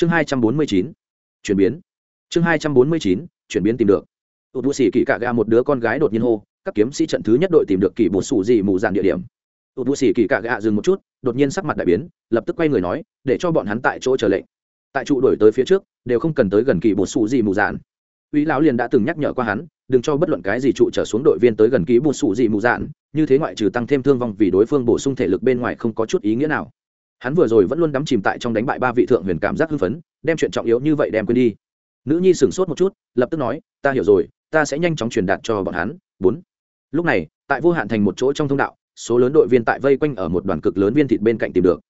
chương hai trăm bốn mươi chín, chuyển biến. Chương hai trăm bốn mươi chín, chuyển biến tìm được. Tụt bù sĩ kỳ cạ gà một đứa con gái đột nhiên hô, các kiếm sĩ trận thứ nhất đội tìm được kỳ bột xù gì mù dạn địa điểm. Tụt bù sĩ kỳ cạ gà dừng một chút, đột nhiên sắc mặt đại biến, lập tức quay người nói, để cho bọn hắn tại chỗ chờ lệnh. Tại trụ đổi tới phía trước, đều không cần tới gần kỳ bột xù gì mù dạn uy lão liền đã từng nhắc nhở qua hắn, đừng cho bất luận cái gì trụ trở xuống đội viên tới gần ký bột sủ gì mù dạn như thế ngoại trừ tăng thêm thương vong vì đối phương bổ sung thể lực bên ngoài không có chút ý nghĩa nào hắn vừa rồi vẫn luôn đắm chìm tại trong đánh bại ba vị thượng huyền cảm giác hưng phấn, đem chuyện trọng yếu như vậy đem quên đi. Nữ nhi sửng sốt một chút, lập tức nói, ta hiểu rồi, ta sẽ nhanh chóng truyền đạt cho bọn hắn. Bốn. Lúc này, tại vô hạn thành một chỗ trong thông đạo, số lớn đội viên tại vây quanh ở một đoàn cực lớn viên thịt bên cạnh tìm được.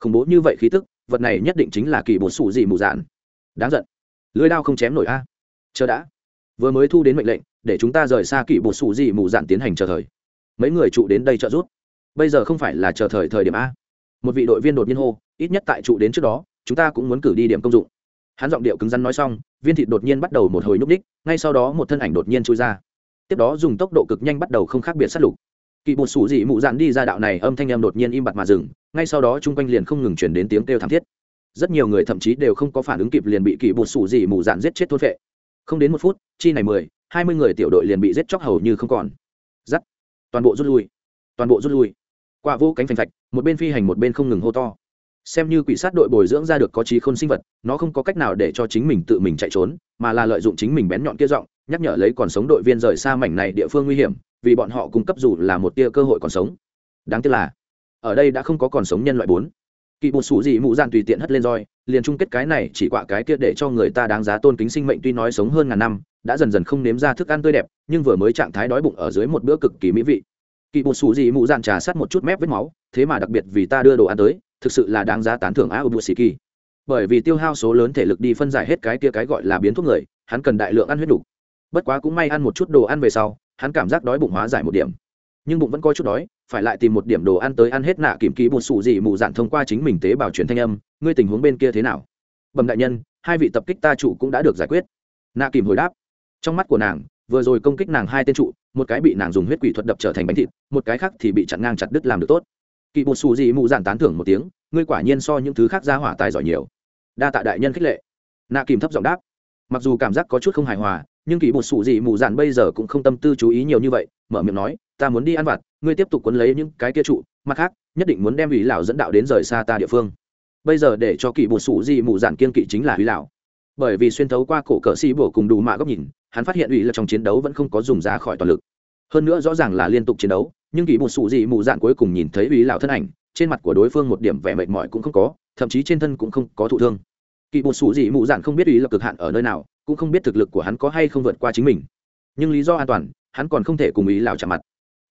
Khủng bố như vậy khí tức, vật này nhất định chính là kỳ bột sủ dị mù dạn. Đáng giận. Lưới đao không chém nổi a. Chờ đã. Vừa mới thu đến mệnh lệnh, để chúng ta rời xa kỳ bột sủ dị mù dạn tiến hành chờ thời. Mấy người trụ đến đây trợ giúp. Bây giờ không phải là chờ thời thời điểm a một vị đội viên đột nhiên hô, ít nhất tại trụ đến trước đó, chúng ta cũng muốn cử đi điểm công dụng. Hắn giọng điệu cứng rắn nói xong, viên thịt đột nhiên bắt đầu một hồi nhúc đích ngay sau đó một thân ảnh đột nhiên chui ra. Tiếp đó dùng tốc độ cực nhanh bắt đầu không khác biệt sát lục. Kỵ bột sủ dị mụ dạn đi ra đạo này, âm thanh em đột nhiên im bặt mà dừng, ngay sau đó chung quanh liền không ngừng chuyển đến tiếng kêu thảm thiết. Rất nhiều người thậm chí đều không có phản ứng kịp liền bị kỵ bột sủ dị mụ dạn giết chết thôn vệ không đến một phút, chi này mười, hai mươi người tiểu đội liền bị giết chóc hầu như không còn. Giắt. Toàn bộ rút lui. Toàn bộ rút lui quả vô cánh phành phạch, một bên phi hành một bên không ngừng hô to. Xem như quỷ sát đội bồi dưỡng ra được có trí khôn sinh vật, nó không có cách nào để cho chính mình tự mình chạy trốn, mà là lợi dụng chính mình bén nhọn kia giọng, nhắc nhở lấy còn sống đội viên rời xa mảnh này địa phương nguy hiểm, vì bọn họ cung cấp dù là một tia cơ hội còn sống. Đáng tiếc là, ở đây đã không có còn sống nhân loại bốn. Kỵ bột sủ gì mụ dạn tùy tiện hất lên roi, liền chung kết cái này chỉ quạ cái kia để cho người ta đáng giá tôn kính sinh mệnh tuy nói sống hơn ngàn năm, đã dần dần không nếm ra thức ăn tươi đẹp, nhưng vừa mới trạng thái đói bụng ở dưới một bữa cực kỳ mỹ vị kỵ bột xù gì mụ dạn trà sát một chút mép vết máu, thế mà đặc biệt vì ta đưa đồ ăn tới, thực sự là đáng giá tán thưởng a u sĩ kỳ bởi vì tiêu hao số lớn thể lực đi phân giải hết cái kia cái gọi là biến thuốc người, hắn cần đại lượng ăn huyết đủ. Bất quá cũng may ăn một chút đồ ăn về sau, hắn cảm giác đói bụng hóa giải một điểm. Nhưng bụng vẫn có chút đói, phải lại tìm một điểm đồ ăn tới ăn hết nạ kìm ký bột xù gì mụ dạn thông qua chính mình tế bào truyền thanh âm, ngươi tình huống bên kia thế nào? Bẩm đại nhân, hai vị tập kích ta trụ cũng đã được giải quyết. Nạ kìm hồi đáp. Trong mắt của nàng vừa rồi công kích nàng hai tên trụ, một cái bị nàng dùng huyết quỷ thuật đập trở thành bánh thịt, một cái khác thì bị chặn ngang chặt đứt làm được tốt. Kỳ bột xù gì mụ giản tán thưởng một tiếng, ngươi quả nhiên so những thứ khác ra hỏa tài giỏi nhiều. Đa tạ đại nhân khích lệ. Nạ kìm thấp giọng đáp. Mặc dù cảm giác có chút không hài hòa, nhưng kỳ bột xù gì mụ giản bây giờ cũng không tâm tư chú ý nhiều như vậy, mở miệng nói, ta muốn đi ăn vặt, ngươi tiếp tục quấn lấy những cái kia trụ, mặt khác, nhất định muốn đem ủy lão dẫn đạo đến rời xa ta địa phương. Bây giờ để cho kỳ bột xù gì mụ giản kiên kỵ chính là ủy lão bởi vì xuyên thấu qua cổ cỡ xì bổ cùng đủ mạ góc nhìn, hắn phát hiện ủy là trong chiến đấu vẫn không có dùng ra khỏi toàn lực. Hơn nữa rõ ràng là liên tục chiến đấu, nhưng kỳ một sụ dị mù dạn cuối cùng nhìn thấy ủy lão thân ảnh, trên mặt của đối phương một điểm vẻ mệt mỏi cũng không có, thậm chí trên thân cũng không có thụ thương. Kỳ một sụ dị mù dạn không biết ủy là cực hạn ở nơi nào, cũng không biết thực lực của hắn có hay không vượt qua chính mình. Nhưng lý do an toàn, hắn còn không thể cùng ý lão chạm mặt.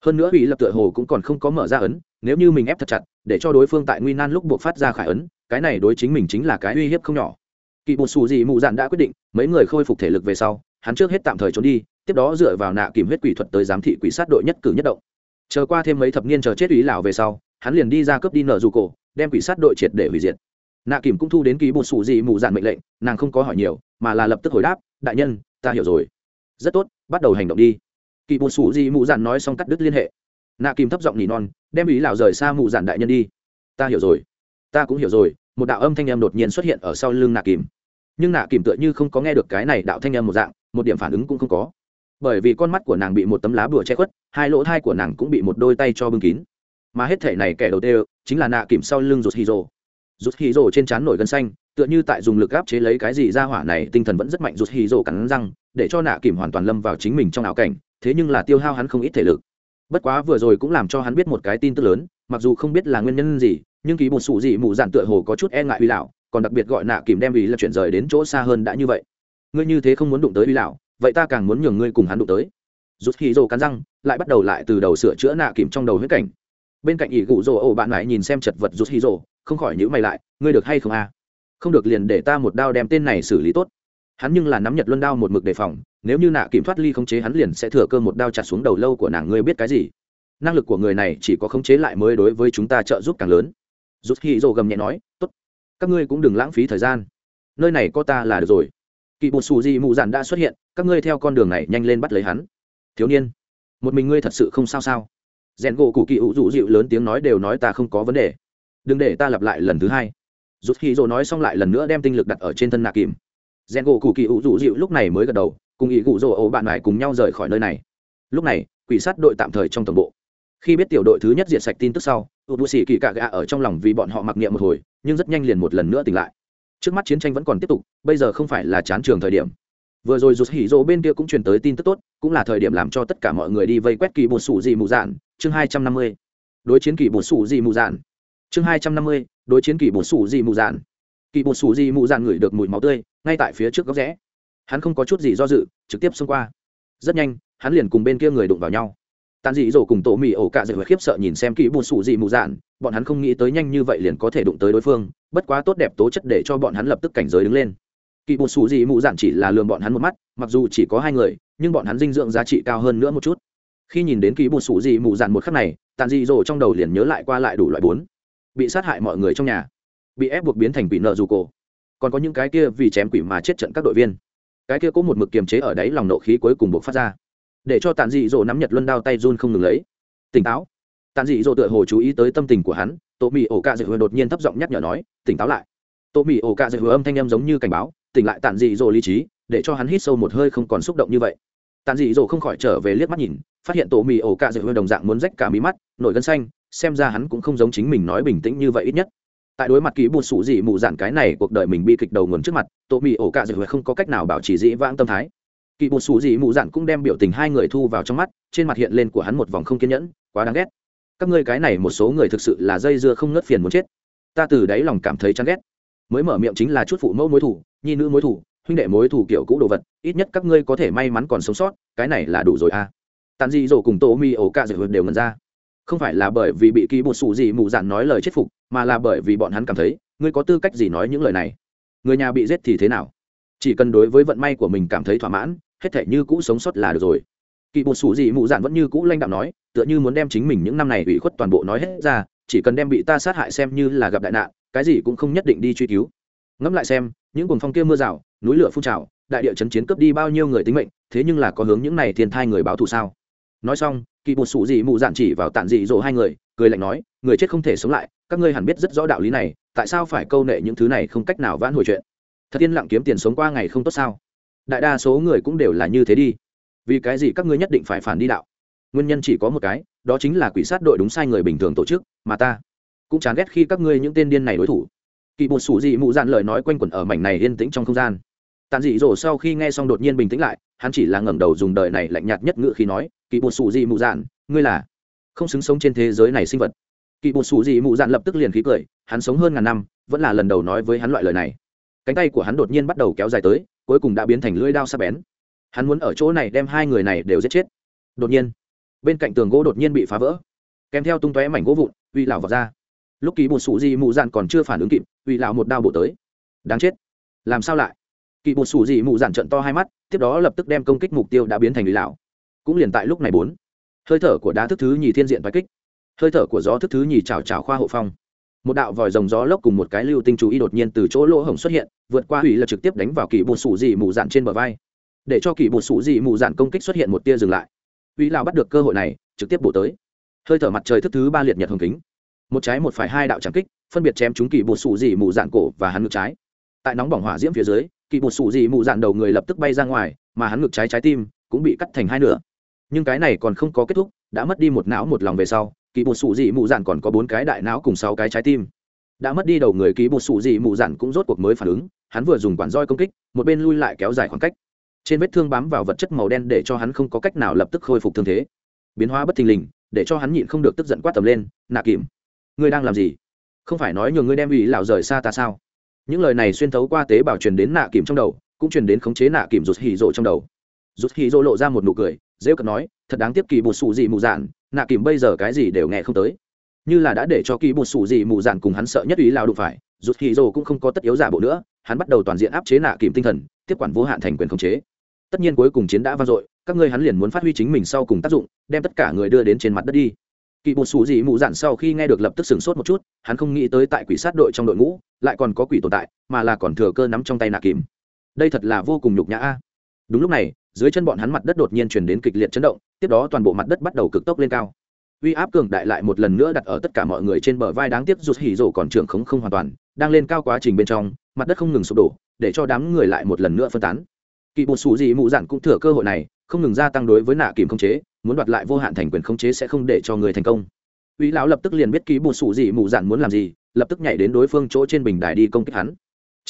Hơn nữa ủy lập tựa hồ cũng còn không có mở ra ấn, nếu như mình ép thật chặt, để cho đối phương tại nguy nan lúc buộc phát ra khải ấn, cái này đối chính mình chính là cái uy hiếp không nhỏ kỳ bột xù dị mù dạn đã quyết định, mấy người khôi phục thể lực về sau, hắn trước hết tạm thời trốn đi, tiếp đó dựa vào nạ kìm huyết quỷ thuật tới giám thị quỷ sát đội nhất cử nhất động. Chờ qua thêm mấy thập niên chờ chết ý lào về sau, hắn liền đi ra cướp đi nở dù cổ, đem quỷ sát đội triệt để hủy diệt. Nạ kìm cũng thu đến ký bột xù dị mù dạn mệnh lệnh, nàng không có hỏi nhiều, mà là lập tức hồi đáp, đại nhân, ta hiểu rồi. Rất tốt, bắt đầu hành động đi. Kỳ bột xù dị mù dạn nói xong cắt đứt liên hệ. Nạ kìm thấp giọng nỉ non, đem ý lào rời xa mù dạn đại nhân đi. Ta hiểu rồi, ta cũng hiểu rồi. Một đạo âm thanh em đột nhiên xuất hiện ở sau lưng nạ kìm nhưng nạ kìm tựa như không có nghe được cái này đạo thanh âm một dạng, một điểm phản ứng cũng không có. Bởi vì con mắt của nàng bị một tấm lá bùa che khuất, hai lỗ thai của nàng cũng bị một đôi tay cho bưng kín. Mà hết thể này kẻ đầu tiên chính là nạ kìm sau lưng rụt hì rồ rụt hì rồ trên trán nổi gân xanh, tựa như tại dùng lực áp chế lấy cái gì ra hỏa này, tinh thần vẫn rất mạnh rụt hì rồ cắn răng, để cho nạ kìm hoàn toàn lâm vào chính mình trong ảo cảnh, thế nhưng là tiêu hao hắn không ít thể lực. Bất quá vừa rồi cũng làm cho hắn biết một cái tin tức lớn, mặc dù không biết là nguyên nhân gì, nhưng ký một sụ gì mụ dạn tựa hồ có chút e ngại uy lão còn đặc biệt gọi nạ kìm đem vì là chuyển rời đến chỗ xa hơn đã như vậy. Ngươi như thế không muốn đụng tới uy lão, vậy ta càng muốn nhường ngươi cùng hắn đụng tới. Rút khí rồ cắn răng, lại bắt đầu lại từ đầu sửa chữa nạ kìm trong đầu huyết cảnh. Bên cạnh ỷ gụ rồ ổ bạn lại nhìn xem chật vật rút khí rồ, không khỏi nhữ mày lại, ngươi được hay không a? Không được liền để ta một đao đem tên này xử lý tốt. Hắn nhưng là nắm nhật luân đao một mực đề phòng, nếu như nạ kìm thoát ly khống chế hắn liền sẽ thừa cơ một đao chặt xuống đầu lâu của nàng, ngươi biết cái gì? Năng lực của người này chỉ có khống chế lại mới đối với chúng ta trợ giúp càng lớn. Rút khí rồ gầm nhẹ nói, tốt các ngươi cũng đừng lãng phí thời gian. Nơi này có ta là được rồi. Kỳ bột xù gì mụ dạn đã xuất hiện, các ngươi theo con đường này nhanh lên bắt lấy hắn. Thiếu niên, một mình ngươi thật sự không sao sao? Rèn gỗ cụ kỳ ủ dụ dịu lớn tiếng nói đều nói ta không có vấn đề. Đừng để ta lặp lại lần thứ hai. Rút khi dỗ nói xong lại lần nữa đem tinh lực đặt ở trên thân nạ kìm. Rèn gỗ cụ kỳ ủ dụ dịu lúc này mới gật đầu, cùng ý cụ rỗ ổ bạn mải cùng nhau rời khỏi nơi này. Lúc này, quỷ sát đội tạm thời trong tổng bộ khi biết tiểu đội thứ nhất diệt sạch tin tức sau ụt bụi xì kỳ cạ gạ ở trong lòng vì bọn họ mặc niệm một hồi, nhưng rất nhanh liền một lần nữa tỉnh lại. Trước mắt chiến tranh vẫn còn tiếp tục, bây giờ không phải là chán trường thời điểm. Vừa rồi rụt hỉ rỗ bên kia cũng truyền tới tin tức tốt, cũng là thời điểm làm cho tất cả mọi người đi vây quét kỳ bột sủ dị mù dạn, chương hai trăm năm mươi. Đối chiến kỳ bột sủ dị mù dạn. Chương hai trăm năm mươi, đối chiến kỳ bột sủ dị mù dạn. Kỳ bột sủ dị mù dạn ngửi được mùi máu tươi, ngay tại phía trước góc rẽ. Hắn không có chút gì do dự, trực tiếp xông qua. Rất nhanh, hắn liền cùng bên kia người đụng vào nhau tàn dị dỗ cùng tổ mì ổ cạ dậy khiếp sợ nhìn xem kỹ bùn sủ dị mù dạn, bọn hắn không nghĩ tới nhanh như vậy liền có thể đụng tới đối phương, bất quá tốt đẹp tố chất để cho bọn hắn lập tức cảnh giới đứng lên. Kỹ bùn sủ dị mù dạn chỉ là lường bọn hắn một mắt, mặc dù chỉ có hai người, nhưng bọn hắn dinh dưỡng giá trị cao hơn nữa một chút. Khi nhìn đến kỹ bùn sủ dị mù dạn một khắc này tàn dị dỗ trong đầu liền nhớ lại qua lại đủ loại bốn. Bị sát hại mọi người trong nhà. Bị ép buộc biến thành quỷ nợ dù cổ. Còn có những cái kia vì chém quỷ mà chết trận các đội viên. Cái kia có một mực kiềm chế ở đáy lòng nộ khí cuối cùng buộc phát ra để cho tàn dị dỗ nắm nhật luân đao tay run không ngừng lấy. Tỉnh táo. Tàn dị dỗ tựa hồ chú ý tới tâm tình của hắn, tô mì ổ cạ dạy hứa đột nhiên thấp giọng nhắc nhở nói, tỉnh táo lại. Tô mì ổ cạ dạy hứa âm thanh em giống như cảnh báo, tỉnh lại tàn dị dỗ lý trí, để cho hắn hít sâu một hơi không còn xúc động như vậy. Tàn dị dỗ không khỏi trở về liếc mắt nhìn, phát hiện tổ mì ổ cạ dạy hứa đồng dạng muốn rách cả mí mắt, nổi gân xanh, xem ra hắn cũng không giống chính mình nói bình tĩnh như vậy ít nhất. Tại đối mặt kỹ buồn sủ dị mù dạn cái này, cuộc đời mình bi kịch đầu nguồn trước mặt tổ mì ổ cạ dạy hứa không có cách nào bảo trì dĩ vãng tâm thái kỳ một xù dị mụ dạn cũng đem biểu tình hai người thu vào trong mắt, trên mặt hiện lên của hắn một vòng không kiên nhẫn, quá đáng ghét. Các ngươi cái này một số người thực sự là dây dưa không ngớt phiền muốn chết. Ta từ đáy lòng cảm thấy chán ghét. Mới mở miệng chính là chút phụ mẫu mối thủ, nhi nữ mối thủ, huynh đệ mối thủ kiểu cũ đồ vật, ít nhất các ngươi có thể may mắn còn sống sót, cái này là đủ rồi à. Tàn dị dỗ cùng tô mi ổ ca dạy đều ngần ra. Không phải là bởi vì bị kỳ bột xù gì mù dạn nói lời chết phục, mà là bởi vì bọn hắn cảm thấy, ngươi có tư cách gì nói những lời này? Người nhà bị giết thì thế nào? Chỉ cần đối với vận may của mình cảm thấy thỏa mãn hết thể như cũ sống sót là được rồi. Kỳ bột sủ gì mụ dạn vẫn như cũ lanh đạm nói, tựa như muốn đem chính mình những năm này ủy khuất toàn bộ nói hết ra, chỉ cần đem bị ta sát hại xem như là gặp đại nạn, cái gì cũng không nhất định đi truy cứu. Ngẫm lại xem, những cuồng phong kia mưa rào, núi lửa phun trào, đại địa chấn chiến cướp đi bao nhiêu người tính mệnh, thế nhưng là có hướng những này thiên thai người báo thù sao? Nói xong kỳ bột sủ gì mụ dạn chỉ vào tản dị dỗ hai người, cười lạnh nói, người chết không thể sống lại, các ngươi hẳn biết rất rõ đạo lý này, tại sao phải câu nệ những thứ này không cách nào vãn hồi chuyện? Thật yên lặng kiếm tiền sống qua ngày không tốt sao? Đại đa số người cũng đều là như thế đi. Vì cái gì các ngươi nhất định phải phản đi đạo? Nguyên nhân chỉ có một cái, đó chính là quỷ sát đội đúng sai người bình thường tổ chức, mà ta cũng chán ghét khi các ngươi những tên điên này đối thủ. Kỳ bột sủ dị mụ dạn lời nói quanh quẩn ở mảnh này yên tĩnh trong không gian. Tàn dị dỗ sau khi nghe xong đột nhiên bình tĩnh lại, hắn chỉ là ngẩng đầu dùng đời này lạnh nhạt nhất ngữ khi nói, kỳ bột sủ dị mụ dạn, ngươi là không xứng sống trên thế giới này sinh vật. Kỳ bột sủ dị mụ dạn lập tức liền khí cười, hắn sống hơn ngàn năm, vẫn là lần đầu nói với hắn loại lời này. Cánh tay của hắn đột nhiên bắt đầu kéo dài tới cuối cùng đã biến thành lưỡi đao sắc bén. Hắn muốn ở chỗ này đem hai người này đều giết chết. Đột nhiên, bên cạnh tường gỗ đột nhiên bị phá vỡ. Kèm theo tung tóe mảnh gỗ vụn, uy lão vào ra. Lúc ký bột sủ dị mụ dạn còn chưa phản ứng kịp, uy lão một đao bổ tới. Đáng chết. Làm sao lại? Kỳ bột sủ dị mụ dạn trận to hai mắt, tiếp đó lập tức đem công kích mục tiêu đã biến thành uy lão. Cũng liền tại lúc này bốn, hơi thở của đá thức thứ nhì thiên diện vai kích. Hơi thở của gió thức thứ nhì chào chào khoa hộ phong một đạo vòi rồng gió lốc cùng một cái lưu tinh chú ý đột nhiên từ chỗ lỗ hổng xuất hiện, vượt qua hủy là trực tiếp đánh vào kỳ bột sủ dị mù dạn trên bờ vai. Để cho kỳ bột sủ dị mù dạn công kích xuất hiện một tia dừng lại. Hủy lào bắt được cơ hội này, trực tiếp bổ tới. Hơi thở mặt trời thức thứ ba liệt nhật hồng kính. Một trái một phải hai đạo trắng kích, phân biệt chém chúng kỳ bột sủ dị mù dạn cổ và hắn ngực trái. Tại nóng bỏng hỏa diễm phía dưới, kỳ bột sủ dị mù dạn đầu người lập tức bay ra ngoài, mà hắn ngực trái trái tim cũng bị cắt thành hai nửa. Nhưng cái này còn không có kết thúc, đã mất đi một não một lòng về sau kỳ bột sụ dị mù dạn còn có bốn cái đại não cùng sáu cái trái tim. Đã mất đi đầu người kỳ bột sụ dị mù dạn cũng rốt cuộc mới phản ứng, hắn vừa dùng quản roi công kích, một bên lui lại kéo dài khoảng cách. Trên vết thương bám vào vật chất màu đen để cho hắn không có cách nào lập tức khôi phục thương thế. Biến hóa bất thình lình, để cho hắn nhịn không được tức giận quát tầm lên, nạ kìm, ngươi đang làm gì? Không phải nói nhường ngươi đem ủy lào rời xa ta sao? Những lời này xuyên thấu qua tế bào truyền đến nạ kìm trong đầu, cũng truyền đến khống chế nạ kìm rụt hì rộ trong đầu. Rụt hì rộ lộ ra một nụ cười dễ cận nói, thật đáng tiếc kỳ bột sụ gì mù dạn nạ kìm bây giờ cái gì đều nghe không tới. Như là đã để cho kỳ bột sủ gì mù dạn cùng hắn sợ nhất ý lao đụng phải, rụt hì rộ cũng không có tất yếu giả bộ nữa, hắn bắt đầu toàn diện áp chế nạ kìm tinh thần, tiếp quản vô hạn thành quyền khống chế. Tất nhiên cuối cùng chiến đã vang dội, các ngươi hắn liền muốn phát huy chính mình sau cùng tác dụng, đem tất cả người đưa đến trên mặt đất đi. Kỳ bột xù dị mụ dạn sau khi nghe được lập tức sửng sốt một chút, hắn không nghĩ tới tại quỷ sát đội trong đội ngũ, lại còn có quỷ tồn tại, mà là còn thừa cơ nắm trong tay nạ kìm. Đây thật là vô cùng nhục nhã a đúng lúc này, dưới chân bọn hắn mặt đất đột nhiên chuyển đến kịch liệt chấn động, tiếp đó toàn bộ mặt đất bắt đầu cực tốc lên cao. Uy áp cường đại lại một lần nữa đặt ở tất cả mọi người trên bờ vai đáng tiếc rụt hỉ rổ còn trưởng khống không hoàn toàn, đang lên cao quá trình bên trong, mặt đất không ngừng sụp đổ, để cho đám người lại một lần nữa phân tán. Kỳ bột xù gì mụ dạn cũng thừa cơ hội này, không ngừng gia tăng đối với nạ kìm khống chế, muốn đoạt lại vô hạn thành quyền khống chế sẽ không để cho người thành công. Uy lão lập tức liền biết kỳ bột xù gì mụ dạn muốn làm gì, lập tức nhảy đến đối phương chỗ trên bình đài đi công kích hắn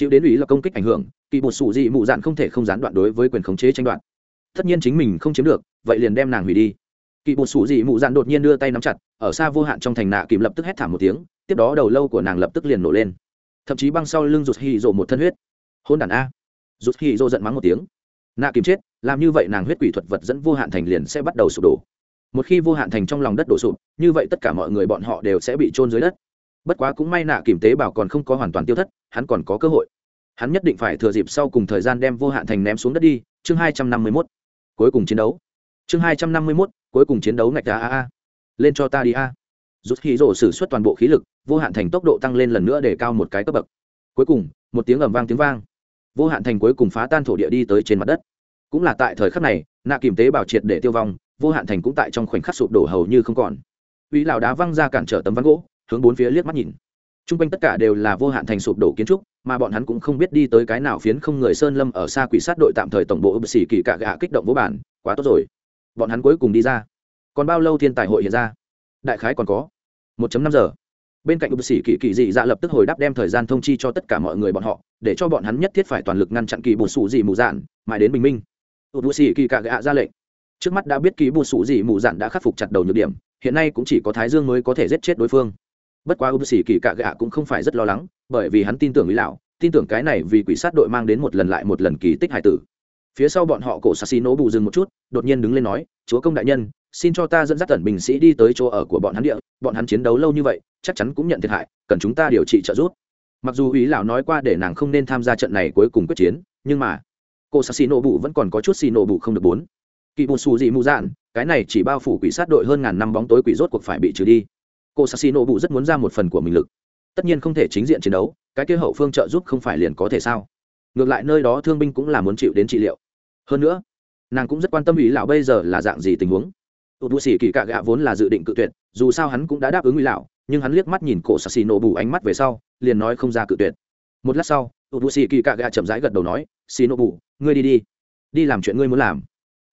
chịu đến ủy là công kích ảnh hưởng, kỳ bột sủ dị mụ dạn không thể không gián đoạn đối với quyền khống chế tranh đoạt. Tất nhiên chính mình không chiếm được, vậy liền đem nàng hủy đi. Kỳ bột sủ dị mụ dạn đột nhiên đưa tay nắm chặt, ở xa vô hạn trong thành nạ kìm lập tức hét thảm một tiếng, tiếp đó đầu lâu của nàng lập tức liền nổ lên. Thậm chí băng sau lưng rụt hì rộ một thân huyết. Hôn đàn a. Rụt hì rộ giận mắng một tiếng. Nạ kìm chết, làm như vậy nàng huyết quỷ thuật vật dẫn vô hạn thành liền sẽ bắt đầu sụp đổ. Một khi vô hạn thành trong lòng đất đổ sụp, như vậy tất cả mọi người bọn họ đều sẽ bị trôn dưới đất bất quá cũng may nạ kìm tế bảo còn không có hoàn toàn tiêu thất, hắn còn có cơ hội. Hắn nhất định phải thừa dịp sau cùng thời gian đem vô hạn thành ném xuống đất đi, chương hai trăm năm mươi mốt. Cuối cùng chiến đấu. Chương hai trăm năm mươi mốt, cuối cùng chiến đấu ngạch đá a a. Lên cho ta đi a. Rút khí rổ xử suất toàn bộ khí lực, vô hạn thành tốc độ tăng lên lần nữa để cao một cái cấp bậc. Cuối cùng, một tiếng ầm vang tiếng vang. Vô hạn thành cuối cùng phá tan thổ địa đi tới trên mặt đất. Cũng là tại thời khắc này, nạ kìm tế bảo triệt để tiêu vong, vô hạn thành cũng tại trong khoảnh khắc sụp đổ hầu như không còn. Uy lão đá văng ra cản trở tấm ván gỗ hướng bốn phía liếc mắt nhìn. T r u n g quanh tất cả đều là vô hạn thành sụp đổ kiến trúc, mà bọn hắn cũng không biết đi tới cái nào phiến không người sơn lâm ở xa quỷ sát đội tạm thời tổng bộ ấp xỉ kỳ cạ gạ kích động vô bản, quá tốt rồi. Bọn hắn cuối cùng đi ra. Còn bao lâu thiên tài hội hiện ra? Đại khái còn có một năm giờ. Bên cạnh ấp xỉ kỳ kỳ dị dạ lập tức hồi đáp đem thời gian thông chi cho tất cả mọi người bọn họ, để cho bọn hắn nhất thiết phải toàn lực ngăn chặn kỳ bột sủ dị mù dạn, mãi đến bình minh. Ấp xỉ kỳ cạ gạ ra lệnh. Trước mắt đã biết kỳ bột sủ dị mù dạn đã khắc phục chặt đầu nhược điểm, hiện nay cũng chỉ có thái dương mới có thể giết chết đối phương bất quá ưu sĩ kỳ cạ gạ cũng không phải rất lo lắng, bởi vì hắn tin tưởng ý lão, tin tưởng cái này vì quỷ sát đội mang đến một lần lại một lần kỳ tích hải tử. Phía sau bọn họ cổ xì nổ bù dừng một chút, đột nhiên đứng lên nói, chúa công đại nhân, xin cho ta dẫn dắt tần bình sĩ đi tới chỗ ở của bọn hắn địa, bọn hắn chiến đấu lâu như vậy, chắc chắn cũng nhận thiệt hại, cần chúng ta điều trị trợ giúp. Mặc dù ý lão nói qua để nàng không nên tham gia trận này cuối cùng quyết chiến, nhưng mà cô xì nổ bù vẫn còn có chút xì nổ bù không được bốn. Kỳ bù xù dị mù dạn, cái này chỉ bao phủ quỷ sát đội hơn ngàn năm bóng tối quỷ rốt cuộc phải bị trừ đi cô sassino bụ rất muốn ra một phần của mình lực. Tất nhiên không thể chính diện chiến đấu, cái kia hậu phương trợ giúp không phải liền có thể sao? Ngược lại nơi đó thương binh cũng là muốn chịu đến trị liệu. Hơn nữa, nàng cũng rất quan tâm ý lão bây giờ là dạng gì tình huống. Tụt bù xỉ kỳ cạ gạ vốn là dự định cự tuyệt, dù sao hắn cũng đã đáp ứng ý lão, nhưng hắn liếc mắt nhìn cổ sassi nổ bù ánh mắt về sau, liền nói không ra cự tuyệt. Một lát sau tụt bù xỉ kỳ cạ gạ chậm rãi gật đầu nói xì nổ bù, ngươi đi đi. Đi làm chuyện ngươi muốn làm.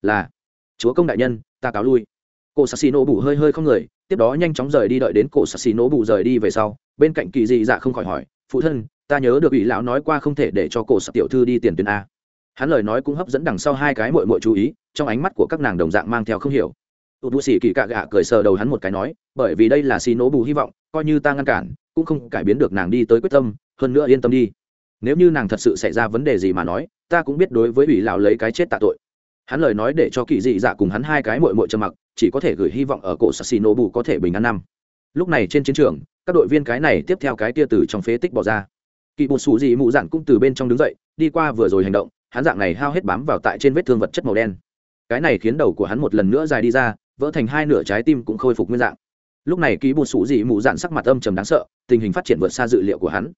Là, chúa công đại nhân, ta cáo lui cổ sassi nổ bù hơi hơi không người, tiếp đó nhanh chóng rời đi đợi đến cổ sassi nổ bù rời đi về sau, bên cạnh kỳ dị dạ không khỏi hỏi, phụ thân, ta nhớ được ủy lão nói qua không thể để cho cổ sassi tiểu thư đi tiền tuyến a. Hắn lời nói cũng hấp dẫn đằng sau hai cái mội mội chú ý, trong ánh mắt của các nàng đồng dạng mang theo không hiểu. Tụt bù xỉ kỳ cạ gạ cười sờ đầu hắn một cái nói, bởi vì đây là xì nổ bù hy vọng, coi như ta ngăn cản, cũng không cải biến được nàng đi tới quyết tâm, hơn nữa yên tâm đi. Nếu như nàng thật sự xảy ra vấn đề gì mà nói, ta cũng biết đối với ủy lão lấy cái chết tạ tội. Hắn lời nói để cho kỳ dị dạ cùng hắn hai cái mội mội trầm mặc chỉ có thể gửi hy vọng ở cổ sassino bù có thể bình an năm. Lúc này trên chiến trường, các đội viên cái này tiếp theo cái tia từ trong phế tích bỏ ra. Kỳ bột xù dị mụ dạn cũng từ bên trong đứng dậy, đi qua vừa rồi hành động, hắn dạng này hao hết bám vào tại trên vết thương vật chất màu đen. Cái này khiến đầu của hắn một lần nữa dài đi ra, vỡ thành hai nửa trái tim cũng khôi phục nguyên dạng. Lúc này kỵ bột xù dị mụ dạn sắc mặt âm trầm đáng sợ, tình hình phát triển vượt xa dự liệu của hắn.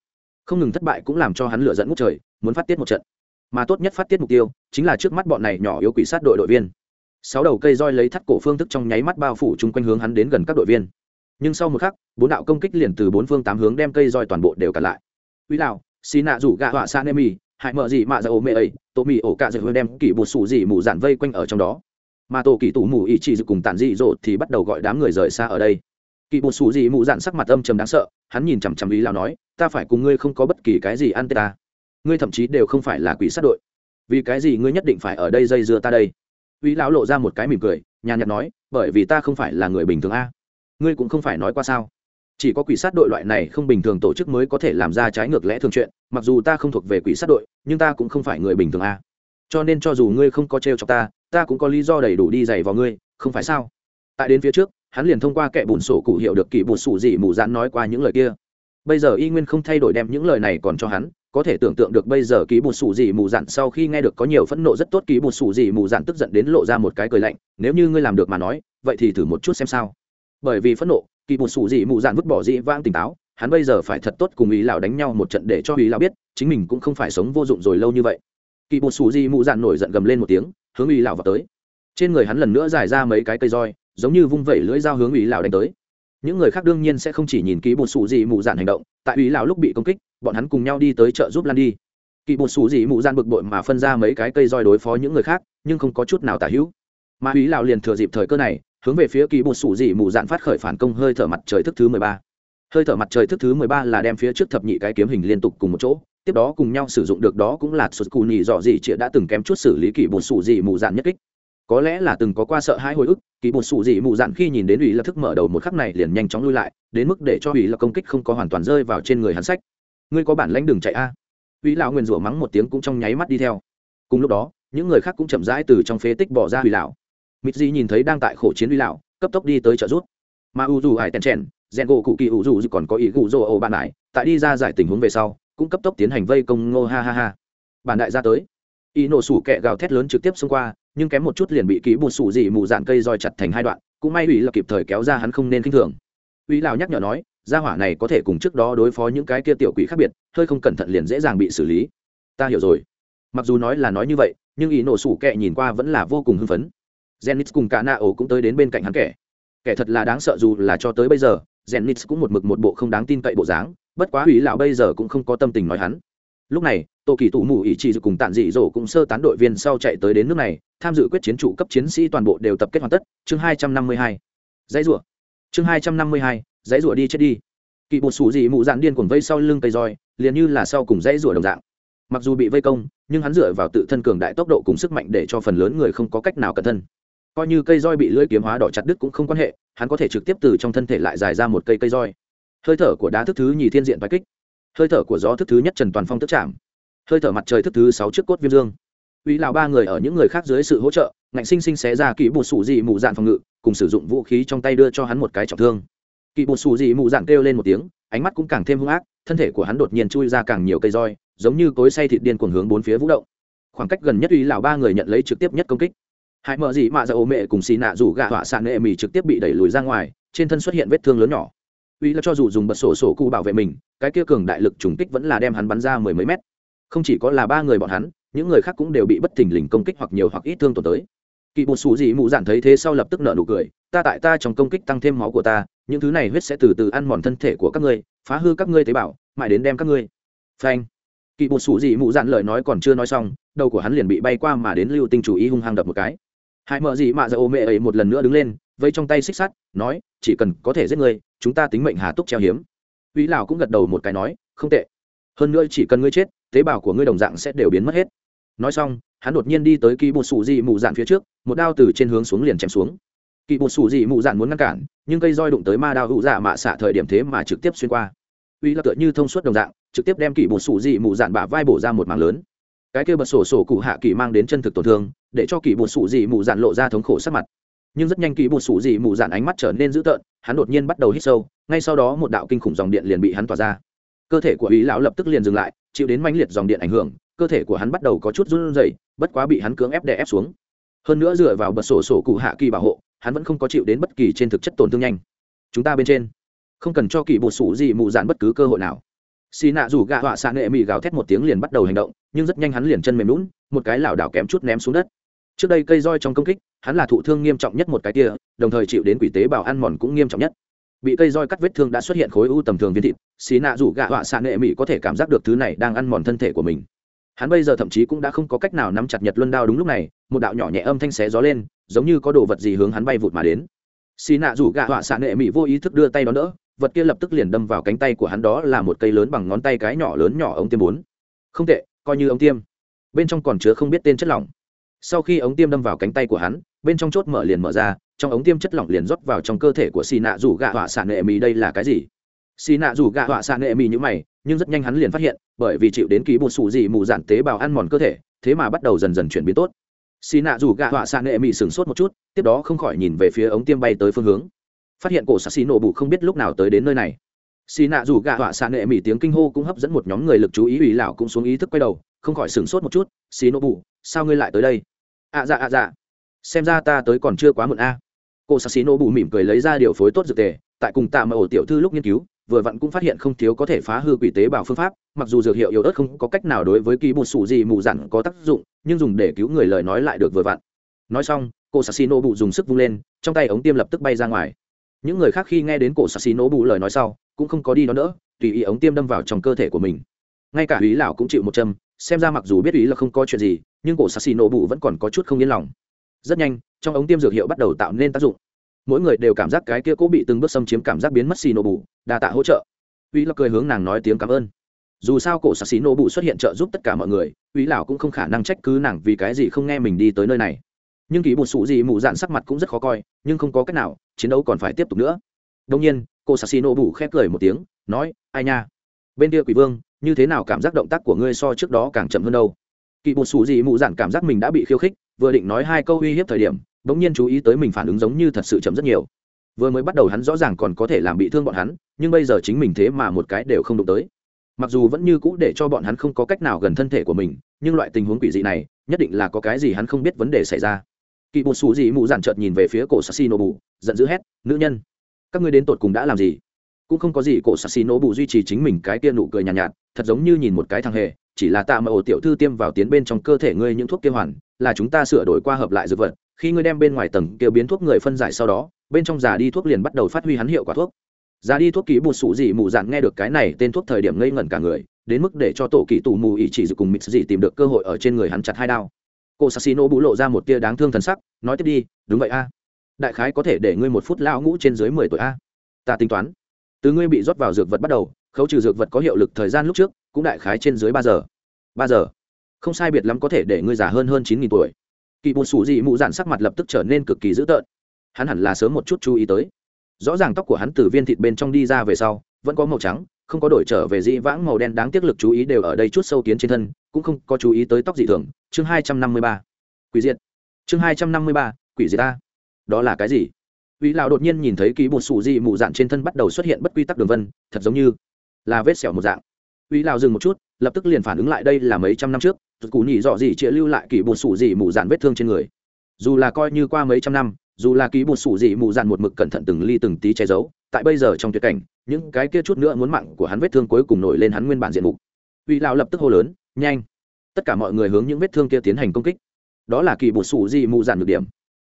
Không ngừng thất bại cũng làm cho hắn lựa dẫn ngút trời, muốn phát tiết một trận. Mà tốt nhất phát tiết mục tiêu, chính là trước mắt bọn này nhỏ yếu quỷ sát đội đội viên sáu đầu cây roi lấy thắt cổ phương thức trong nháy mắt bao phủ chung quanh hướng hắn đến gần các đội viên. Nhưng sau một khắc, bốn đạo công kích liền từ bốn phương tám hướng đem cây roi toàn bộ đều cản lại. Uy lào xì nạ rủ gạ họa sa nemi mì hại mợ gì mạ dạ ra ô mê ấy tổ mì ổ cạ dạy hơi đem kỷ bột sủ gì mù dạn vây quanh ở trong đó. Mà tổ kỷ tủ mù ý chỉ dự cùng tàn dị dỗ thì bắt đầu gọi đám người rời xa ở đây. Kỷ bột sủ gì mù dạn sắc mặt âm trầm đáng sợ, hắn nhìn chằm chằm ý lào nói, ta phải cùng ngươi không có bất kỳ cái gì ăn tê ta. Ngươi thậm chí đều không phải là quỷ sát đội. Vì cái gì ngươi nhất định phải ở đây dây dưa ta đây? Uy lão lộ ra một cái mỉm cười, nhàn nhạt nói, bởi vì ta không phải là người bình thường a. Ngươi cũng không phải nói qua sao? Chỉ có quỷ sát đội loại này không bình thường tổ chức mới có thể làm ra trái ngược lẽ thường chuyện, mặc dù ta không thuộc về quỷ sát đội, nhưng ta cũng không phải người bình thường a. Cho nên cho dù ngươi không có trêu cho ta ta cũng có lý do đầy đủ đi giày vào ngươi, không phải sao? Tại đến phía trước, hắn liền thông qua kẻ bùn sổ cụ hiểu được kỵ bùn sủ gì mù dạn nói qua những lời kia. Bây giờ y nguyên không thay đổi đem những lời này còn cho hắn có thể tưởng tượng được bây giờ ký bùn sủ gì mù dặn sau khi nghe được có nhiều phẫn nộ rất tốt, ký bùn sủ gì mù dặn tức giận đến lộ ra một cái cười lạnh, nếu như ngươi làm được mà nói, vậy thì thử một chút xem sao. Bởi vì phẫn nộ kỳ bùn sủ gì mù dặn vứt bỏ dị vang tỉnh táo, hắn bây giờ phải thật tốt cùng ý lão đánh nhau một trận để cho ý lão biết, chính mình cũng không phải sống vô dụng rồi lâu như vậy. Kỳ bùn sủ gì mù dặn nổi giận gầm lên một tiếng, hướng ý lão vào tới. Trên người hắn lần nữa dài ra mấy cái cây roi, giống như vung vẩy lưỡi dao hướng ủy lão đánh tới. Những người khác đương nhiên sẽ không chỉ nhìn ký bột sủ gì mù dạn hành động, tại ủy lão lúc bị công kích bọn hắn cùng nhau đi tới chợ giúp lan đi. Kỵ bột xù gì mù gian bực bội mà phân ra mấy cái cây roi đối phó những người khác, nhưng không có chút nào tả hữu. Mà ủy lão liền thừa dịp thời cơ này, hướng về phía kỵ bột xù gì mù dạn phát khởi phản công hơi thở mặt trời thức thứ mười ba. Hơi thở mặt trời thức thứ mười ba là đem phía trước thập nhị cái kiếm hình liên tục cùng một chỗ, tiếp đó cùng nhau sử dụng được đó cũng là sụt cù nhì dọ gì chĩa đã từng kém chút xử lý kỵ bột xù gì mù dạn nhất kích. Có lẽ là từng có qua sợ hãi hồi ức kỳ bột xù dị mù dạn khi nhìn đến ủy lập thức mở đầu một khắc này liền nhanh chóng lui lại, đến mức để cho ủy lập công kích không có hoàn toàn rơi vào trên người hắn sách ngươi có bản lãnh đừng chạy a? À. lão nguyền rủa mắng một tiếng cũng trong nháy mắt đi theo. Cùng lúc đó, những người khác cũng chậm rãi từ trong phế tích bỏ ra Vĩ lão. Mịt di nhìn thấy đang tại khổ chiến Vĩ lão, cấp tốc đi tới trợ rút mà u dù hải tèn trèn rèn gỗ cụ kỳ u dù còn có ý gù dô ổ bạn lại, tại đi ra giải tình huống về sau, cũng cấp tốc tiến hành vây công ngô ha ha ha. Bản đại ra tới. Y nổ sủ kẹ gào thét lớn trực tiếp xông qua, nhưng kém một chút liền bị ký bùn sủ dị mù dạn cây roi chặt thành hai đoạn, cũng may ủy là kịp thời kéo ra hắn không nên k i n h thường. Ủy lào nhắc nhở nói gia hỏa này có thể cùng trước đó đối phó những cái kia tiểu quỷ khác biệt, hơi không cẩn thận liền dễ dàng bị xử lý. Ta hiểu rồi. Mặc dù nói là nói như vậy, nhưng ý nổ sủ kệ nhìn qua vẫn là vô cùng hưng phấn. Zenith cùng cả na ổ cũng tới đến bên cạnh hắn kẻ. Kẻ thật là đáng sợ dù là cho tới bây giờ, zenith cũng một mực một bộ không đáng tin cậy bộ dáng, bất quá ủy lão bây giờ cũng không có tâm tình nói hắn. Lúc này tổ kỳ tủ mù ỷ trị cùng tản dị dỗ cũng sơ tán đội viên sau chạy tới đến nước này, tham dự quyết chiến trụ cấp chiến sĩ toàn bộ đều tập kết hoàn tất. Chương hai trăm năm mươi hai. Dãy rủa. Chương hai trăm năm mươi hai dãy rủa đi chết đi. Kỵ bột xù dị mụ dạn điên cuồng vây sau lưng cây roi, liền như là sau cùng dãy rủa đồng dạng. Mặc dù bị vây công, nhưng hắn dựa vào tự thân cường đại tốc độ cùng sức mạnh để cho phần lớn người không có cách nào cẩn thân. Coi như cây roi bị lưỡi kiếm hóa đỏ chặt đứt cũng không quan hệ, hắn có thể trực tiếp từ trong thân thể lại dài ra một cây cây roi. Hơi thở của đá thức thứ nhì thiên diện bài kích. Hơi thở của gió thức thứ nhất trần toàn phong tức chạm. Hơi thở mặt trời thức thứ sáu trước cốt viêm dương. Uy lào ba người ở những người khác dưới sự hỗ trợ, ngạnh sinh sinh xé ra kỹ bột sủ dị mụ dạn phòng ngự, cùng sử dụng vũ khí trong tay đưa cho hắn một cái trọng thương kỵ bột xù dị mụ dạng kêu lên một tiếng, ánh mắt cũng càng thêm hung ác, thân thể của hắn đột nhiên chui ra càng nhiều cây roi, giống như cối say thịt điên cuồng hướng bốn phía vũ động. Khoảng cách gần nhất uy lào ba người nhận lấy trực tiếp nhất công kích. Hai mợ dị mạ ra ô mẹ cùng xì nạ rủ gạ họa sạn nệ mì trực tiếp bị đẩy lùi ra ngoài, trên thân xuất hiện vết thương lớn nhỏ. Uy là cho dù dùng bật sổ sổ cụ bảo vệ mình, cái kia cường đại lực trùng kích vẫn là đem hắn bắn ra mười mấy mét. Không chỉ có là ba người bọn hắn, những người khác cũng đều bị bất thình lình công kích hoặc nhiều hoặc ít thương tổn tới. Kỵ bột xù dị mụ dạn thấy thế sau lập tức nợ nụ cười, ta tại ta trong công kích tăng thêm máu của ta những thứ này huyết sẽ từ từ ăn mòn thân thể của các ngươi, phá hư các ngươi tế bào, mãi đến đem các ngươi. Phanh. Kỵ bột sủ dị mụ dạn lời nói còn chưa nói xong, đầu của hắn liền bị bay qua mà đến lưu tinh chủ ý hung hăng đập một cái. Hai mợ dị mạ dạ ô mẹ ấy một lần nữa đứng lên, vây trong tay xích sắt, nói, chỉ cần có thể giết ngươi, chúng ta tính mệnh hà túc treo hiếm. Uy lào cũng gật đầu một cái nói, không tệ. Hơn nữa chỉ cần ngươi chết, tế bào của ngươi đồng dạng sẽ đều biến mất hết. Nói xong, hắn đột nhiên đi tới kỳ bột sủ dị mụ dạn phía trước, một đao từ trên hướng xuống liền chém xuống kỳ bột xù dị mù dạn muốn ngăn cản, nhưng cây roi đụng tới ma đao hữu dạ mạ xạ thời điểm thế mà trực tiếp xuyên qua. Uy là tựa như thông suốt đồng dạng, trực tiếp đem kỳ bột xù dị mù dạn bả vai bổ ra một mảng lớn. Cái kia bật sổ sổ cụ hạ kỳ mang đến chân thực tổn thương, để cho kỳ bột xù dị mù dạn lộ ra thống khổ sắc mặt. Nhưng rất nhanh kỳ bột xù dị mù dạn ánh mắt trở nên dữ tợn, hắn đột nhiên bắt đầu hít sâu, ngay sau đó một đạo kinh khủng dòng điện liền bị hắn tỏa ra. Cơ thể của ý lão lập tức liền dừng lại, chịu đến mãnh liệt dòng điện ảnh hưởng, cơ thể của hắn bắt đầu có chút run rẩy, bất quá bị hắn cưỡng ép đè ép xuống. Hơn nữa dựa vào bật sổ sổ cụ hạ kỳ bảo hộ hắn vẫn không có chịu đến bất kỳ trên thực chất tổn thương nhanh. Chúng ta bên trên, không cần cho kỳ bột sủ gì mù dạn bất cứ cơ hội nào. Xì nạ rủ gạ họa xạ nghệ mị gào thét một tiếng liền bắt đầu hành động, nhưng rất nhanh hắn liền chân mềm lún một cái lảo đảo kém chút ném xuống đất. Trước đây cây roi trong công kích, hắn là thụ thương nghiêm trọng nhất một cái kia, đồng thời chịu đến quỷ tế bào ăn mòn cũng nghiêm trọng nhất. Bị cây roi cắt vết thương đã xuất hiện khối u tầm thường viên thịt, xì nạ rủ gạ họa xạ nghệ mị có thể cảm giác được thứ này đang ăn mòn thân thể của mình hắn bây giờ thậm chí cũng đã không có cách nào nắm chặt nhật luân đao đúng lúc này, một đạo nhỏ nhẹ âm thanh xé gió lên, giống như có đồ vật gì hướng hắn bay vụt mà đến. Xì nạ rủ gạ họa xạ nệ mỹ vô ý thức đưa tay đón đỡ, vật kia lập tức liền đâm vào cánh tay của hắn đó là một cây lớn bằng ngón tay cái nhỏ lớn nhỏ ống tiêm bốn. Không tệ, coi như ống tiêm. Bên trong còn chứa không biết tên chất lỏng. Sau khi ống tiêm đâm vào cánh tay của hắn, bên trong chốt mở liền mở ra, trong ống tiêm chất lỏng liền rót vào trong cơ thể của xì nạ rủ gạ họa xạ nệ mỹ đây là cái gì? Xì nạ rủ gạ họa xạ nghệ mì như mày, nhưng rất nhanh hắn liền phát hiện, bởi vì chịu đến ký bột sủ gì mù giản tế bào ăn mòn cơ thể, thế mà bắt đầu dần dần chuyển biến tốt. Xì nạ rủ gạ họa xạ nghệ mì sửng sốt một chút, tiếp đó không khỏi nhìn về phía ống tiêm bay tới phương hướng. Phát hiện cổ xạ xì nổ bụ không biết lúc nào tới đến nơi này. Xì nạ rủ gạ họa xạ nghệ mì tiếng kinh hô cũng hấp dẫn một nhóm người lực chú ý ủy lão cũng xuống ý thức quay đầu, không khỏi sửng sốt một chút xì nổ bụ sao ngươi lại tới đây? Ạ à dạ ạ à dạ. Xem ra ta tới còn chưa quá muộn a. Cô sassi nô bù mỉm cười lấy ra điều phối tốt dược tề, tại cùng tạ ở ổ tiểu thư lúc nghiên cứu vừa vặn cũng phát hiện không thiếu có thể phá hư quỷ tế bào phương pháp, mặc dù dược hiệu yếu ớt không có cách nào đối với ký bột sủ gì mù dặn có tác dụng, nhưng dùng để cứu người lời nói lại được vừa vặn. Nói xong, cổ sạc xì nổ bụ dùng sức vung lên, trong tay ống tiêm lập tức bay ra ngoài. Những người khác khi nghe đến cổ sạc xì nổ bụ lời nói sau, cũng không có đi đó nữa tùy ý ống tiêm đâm vào trong cơ thể của mình. Ngay cả ý lão cũng chịu một châm, xem ra mặc dù biết ý là không có chuyện gì, nhưng cổ sạc xì nổ bụ vẫn còn có chút không yên lòng. Rất nhanh, trong ống tiêm dược hiệu bắt đầu tạo nên tác dụng. Mỗi người đều cảm giác cái kia cố bị từng bước xâm chiếm cảm giác biến mất xì nổ bụ đa tạ hỗ trợ. Uy là cười hướng nàng nói tiếng cảm ơn. Dù sao cổ sạc xí nổ bụ xuất hiện trợ giúp tất cả mọi người, uy lão cũng không khả năng trách cứ nàng vì cái gì không nghe mình đi tới nơi này. Nhưng kỳ bột sụ gì mụ dạn sắc mặt cũng rất khó coi, nhưng không có cách nào, chiến đấu còn phải tiếp tục nữa. Đông nhiên cô sạc xì nổ bụ khép cười một tiếng, nói, ai nha? Bên kia quỷ vương, như thế nào cảm giác động tác của ngươi so trước đó càng chậm hơn đâu? Kỳ bột sụ gì mụ dạn cảm giác mình đã bị khiêu khích, vừa định nói hai câu uy hiếp thời điểm, bỗng nhiên chú ý tới mình phản ứng giống như thật sự chậm rất nhiều vừa mới bắt đầu hắn rõ ràng còn có thể làm bị thương bọn hắn nhưng bây giờ chính mình thế mà một cái đều không đụng tới. Mặc dù vẫn như cũ để cho bọn hắn không có cách nào gần thân thể của mình nhưng loại tình huống quỷ dị này nhất định là có cái gì hắn không biết vấn đề xảy ra. Kỳ bột xù gì mụ dàn trợt nhìn về phía cổ sassi nổ bù giận dữ hét nữ nhân các ngươi đến tột cùng đã làm gì? Cũng không có gì cổ sassi nổ bù duy trì chính mình cái kia nụ cười nhàn nhạt, nhạt thật giống như nhìn một cái thằng hề chỉ là tạ mà ổ tiểu thư tiêm vào tiến bên trong cơ thể ngươi những thuốc kia hoàn là chúng ta sửa đổi qua hợp lại dược vật khi ngươi đem bên ngoài tầng kia biến thuốc người phân giải sau đó bên trong già đi thuốc liền bắt đầu phát huy hắn hiệu quả thuốc. Già đi thuốc ký bột sủ dị mù dạn nghe được cái này tên thuốc thời điểm ngây ngẩn cả người, đến mức để cho tổ kỳ tù mù ỉ chỉ dự cùng mịt dị tìm được cơ hội ở trên người hắn chặt hai đao. Cô sassino bú lộ ra một tia đáng thương thần sắc, nói tiếp đi, đúng vậy a. Đại khái có thể để ngươi một phút lao ngũ trên dưới mười tuổi a. Ta tính toán, từ ngươi bị rót vào dược vật bắt đầu, khấu trừ dược vật có hiệu lực thời gian lúc trước, cũng đại khái trên dưới ba giờ. Ba giờ? Không sai biệt lắm có thể để ngươi già hơn hơn chín nghìn tuổi. Kỳ bột sủ dị mụ dạn sắc mặt lập tức trở nên cực kỳ dữ tợn hắn hẳn là sớm một chút chú ý tới. Rõ ràng tóc của hắn từ viên thịt bên trong đi ra về sau vẫn có màu trắng không có đổi trở về dị vãng màu đen đáng tiếc lực chú ý đều ở đây chút sâu kiến trên thân cũng không có chú ý tới tóc dị thường. Chương hai trăm năm mươi ba. Quỷ diệt. Chương hai trăm năm mươi ba quỷ diệt ta. Đó là cái gì? Vĩ lão đột nhiên nhìn thấy ký bột sủ dị mù dạn trên thân bắt đầu xuất hiện bất quy tắc đường vân, thật giống như là vết sẹo một dạng. Vĩ lão dừng một chút, lập tức liền phản ứng lại đây là mấy trăm năm trước, cú nhị dọ gì chĩa lưu lại kỳ bột sủ dị mù dạn vết thương trên người. Dù là coi như qua mấy trăm năm, dù là ký bột sủ dị mù dạn một mực cẩn thận từng ly từng tí che giấu, tại bây giờ trong tuyệt cảnh, những cái kia chút nữa muốn mạng của hắn vết thương cuối cùng nổi lên hắn nguyên bản diện mục. uy lão lập tức hô lớn, nhanh! Tất cả mọi người hướng những vết thương kia tiến hành công kích. Đó là kỳ bột sủ dị mù dạn nhược điểm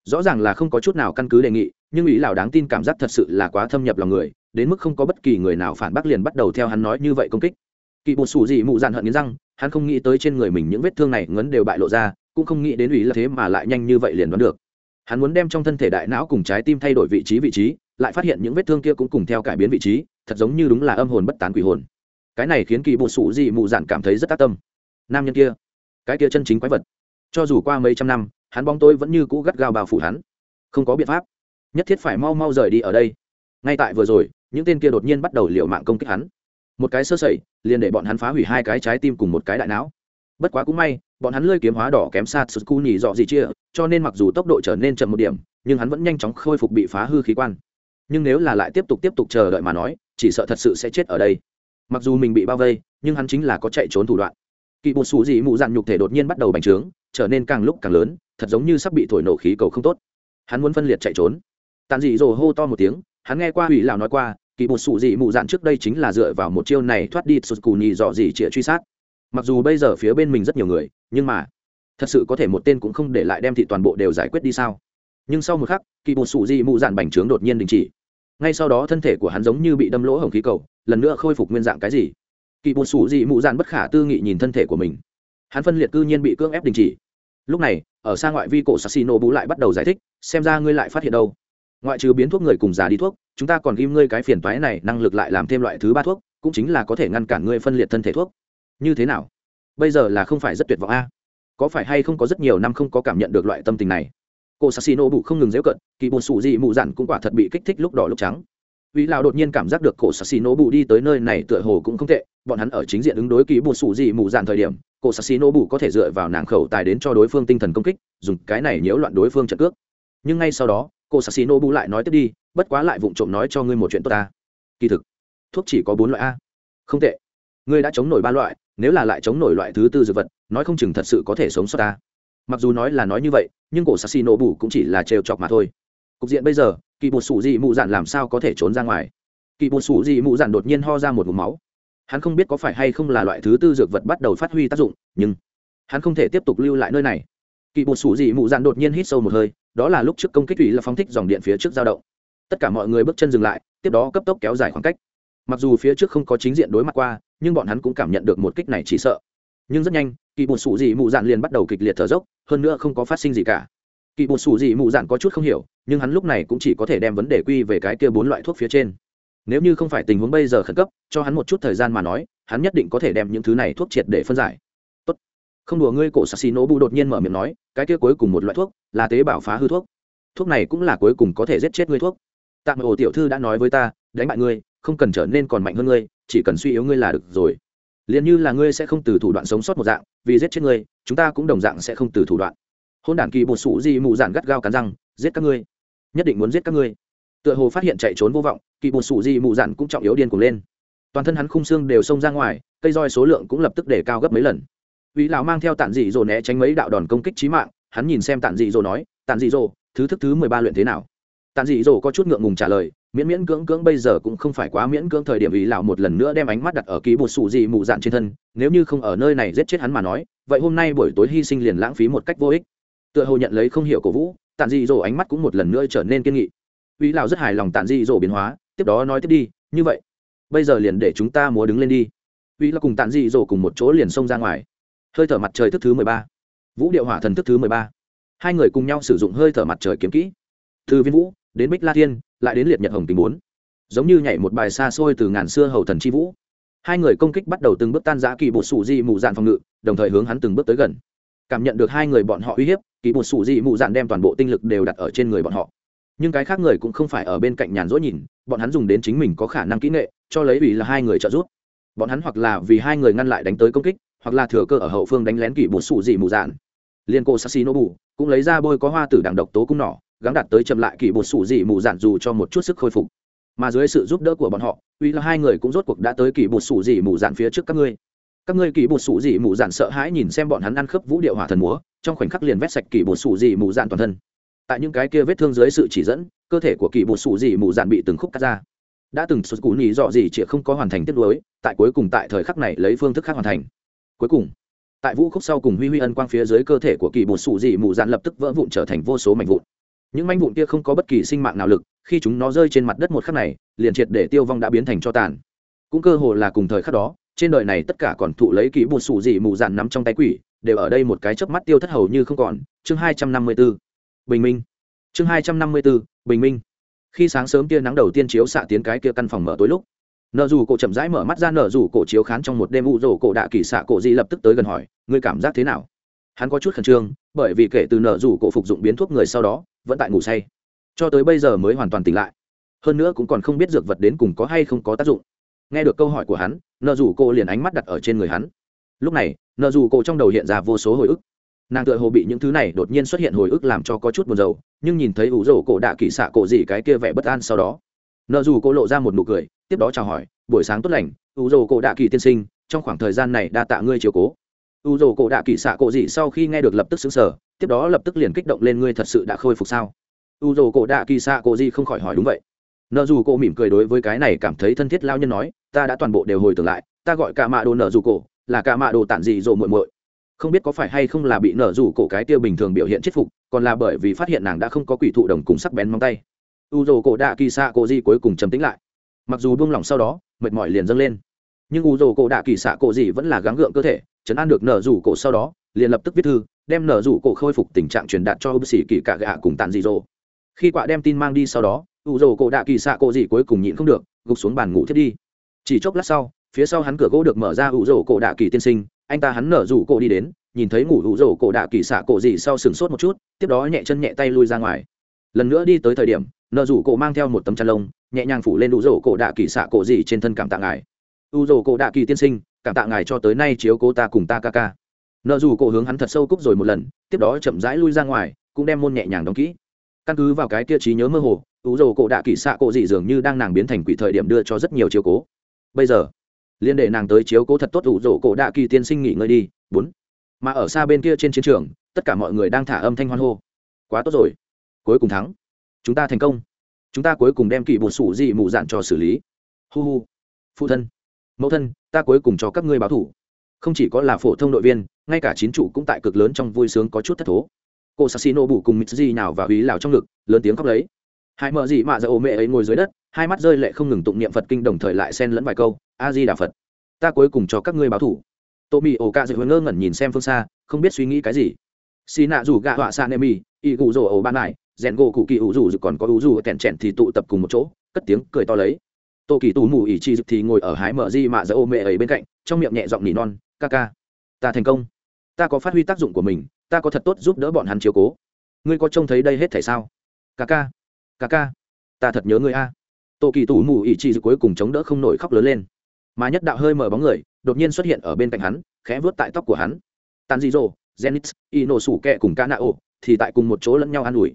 rõ ràng là không có chút nào căn cứ đề nghị nhưng ý lão đáng tin cảm giác thật sự là quá thâm nhập lòng người đến mức không có bất kỳ người nào phản bác liền bắt đầu theo hắn nói như vậy công kích kỳ bột sủ dị mụ dạn hận nghiến răng hắn không nghĩ tới trên người mình những vết thương này ngấn đều bại lộ ra cũng không nghĩ đến ủy là thế mà lại nhanh như vậy liền đoán được hắn muốn đem trong thân thể đại não cùng trái tim thay đổi vị trí vị trí, lại phát hiện những vết thương kia cũng cùng theo cải biến vị trí, thật giống như đúng là âm hồn bất tán quỷ hồn. Cái này khiến kỳ bột sủ dị mụ dạn cảm thấy rất tác tâm. Nam nhân kia, cái kia chân chính quái vật. Cho dù qua mấy trăm năm, hắn bóng tôi vẫn như cũ gắt gao bao phủ hắn. Không có biện pháp. Nhất thiết phải mau mau rời đi ở đây. Ngay tại vừa rồi, những tên kia đột nhiên bắt đầu liều mạng công kích hắn. Một cái sơ sẩy, liền để bọn hắn phá hủy hai cái trái tim cùng một cái đại não bất quá cũng may, bọn hắn lơi kiếm hóa đỏ kém xa sụt cu nhì dọ gì chia, cho nên mặc dù tốc độ trở nên chậm một điểm, nhưng hắn vẫn nhanh chóng khôi phục bị phá hư khí quan. Nhưng nếu là lại tiếp tục tiếp tục chờ đợi mà nói, chỉ sợ thật sự sẽ chết ở đây. Mặc dù mình bị bao vây, nhưng hắn chính là có chạy trốn thủ đoạn. Kỵ bột xù dị mụ dạn nhục thể đột nhiên bắt đầu bành trướng, trở nên càng lúc càng lớn, thật giống như sắp bị thổi nổ khí cầu không tốt. Hắn muốn phân liệt chạy trốn. Tàn dị dồ hô to một tiếng, hắn nghe qua hủy lào nói qua, kỳ bột sủ dị mụ dạn trước đây chính là dựa vào một chiêu này thoát đi sụt cù nhì dọ dị chĩa truy sát mặc dù bây giờ phía bên mình rất nhiều người, nhưng mà thật sự có thể một tên cũng không để lại đem thị toàn bộ đều giải quyết đi sao? Nhưng sau một khắc, kỳ bột sụ dị mụ dạn bành trướng đột nhiên đình chỉ. Ngay sau đó thân thể của hắn giống như bị đâm lỗ hồng khí cầu, lần nữa khôi phục nguyên dạng cái gì? Kỳ bột sụ dị mụ dạn bất khả tư nghị nhìn thân thể của mình. Hắn phân liệt cư nhiên bị cưỡng ép đình chỉ. Lúc này, ở xa ngoại vi cổ sassino bú lại bắt đầu giải thích, xem ra ngươi lại phát hiện đâu. Ngoại trừ biến thuốc người cùng già đi thuốc, chúng ta còn ghim ngươi cái phiền toái này, năng lực lại làm thêm loại thứ ba thuốc, cũng chính là có thể ngăn cản ngươi phân liệt thân thể thuốc như thế nào? Bây giờ là không phải rất tuyệt vọng a. Có phải hay không có rất nhiều năm không có cảm nhận được loại tâm tình này? Cô sassino bụ không ngừng dễu cận, kỳ bùn sụ dị mụ dặn cũng quả thật bị kích thích lúc đỏ lúc trắng. Vì lào đột nhiên cảm giác được cổ sassino bụ đi tới nơi này tựa hồ cũng không tệ, bọn hắn ở chính diện ứng đối kỳ bùn sụ dị mụ dặn thời điểm cổ sassino bụ có thể dựa vào nàng khẩu tài đến cho đối phương tinh thần công kích, dùng cái này nhiễu loạn đối phương trận cước. Nhưng ngay sau đó cổ sassino bụ lại nói tiếp đi, bất quá lại vụng trộm nói cho ngươi một chuyện tốt ta. Kỳ thực, thuốc chỉ có bốn loại a. Không tệ. Ngươi đã chống nổi ba loại nếu là lại chống nổi loại thứ tư dược vật, nói không chừng thật sự có thể sống sót ta. Mặc dù nói là nói như vậy, nhưng cổ sassi nổ bù cũng chỉ là trêu chọc mà thôi. Cục diện bây giờ, kỳ bột sủ dị mụ dạn làm sao có thể trốn ra ngoài? Kỳ bột sủ dị mụ dạn đột nhiên ho ra một vùng máu. Hắn không biết có phải hay không là loại thứ tư dược vật bắt đầu phát huy tác dụng, nhưng hắn không thể tiếp tục lưu lại nơi này. Kỳ bột sủ dị mụ dạn đột nhiên hít sâu một hơi, đó là lúc trước công kích ủy là phóng thích dòng điện phía trước dao động. Tất cả mọi người bước chân dừng lại, tiếp đó cấp tốc kéo dài khoảng cách. Mặc dù phía trước không có chính diện đối mặt qua nhưng bọn hắn cũng cảm nhận được một kích này chỉ sợ. Nhưng rất nhanh, kỳ bột sủ dị mụ dạn liền bắt đầu kịch liệt thở dốc, hơn nữa không có phát sinh gì cả. Kỳ bột sủ dị mụ dạn có chút không hiểu, nhưng hắn lúc này cũng chỉ có thể đem vấn đề quy về cái kia bốn loại thuốc phía trên. Nếu như không phải tình huống bây giờ khẩn cấp, cho hắn một chút thời gian mà nói, hắn nhất định có thể đem những thứ này thuốc triệt để phân giải. Tốt. không đùa ngươi, cổ sassi nổ bu đột nhiên mở miệng nói, cái kia cuối cùng một loại thuốc, là tế bào phá hư thuốc. Thuốc này cũng là cuối cùng có thể giết chết ngươi thuốc. Tạm ổ tiểu thư đã nói với ta, đánh bại ngươi, không cần trở nên còn mạnh hơn ngươi chỉ cần suy yếu ngươi là được rồi. Liền như là ngươi sẽ không từ thủ đoạn sống sót một dạng, vì giết chết ngươi, chúng ta cũng đồng dạng sẽ không từ thủ đoạn. Hôn đản kỳ một sủ gì mù dạn gắt gao cắn răng, giết các ngươi. Nhất định muốn giết các ngươi. Tựa hồ phát hiện chạy trốn vô vọng, kỳ một sủ gì mù dạn cũng trọng yếu điên cuồng lên. Toàn thân hắn khung xương đều xông ra ngoài, cây roi số lượng cũng lập tức để cao gấp mấy lần. Vĩ lão mang theo tản dị dồ né tránh mấy đạo đòn công kích chí mạng, hắn nhìn xem tản dị dồ nói, tản dị dồ thứ thức thứ mười ba luyện thế nào? Tản dị dồ có chút ngượng ngùng trả lời miễn miễn cưỡng cưỡng bây giờ cũng không phải quá miễn cưỡng thời điểm ý lão một lần nữa đem ánh mắt đặt ở ký bột sụ dị mù dạn trên thân, nếu như không ở nơi này giết chết hắn mà nói, vậy hôm nay buổi tối hy sinh liền lãng phí một cách vô ích. Tựa hồ nhận lấy không hiểu cổ vũ, tản dị dỗ ánh mắt cũng một lần nữa trở nên kiên nghị. Ý lão rất hài lòng tản dị dỗ biến hóa, tiếp đó nói tiếp đi, như vậy, bây giờ liền để chúng ta múa đứng lên đi. Ý là cùng tản dị dỗ cùng một chỗ liền xông ra ngoài. Hơi thở mặt trời thức thứ mười ba, vũ điệu hỏa thần thức thứ mười ba. Hai người cùng nhau sử dụng hơi thở mặt trời kiếm kỹ. Từ viên vũ đến bích la thiên lại đến liệt nhật hồng tình bốn. Giống như nhảy một bài xa xôi từ ngàn xưa hầu thần chi vũ. Hai người công kích bắt đầu từng bước tan giã kỳ bột sủ di mù dạn phòng ngự, đồng thời hướng hắn từng bước tới gần. Cảm nhận được hai người bọn họ uy hiếp, kỳ bột sủ di mù dạn đem toàn bộ tinh lực đều đặt ở trên người bọn họ. Nhưng cái khác người cũng không phải ở bên cạnh nhàn rỗi nhìn, bọn hắn dùng đến chính mình có khả năng kỹ nghệ, cho lấy ủy là hai người trợ giúp. Bọn hắn hoặc là vì hai người ngăn lại đánh tới công kích, hoặc là thừa cơ ở hậu phương đánh lén kỳ bột sủ di mù dạn. Liên cô sassy nô bù cũng lấy ra bôi có hoa tử đằng độc tố cung nỏ gắng đạt tới chậm lại kỳ bột sủ dị mù dạn dù cho một chút sức khôi phục. Mà dưới sự giúp đỡ của bọn họ, uy là hai người cũng rốt cuộc đã tới kỳ bột sủ dị mù dạn phía trước các ngươi. Các ngươi kỳ bột sủ dị mù dạn sợ hãi nhìn xem bọn hắn ăn khớp vũ điệu hỏa thần múa, trong khoảnh khắc liền vét sạch kỳ bột sủ dị mù dạn toàn thân. Tại những cái kia vết thương dưới sự chỉ dẫn, cơ thể của kỳ bột sủ dị mù dạn bị từng khúc cắt ra. Đã từng sụt cú nhì dọ gì chỉ không có hoàn thành tiếp nối, tại cuối cùng tại thời khắc này lấy phương thức khác hoàn thành. Cuối cùng, tại vũ khúc sau cùng huy huy ân quang phía dưới cơ thể của kỳ bột sủ dị mù dạn lập tức vỡ vụn trở thành vô số mảnh vụn những manh vụn kia không có bất kỳ sinh mạng nào lực, khi chúng nó rơi trên mặt đất một khắc này, liền triệt để tiêu vong đã biến thành cho tàn. Cũng cơ hồ là cùng thời khắc đó, trên đời này tất cả còn thụ lấy kỹ bột sủ dị mù dạn nắm trong tay quỷ, đều ở đây một cái chớp mắt tiêu thất hầu như không còn. Chương hai trăm năm mươi b ố bình minh. Chương hai trăm năm mươi b ố bình minh. Khi sáng sớm tia nắng đầu tiên chiếu xạ tiến cái kia căn phòng mở tối lúc, nợ dù cổ chậm rãi mở mắt ra, nợ dù cổ chiếu khán trong một đêm ụ rổ cổ đạ kỳ xạ cổ di lập tức tới gần hỏi, ngươi cảm giác thế nào? Hắn có chút khẩn trương, bởi vì kể từ nợ rủ cổ phục dụng biến thuốc người sau đó, vẫn tại ngủ say. Cho tới bây giờ mới hoàn toàn tỉnh lại. Hơn nữa cũng còn không biết dược vật đến cùng có hay không có tác dụng. Nghe được câu hỏi của hắn, nợ rủ cô liền ánh mắt đặt ở trên người hắn. Lúc này, nợ rủ cô trong đầu hiện ra vô số hồi ức. Nàng tựa hồ bị những thứ này đột nhiên xuất hiện hồi ức làm cho có chút buồn rầu, nhưng nhìn thấy ủ rổ cổ đạ kỹ xạ cổ gì cái kia vẻ bất an sau đó, nợ dù cô lộ ra một nụ cười, tiếp đó chào hỏi, buổi sáng tốt lành, ủ rổ cổ đạ kỳ tiên sinh, trong khoảng thời gian này đa tạ ngươi chiều cố u rổ cổ đạ kỳ xạ cổ gì sau khi nghe được lập tức xứng sở tiếp đó lập tức liền kích động lên, ngươi thật sự đã khôi phục sao? U dồ cổ đạ kỳ xạ cổ gì không khỏi hỏi, đúng vậy. Nợ dù cổ mỉm cười đối với cái này cảm thấy thân thiết lao nhân nói, ta đã toàn bộ đều hồi tưởng lại, ta gọi cả mạ đồ nợ dù cổ, là cả mạ đồ tản dị dỗ muội muội. Không biết có phải hay không là bị nợ dù cổ cái tiêu bình thường biểu hiện chết phục, còn là bởi vì phát hiện nàng đã không có quỷ thụ đồng cùng sắc bén móng tay. U dồ cổ đạ kỳ xạ cổ gì cuối cùng trầm tính lại. Mặc dù buông lỏng sau đó, mệt mỏi liền dâng lên. Nhưng u dồ cổ đạ kỳ xạ cổ gì vẫn là gắng gượng cơ thể chấn an được nợ rủ cổ sau đó, liền lập tức viết thư, đem nở rủ cổ khôi phục tình trạng truyền đạt cho ưu sĩ kỳ cả gạ cùng tàn dị dỗ. Khi quạ đem tin mang đi sau đó ưu dồ cổ đạ kỳ xạ cổ dị cuối cùng nhịn không được, gục xuống bàn ngủ thiết đi. Chỉ chốc lát sau, phía sau hắn cửa gỗ được mở ra u dồ cổ đạ kỳ tiên sinh, anh ta hắn nở rủ cổ đi đến, nhìn thấy ngủ u dồ cổ đạ kỳ xạ cổ dị sau sừng sốt một chút, tiếp đó nhẹ chân nhẹ tay lui ra ngoài. Lần nữa đi tới thời điểm, nở rủ cổ mang theo một tấm chăn lông, nhẹ nhàng phủ lên u dồ cổ đạ kỳ xạ cổ dị trên thân cảm tạ ngài. U dồ cổ đạ kỳ tiên sinh cảm tạ ngài cho tới nay chiếu cố ta cùng ta ca ca. Nợ dù cổ hướng hắn thật sâu cúc rồi một lần, tiếp đó chậm rãi lui ra ngoài, cũng đem môn nhẹ nhàng đóng kỹ. Căn cứ vào cái tiêu trí nhớ mơ hồ, ủ dầu cổ đạ kỷ xạ cổ dị dường như đang nàng biến thành quỷ thời điểm đưa cho rất nhiều chiếu cố. Bây giờ, liên đệ nàng tới chiếu cố thật tốt ủ dầu cổ đạ kỳ tiên sinh nghỉ ngơi đi. Bốn. Mà ở xa bên kia trên chiến trường, tất cả mọi người đang thả âm thanh hoan hô. Quá tốt rồi. Cuối cùng thắng. Chúng ta thành công. Chúng ta cuối cùng đem kỳ bột sủ dị mù dạn cho xử lý. Hu hu. Phụ thân mẫu thân, ta cuối cùng cho các ngươi báo thủ. Không chỉ có là phổ thông đội viên, ngay cả chín trụ cũng tại cực lớn trong vui sướng có chút thất thố. Cô sassino bù cùng mitsuji nào và ý lào trong ngực, lớn tiếng khóc lấy. Hai mợ gì mạ dạ ổ mẹ ấy ngồi dưới đất, hai mắt rơi lệ không ngừng tụng niệm phật kinh đồng thời lại xen lẫn vài câu a di đà phật. Ta cuối cùng cho các ngươi báo thủ. Tô mì ổ cạ dự ngơ ngẩn nhìn xem phương xa, không biết suy nghĩ cái gì. Xì nạ rủ gạ họa sa nê mi y gù rồ ổ ban lại, rèn gỗ cụ kỳ ủ rủ còn có ủ rủ kẹn chẹn thì tụ tập cùng một chỗ, cất tiếng cười to lấy tô kỳ tù mù ỉ chi dực thì ngồi ở hái mở di mạ dạ ô mẹ ấy bên cạnh, trong miệng nhẹ giọng nỉ non, ca ca, ta thành công. Ta có phát huy tác dụng của mình, ta có thật tốt giúp đỡ bọn hắn chiếu cố. Ngươi có trông thấy đây hết thể sao? Ca ca ca ca, ta thật nhớ ngươi a. Tô kỳ tù mù ỉ chi dực cuối cùng chống đỡ không nổi khóc lớn lên. Mà nhất đạo hơi mở bóng người, đột nhiên xuất hiện ở bên cạnh hắn, khẽ vớt tại tóc của hắn. Tàn dị dỗ genix y nổ sủ kẹ cùng ca nạ ô thì tại cùng một chỗ lẫn nhau an ủi.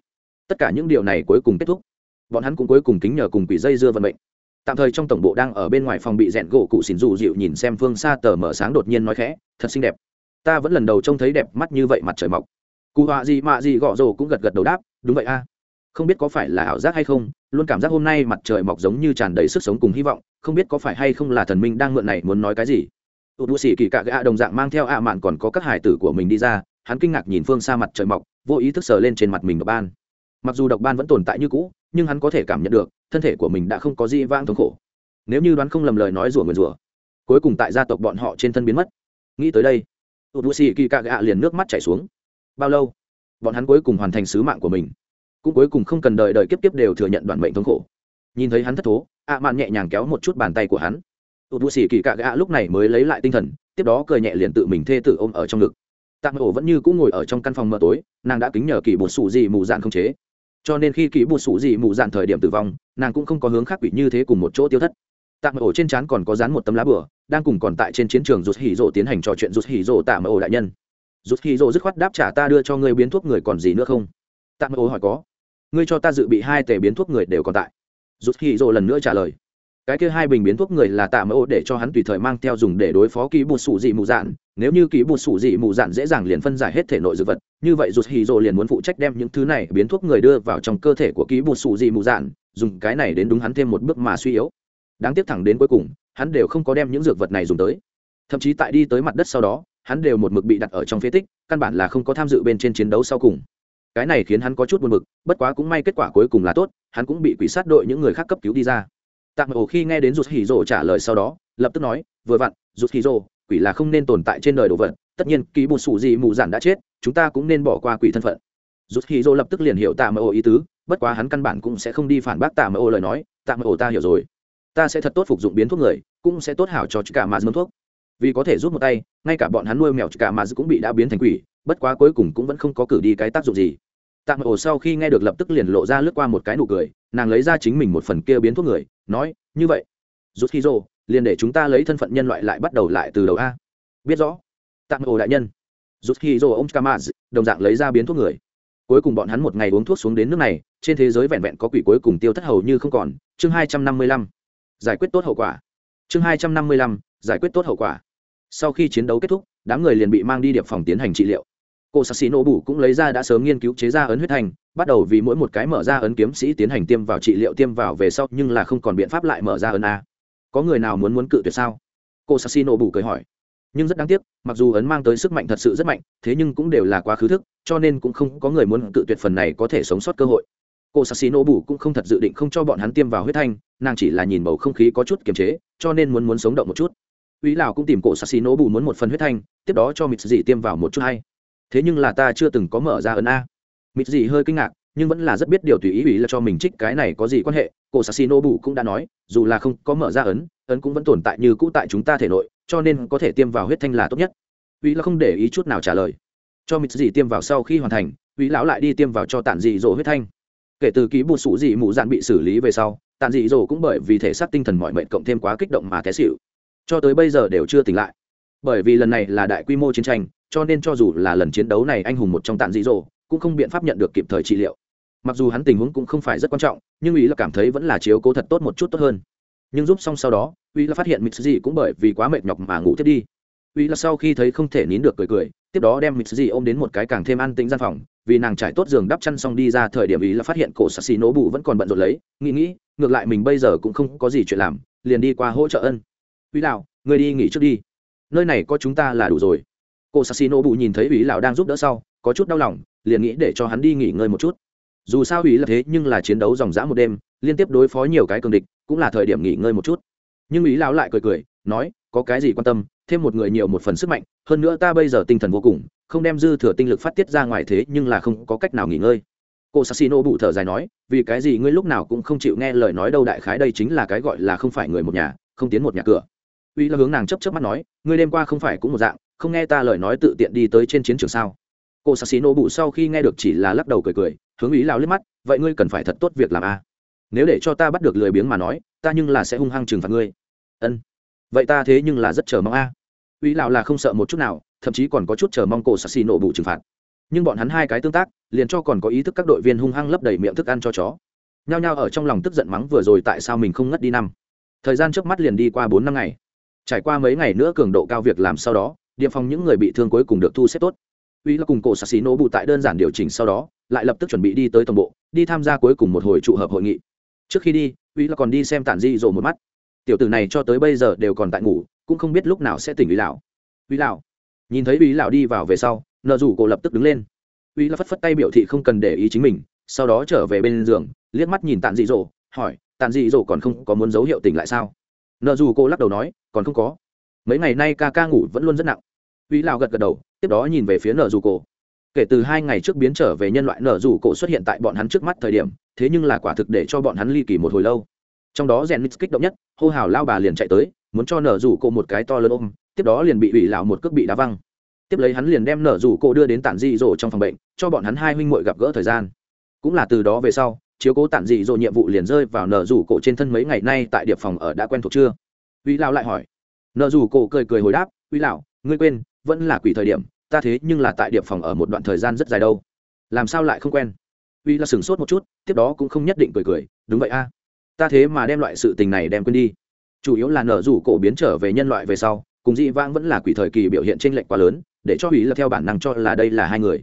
Tất cả những điều này cuối cùng kết thúc. Bọn hắn cũng cuối cùng kính nhờ cùng quỷ dây dưa vận mệnh tạm thời trong tổng bộ đang ở bên ngoài phòng bị rẽn gỗ cụ xỉn dù dịu nhìn xem phương xa tờ mở sáng đột nhiên nói khẽ, thật xinh đẹp. Ta vẫn lần đầu trông thấy đẹp mắt như vậy mặt trời mọc. Cụ họa gì mạ gì gõ rồ cũng gật gật đầu đáp, đúng vậy a. Không biết có phải là ảo giác hay không, luôn cảm giác hôm nay mặt trời mọc giống như tràn đầy sức sống cùng hy vọng, không biết có phải hay không là thần minh đang mượn này muốn nói cái gì. Tụt bụi xỉ kỳ cạ gạ đồng dạng mang theo ạ mạn còn có các hải tử của mình đi ra, hắn kinh ngạc nhìn phương xa mặt trời mọc, vô ý thức sờ lên trên mặt mình độc ban. Mặc dù độc ban vẫn tồn tại như cũ nhưng hắn có thể cảm nhận được, thân thể của mình đã không có gì vang thống khổ. Nếu như đoán không lầm lời nói rủa nguyền rủa, cuối cùng tại gia tộc bọn họ trên thân biến mất. Nghĩ tới đây tụt bụi xỉ kỳ cạ gạ liền nước mắt chảy xuống. Bao lâu? Bọn hắn cuối cùng hoàn thành sứ mạng của mình. Cũng cuối cùng không cần đợi đợi kiếp kiếp đều thừa nhận đoạn mệnh thống khổ. Nhìn thấy hắn thất thố ạ mạn nhẹ nhàng kéo một chút bàn tay của hắn. Tụt bụi xỉ kỳ cạ gạ lúc này mới lấy lại tinh thần, tiếp đó cười nhẹ liền tự mình thê tự ôm ở trong ngực. Tạ ổ vẫn như cũng ngồi ở trong căn phòng mờ tối, nàng đã kính nhờ kỳ bột sủ gì mù dạn không chế cho nên khi kỹ bột sủ dị mù dạn thời điểm tử vong, nàng cũng không có hướng khác quỷ như thế cùng một chỗ tiêu thất. Tạ ổ trên trán còn có dán một tấm lá bửa đang cùng còn tại trên chiến trường rút hỉ rộ tiến hành trò chuyện rút hỉ rộ tạ ổ đại nhân. Rút hỉ rộ dứt khoát đáp trả ta đưa cho ngươi biến thuốc người còn gì nữa không? Tạ ổ hỏi có. Ngươi cho ta dự bị hai tể biến thuốc người đều còn tại. Rút hỉ rộ lần nữa trả lời. Cái kia hai bình biến thuốc người là tạ mẫu để cho hắn tùy thời mang theo dùng để đối phó kỹ bột sủ dị mù dạn nếu như ký bột sủ dị mù dạn dễ dàng liền phân giải hết thể nội dược vật, như vậy rụt hì rồ liền muốn phụ trách đem những thứ này biến thuốc người đưa vào trong cơ thể của ký bột sủ dị mù dạn, dùng cái này đến đúng hắn thêm một bước mà suy yếu. Đáng tiếc thẳng đến cuối cùng, hắn đều không có đem những dược vật này dùng tới. Thậm chí tại đi tới mặt đất sau đó, hắn đều một mực bị đặt ở trong phế tích, căn bản là không có tham dự bên trên chiến đấu sau cùng. Cái này khiến hắn có chút buồn mực bất quá cũng may kết quả cuối cùng là tốt, hắn cũng bị quỷ sát đội những người khác cấp cứu đi ra. Tạm ổ khi nghe đến rụt hỉ rồ trả lời sau đó, lập tức nói, vừa vặn, rụt hỉ rồ quỷ là không nên tồn tại trên đời đồ vật, tất nhiên, ký bột sủ gì mù giản đã chết, chúng ta cũng nên bỏ qua quỷ thân phận. Rút hỉ dô lập tức liền hiểu tạ mơ ô ý tứ, bất quá hắn căn bản cũng sẽ không đi phản bác tạ mơ ô lời nói, tạ mơ ô ta hiểu rồi. Ta sẽ thật tốt phục dụng biến thuốc người, cũng sẽ tốt hảo cho cả mà mâm thuốc. Vì có thể rút một tay, ngay cả bọn hắn nuôi mèo cả mà cũng bị đã biến thành quỷ, bất quá cuối cùng cũng vẫn không có cử đi cái tác dụng gì. Tạ mơ ô sau khi nghe được lập tức liền lộ ra lướt qua một cái nụ cười, nàng lấy ra chính mình một phần kia biến thuốc người, nói, như vậy. Rút khi dô liền để chúng ta lấy thân phận nhân loại lại bắt đầu lại từ đầu a. Biết rõ. Tạm ồ đại nhân. Rút khi rô ông kamaz đồng dạng lấy ra biến thuốc người. Cuối cùng bọn hắn một ngày uống thuốc xuống đến nước này, trên thế giới vẹn vẹn có quỷ cuối cùng tiêu thất hầu như không còn. Chương hai trăm năm mươi lăm. Giải quyết tốt hậu quả. Chương hai trăm năm mươi lăm. Giải quyết tốt hậu quả. Sau khi chiến đấu kết thúc, đám người liền bị mang đi điệp phòng tiến hành trị liệu. Cô sassi nổ bù cũng lấy ra đã sớm nghiên cứu chế ra ấn huyết thành bắt đầu vì mỗi một cái mở ra ấn kiếm sĩ tiến hành tiêm vào trị liệu tiêm vào về sau, nhưng là không còn biện pháp lại mở ra ấn a có người nào muốn muốn cự tuyệt sao? Cô sassino bù cười hỏi. Nhưng rất đáng tiếc mặc dù ấn mang tới sức mạnh thật sự rất mạnh thế nhưng cũng đều là quá khứ thức cho nên cũng không có người muốn cự tuyệt phần này có thể sống sót cơ hội. Cô sassino bù cũng không thật dự định không cho bọn hắn tiêm vào huyết thanh nàng chỉ là nhìn bầu không khí có chút kiềm chế cho nên muốn muốn sống động một chút. Úy Lào cũng tìm cổ sassino bù muốn một phần huyết thanh, tiếp đó cho Mịt Dị tiêm vào một chút hay. Thế nhưng là ta chưa từng có mở ra ấn a. Mịt Dị hơi kinh ngạc nhưng vẫn là rất biết điều tùy ý ủy là cho mình trích cái này có gì quan hệ. Cổ sassino bù cũng đã nói, dù là không có mở ra ấn ấn cũng vẫn tồn tại như cũ tại chúng ta thể nội, cho nên có thể tiêm vào huyết thanh là tốt nhất. Ủy là không để ý chút nào trả lời. Cho mịt gì tiêm vào sau khi hoàn thành ủy lão lại đi tiêm vào cho tản dị dỗ huyết thanh. Kể từ ký bột sủ dị mụ dạn bị xử lý về sau, tản dị dỗ cũng bởi vì thể xác tinh thần mọi mệnh cộng thêm quá kích động mà té xịu cho tới bây giờ đều chưa tỉnh lại. Bởi vì lần này là đại quy mô chiến tranh, cho nên cho dù là lần chiến đấu này anh hùng một trong tàn dị dỗ, cũng không biện pháp nhận được kịp thời trị liệu mặc dù hắn tình huống cũng không phải rất quan trọng, nhưng ý là cảm thấy vẫn là chiếu cố thật tốt một chút tốt hơn. Nhưng giúp xong sau đó ý là phát hiện mitsuji cũng bởi vì quá mệt nhọc mà ngủ thiết đi. Ý là sau khi thấy không thể nín được cười cười, tiếp đó đem mitsuji ôm đến một cái càng thêm an tĩnh gian phòng, vì nàng trải tốt giường đắp chăn xong đi ra thời điểm ý là phát hiện cổ sassi nổ bụ vẫn còn bận rộn lấy, nghĩ nghĩ, ngược lại mình bây giờ cũng không có gì chuyện làm, liền đi qua hỗ trợ ân. Ý lào người đi nghỉ trước đi. Nơi này có chúng ta là đủ rồi. Cô sassino Bụ nhìn thấy ủy lão đang giúp đỡ sau, có chút đau lòng, liền nghĩ để cho hắn đi nghỉ ngơi một chút dù sao ý là thế nhưng là chiến đấu dòng dã một đêm, liên tiếp đối phó nhiều cái cường địch, cũng là thời điểm nghỉ ngơi một chút. Nhưng ý lão lại cười cười, nói, có cái gì quan tâm, thêm một người nhiều một phần sức mạnh, hơn nữa ta bây giờ tinh thần vô cùng, không đem dư thừa tinh lực phát tiết ra ngoài thế nhưng là không có cách nào nghỉ ngơi. Cô sassino bụ thở dài nói, vì cái gì ngươi lúc nào cũng không chịu nghe lời nói đâu đại khái đây chính là cái gọi là không phải người một nhà, không tiến một nhà cửa. Uy là hướng nàng chấp chấp mắt nói, ngươi đêm qua không phải cũng một dạng, không nghe ta lời nói tự tiện đi tới trên chiến trường sao? Cô nổ bụ sau khi nghe được chỉ là lắc đầu cười cười, hướng ý lao liếc mắt, vậy ngươi cần phải thật tốt việc làm a nếu để cho ta bắt được lười biếng mà nói, ta nhưng là sẽ hung hăng trừng phạt ngươi. Ân, vậy ta thế nhưng là rất chờ mong à? a uy lão là không sợ một chút nào, thậm chí còn có chút chờ mong cổ xí nổ bụ trừng phạt. Nhưng bọn hắn hai cái tương tác, liền cho còn có ý thức các đội viên hung hăng lấp đầy miệng thức ăn cho chó. Nhao nhao ở trong lòng tức giận mắng vừa rồi tại sao mình không ngất đi năm. Thời gian trước mắt liền đi qua bốn năm ngày. Trải qua mấy ngày nữa cường độ cao việc làm sau đó, địa phòng những người bị thương cuối cùng được thu xếp tốt uy là cùng cổ sassi nổ bụ tại đơn giản điều chỉnh sau đó, lại lập tức chuẩn bị đi tới tổng bộ, đi tham gia cuối cùng một hồi trụ hợp hội nghị. Trước khi đi, uy là còn đi xem tản di rộ một mắt. Tiểu tử này cho tới bây giờ đều còn tại ngủ, cũng không biết lúc nào sẽ tỉnh uy lão. Uy lão. Nhìn thấy uy lão đi vào về sau, nợ rủ cổ lập tức đứng lên. Uy là phất phất tay biểu thị không cần để ý chính mình, sau đó trở về bên giường, liếc mắt nhìn Tản dị dỗ, hỏi, Tản dị dỗ còn không có muốn dấu hiệu tỉnh lại sao? Nợ rủ cô lắc đầu nói, còn không có. Mấy ngày nay ca ca ngủ vẫn luôn rất nặng uy lão gật gật đầu, tiếp đó nhìn về phía nở rủ cổ. Kể từ hai ngày trước biến trở về nhân loại, nở rủ cổ xuất hiện tại bọn hắn trước mắt thời điểm, thế nhưng là quả thực để cho bọn hắn ly kỳ một hồi lâu. Trong đó rèn kích động nhất, hô hào lao bà liền chạy tới, muốn cho nở rủ cổ một cái to lớn ôm, tiếp đó liền bị ủy lão một cước bị đá văng. Tiếp lấy hắn liền đem nở rủ cổ đưa đến tản dị dỗ trong phòng bệnh, cho bọn hắn hai huynh muội gặp gỡ thời gian. Cũng là từ đó về sau, chiếu cố tản dị dỗ nhiệm vụ liền rơi vào nở rủ cổ trên thân mấy ngày nay tại điệp phòng ở đã quen thuộc chưa? Ủy lão lại hỏi. Nở rủ cổ cười cười hồi đáp. Ủy lão, ngươi quên vẫn là quỷ thời điểm, ta thế nhưng là tại điệp phòng ở một đoạn thời gian rất dài đâu. Làm sao lại không quen? Uy là sửng sốt một chút, tiếp đó cũng không nhất định cười cười, đúng vậy a. Ta thế mà đem loại sự tình này đem quên đi. Chủ yếu là nở rủ cổ biến trở về nhân loại về sau, cùng dị vãng vẫn là quỷ thời kỳ biểu hiện trên lệnh quá lớn, để cho uy là theo bản năng cho là đây là hai người.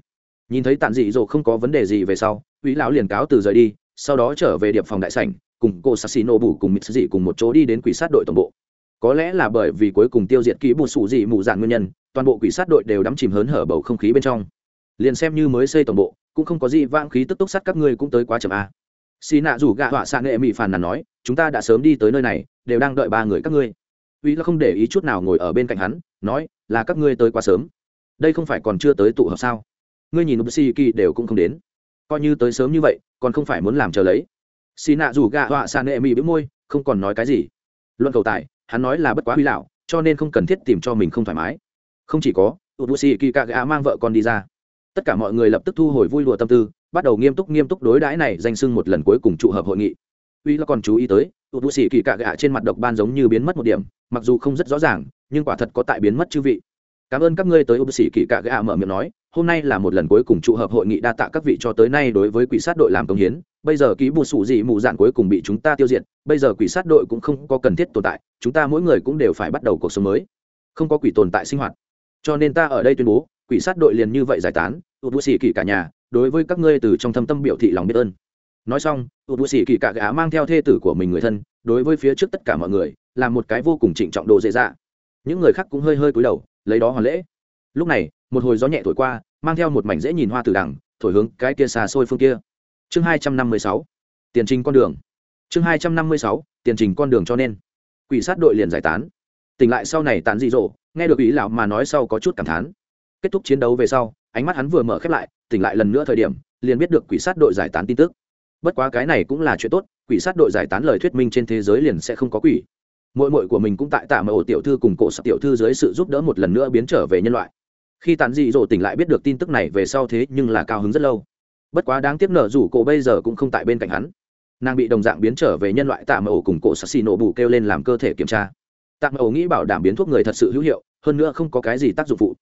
Nhìn thấy tàn dị dỗ không có vấn đề gì về sau, uy lão liền cáo từ rời đi, sau đó trở về điệp phòng đại sảnh, cùng cô sassino bù cùng mít dị cùng một chỗ đi đến quỷ sát đội tổng bộ có lẽ là bởi vì cuối cùng tiêu diệt kỹ bùn sủ dị mù dạn nguyên nhân, toàn bộ quỷ sát đội đều đắm chìm hớn hở bầu không khí bên trong. Liền xem như mới xây tổng bộ, cũng không có gì vang khí tức tốc sát các ngươi cũng tới quá chậm a xì nạ rủ gạ họa xạ nghệ mỹ phàn nàn nói, chúng ta đã sớm đi tới nơi này, đều đang đợi ba người các ngươi. Uy là không để ý chút nào ngồi ở bên cạnh hắn, nói, là các ngươi tới quá sớm. Đây không phải còn chưa tới tụ họp sao? Ngươi nhìn nubsi kỳ đều cũng không đến. Coi như tới sớm như vậy, còn không phải muốn làm chờ lấy. Xì nạ rủ gạ họa xạ nghệ mỹ bĩu môi, không còn nói cái gì. Luận cầu tài hắn nói là bất quá huy lão, cho nên không cần thiết tìm cho mình không thoải mái. Không chỉ có ubusi gã mang vợ con đi ra. Tất cả mọi người lập tức thu hồi vui lụa tâm tư, bắt đầu nghiêm túc nghiêm túc đối đãi này danh sưng một lần cuối cùng trụ hợp hội nghị. Uy là còn chú ý tới ubusi kikaga trên mặt độc ban giống như biến mất một điểm, mặc dù không rất rõ ràng, nhưng quả thật có tại biến mất chư vị cảm ơn các ngươi tới ô sĩ kỳ cạ gạ mở miệng nói, hôm nay là một lần cuối cùng trụ hợp hội nghị đa tạ các vị cho tới nay đối với quỷ sát đội làm công hiến. Bây giờ ký bù sủ dị mù dạn cuối cùng bị chúng ta tiêu diệt, bây giờ quỷ sát đội cũng không có cần thiết tồn tại, chúng ta mỗi người cũng đều phải bắt đầu cuộc sống mới. Không có quỷ tồn tại sinh hoạt. Cho nên ta ở đây tuyên bố, quỷ sát đội liền như vậy giải tán ụt bù Sĩ kỳ cả nhà, đối với các ngươi từ trong thâm tâm biểu thị lòng biết ơn. Nói xong ụt bù Sĩ kỳ cả gã mang theo thê tử của mình người thân, đối với phía trước tất cả mọi người là một cái vô cùng trịnh trọng đồ dễ dạ. Những người khác cũng hơi hơi cúi đầu lấy đó hoàn lễ. Lúc này, một hồi gió nhẹ thổi qua, mang theo một mảnh dễ nhìn hoa tử đằng, thổi hướng cái kia xa xôi phương kia. Chương hai trăm năm mươi sáu, tiền trình con đường. Chương hai trăm năm mươi sáu, tiền trình con đường cho nên. Quỷ sát đội liền giải tán. Tỉnh lại sau này tán dị dỗ, nghe được ý lão mà nói sau có chút cảm thán. Kết thúc chiến đấu về sau, ánh mắt hắn vừa mở khép lại, tỉnh lại lần nữa thời điểm, liền biết được quỷ sát đội giải tán tin tức. Bất quá cái này cũng là chuyện tốt, quỷ sát đội giải tán lời thuyết minh trên thế giới liền sẽ không có quỷ mội mội của mình cũng tại tạ mà ổ tiểu thư cùng cổ sắc tiểu thư dưới sự giúp đỡ một lần nữa biến trở về nhân loại. Khi tàn dị dỗ tỉnh lại biết được tin tức này về sau thế nhưng là cao hứng rất lâu. Bất quá đáng tiếc nở rủ cổ bây giờ cũng không tại bên cạnh hắn. Nàng bị đồng dạng biến trở về nhân loại tạ mà ổ cùng cổ sắc xì nổ bù kêu lên làm cơ thể kiểm tra. Tạ mà ổ nghĩ bảo đảm biến thuốc người thật sự hữu hiệu, hơn nữa không có cái gì tác dụng phụ.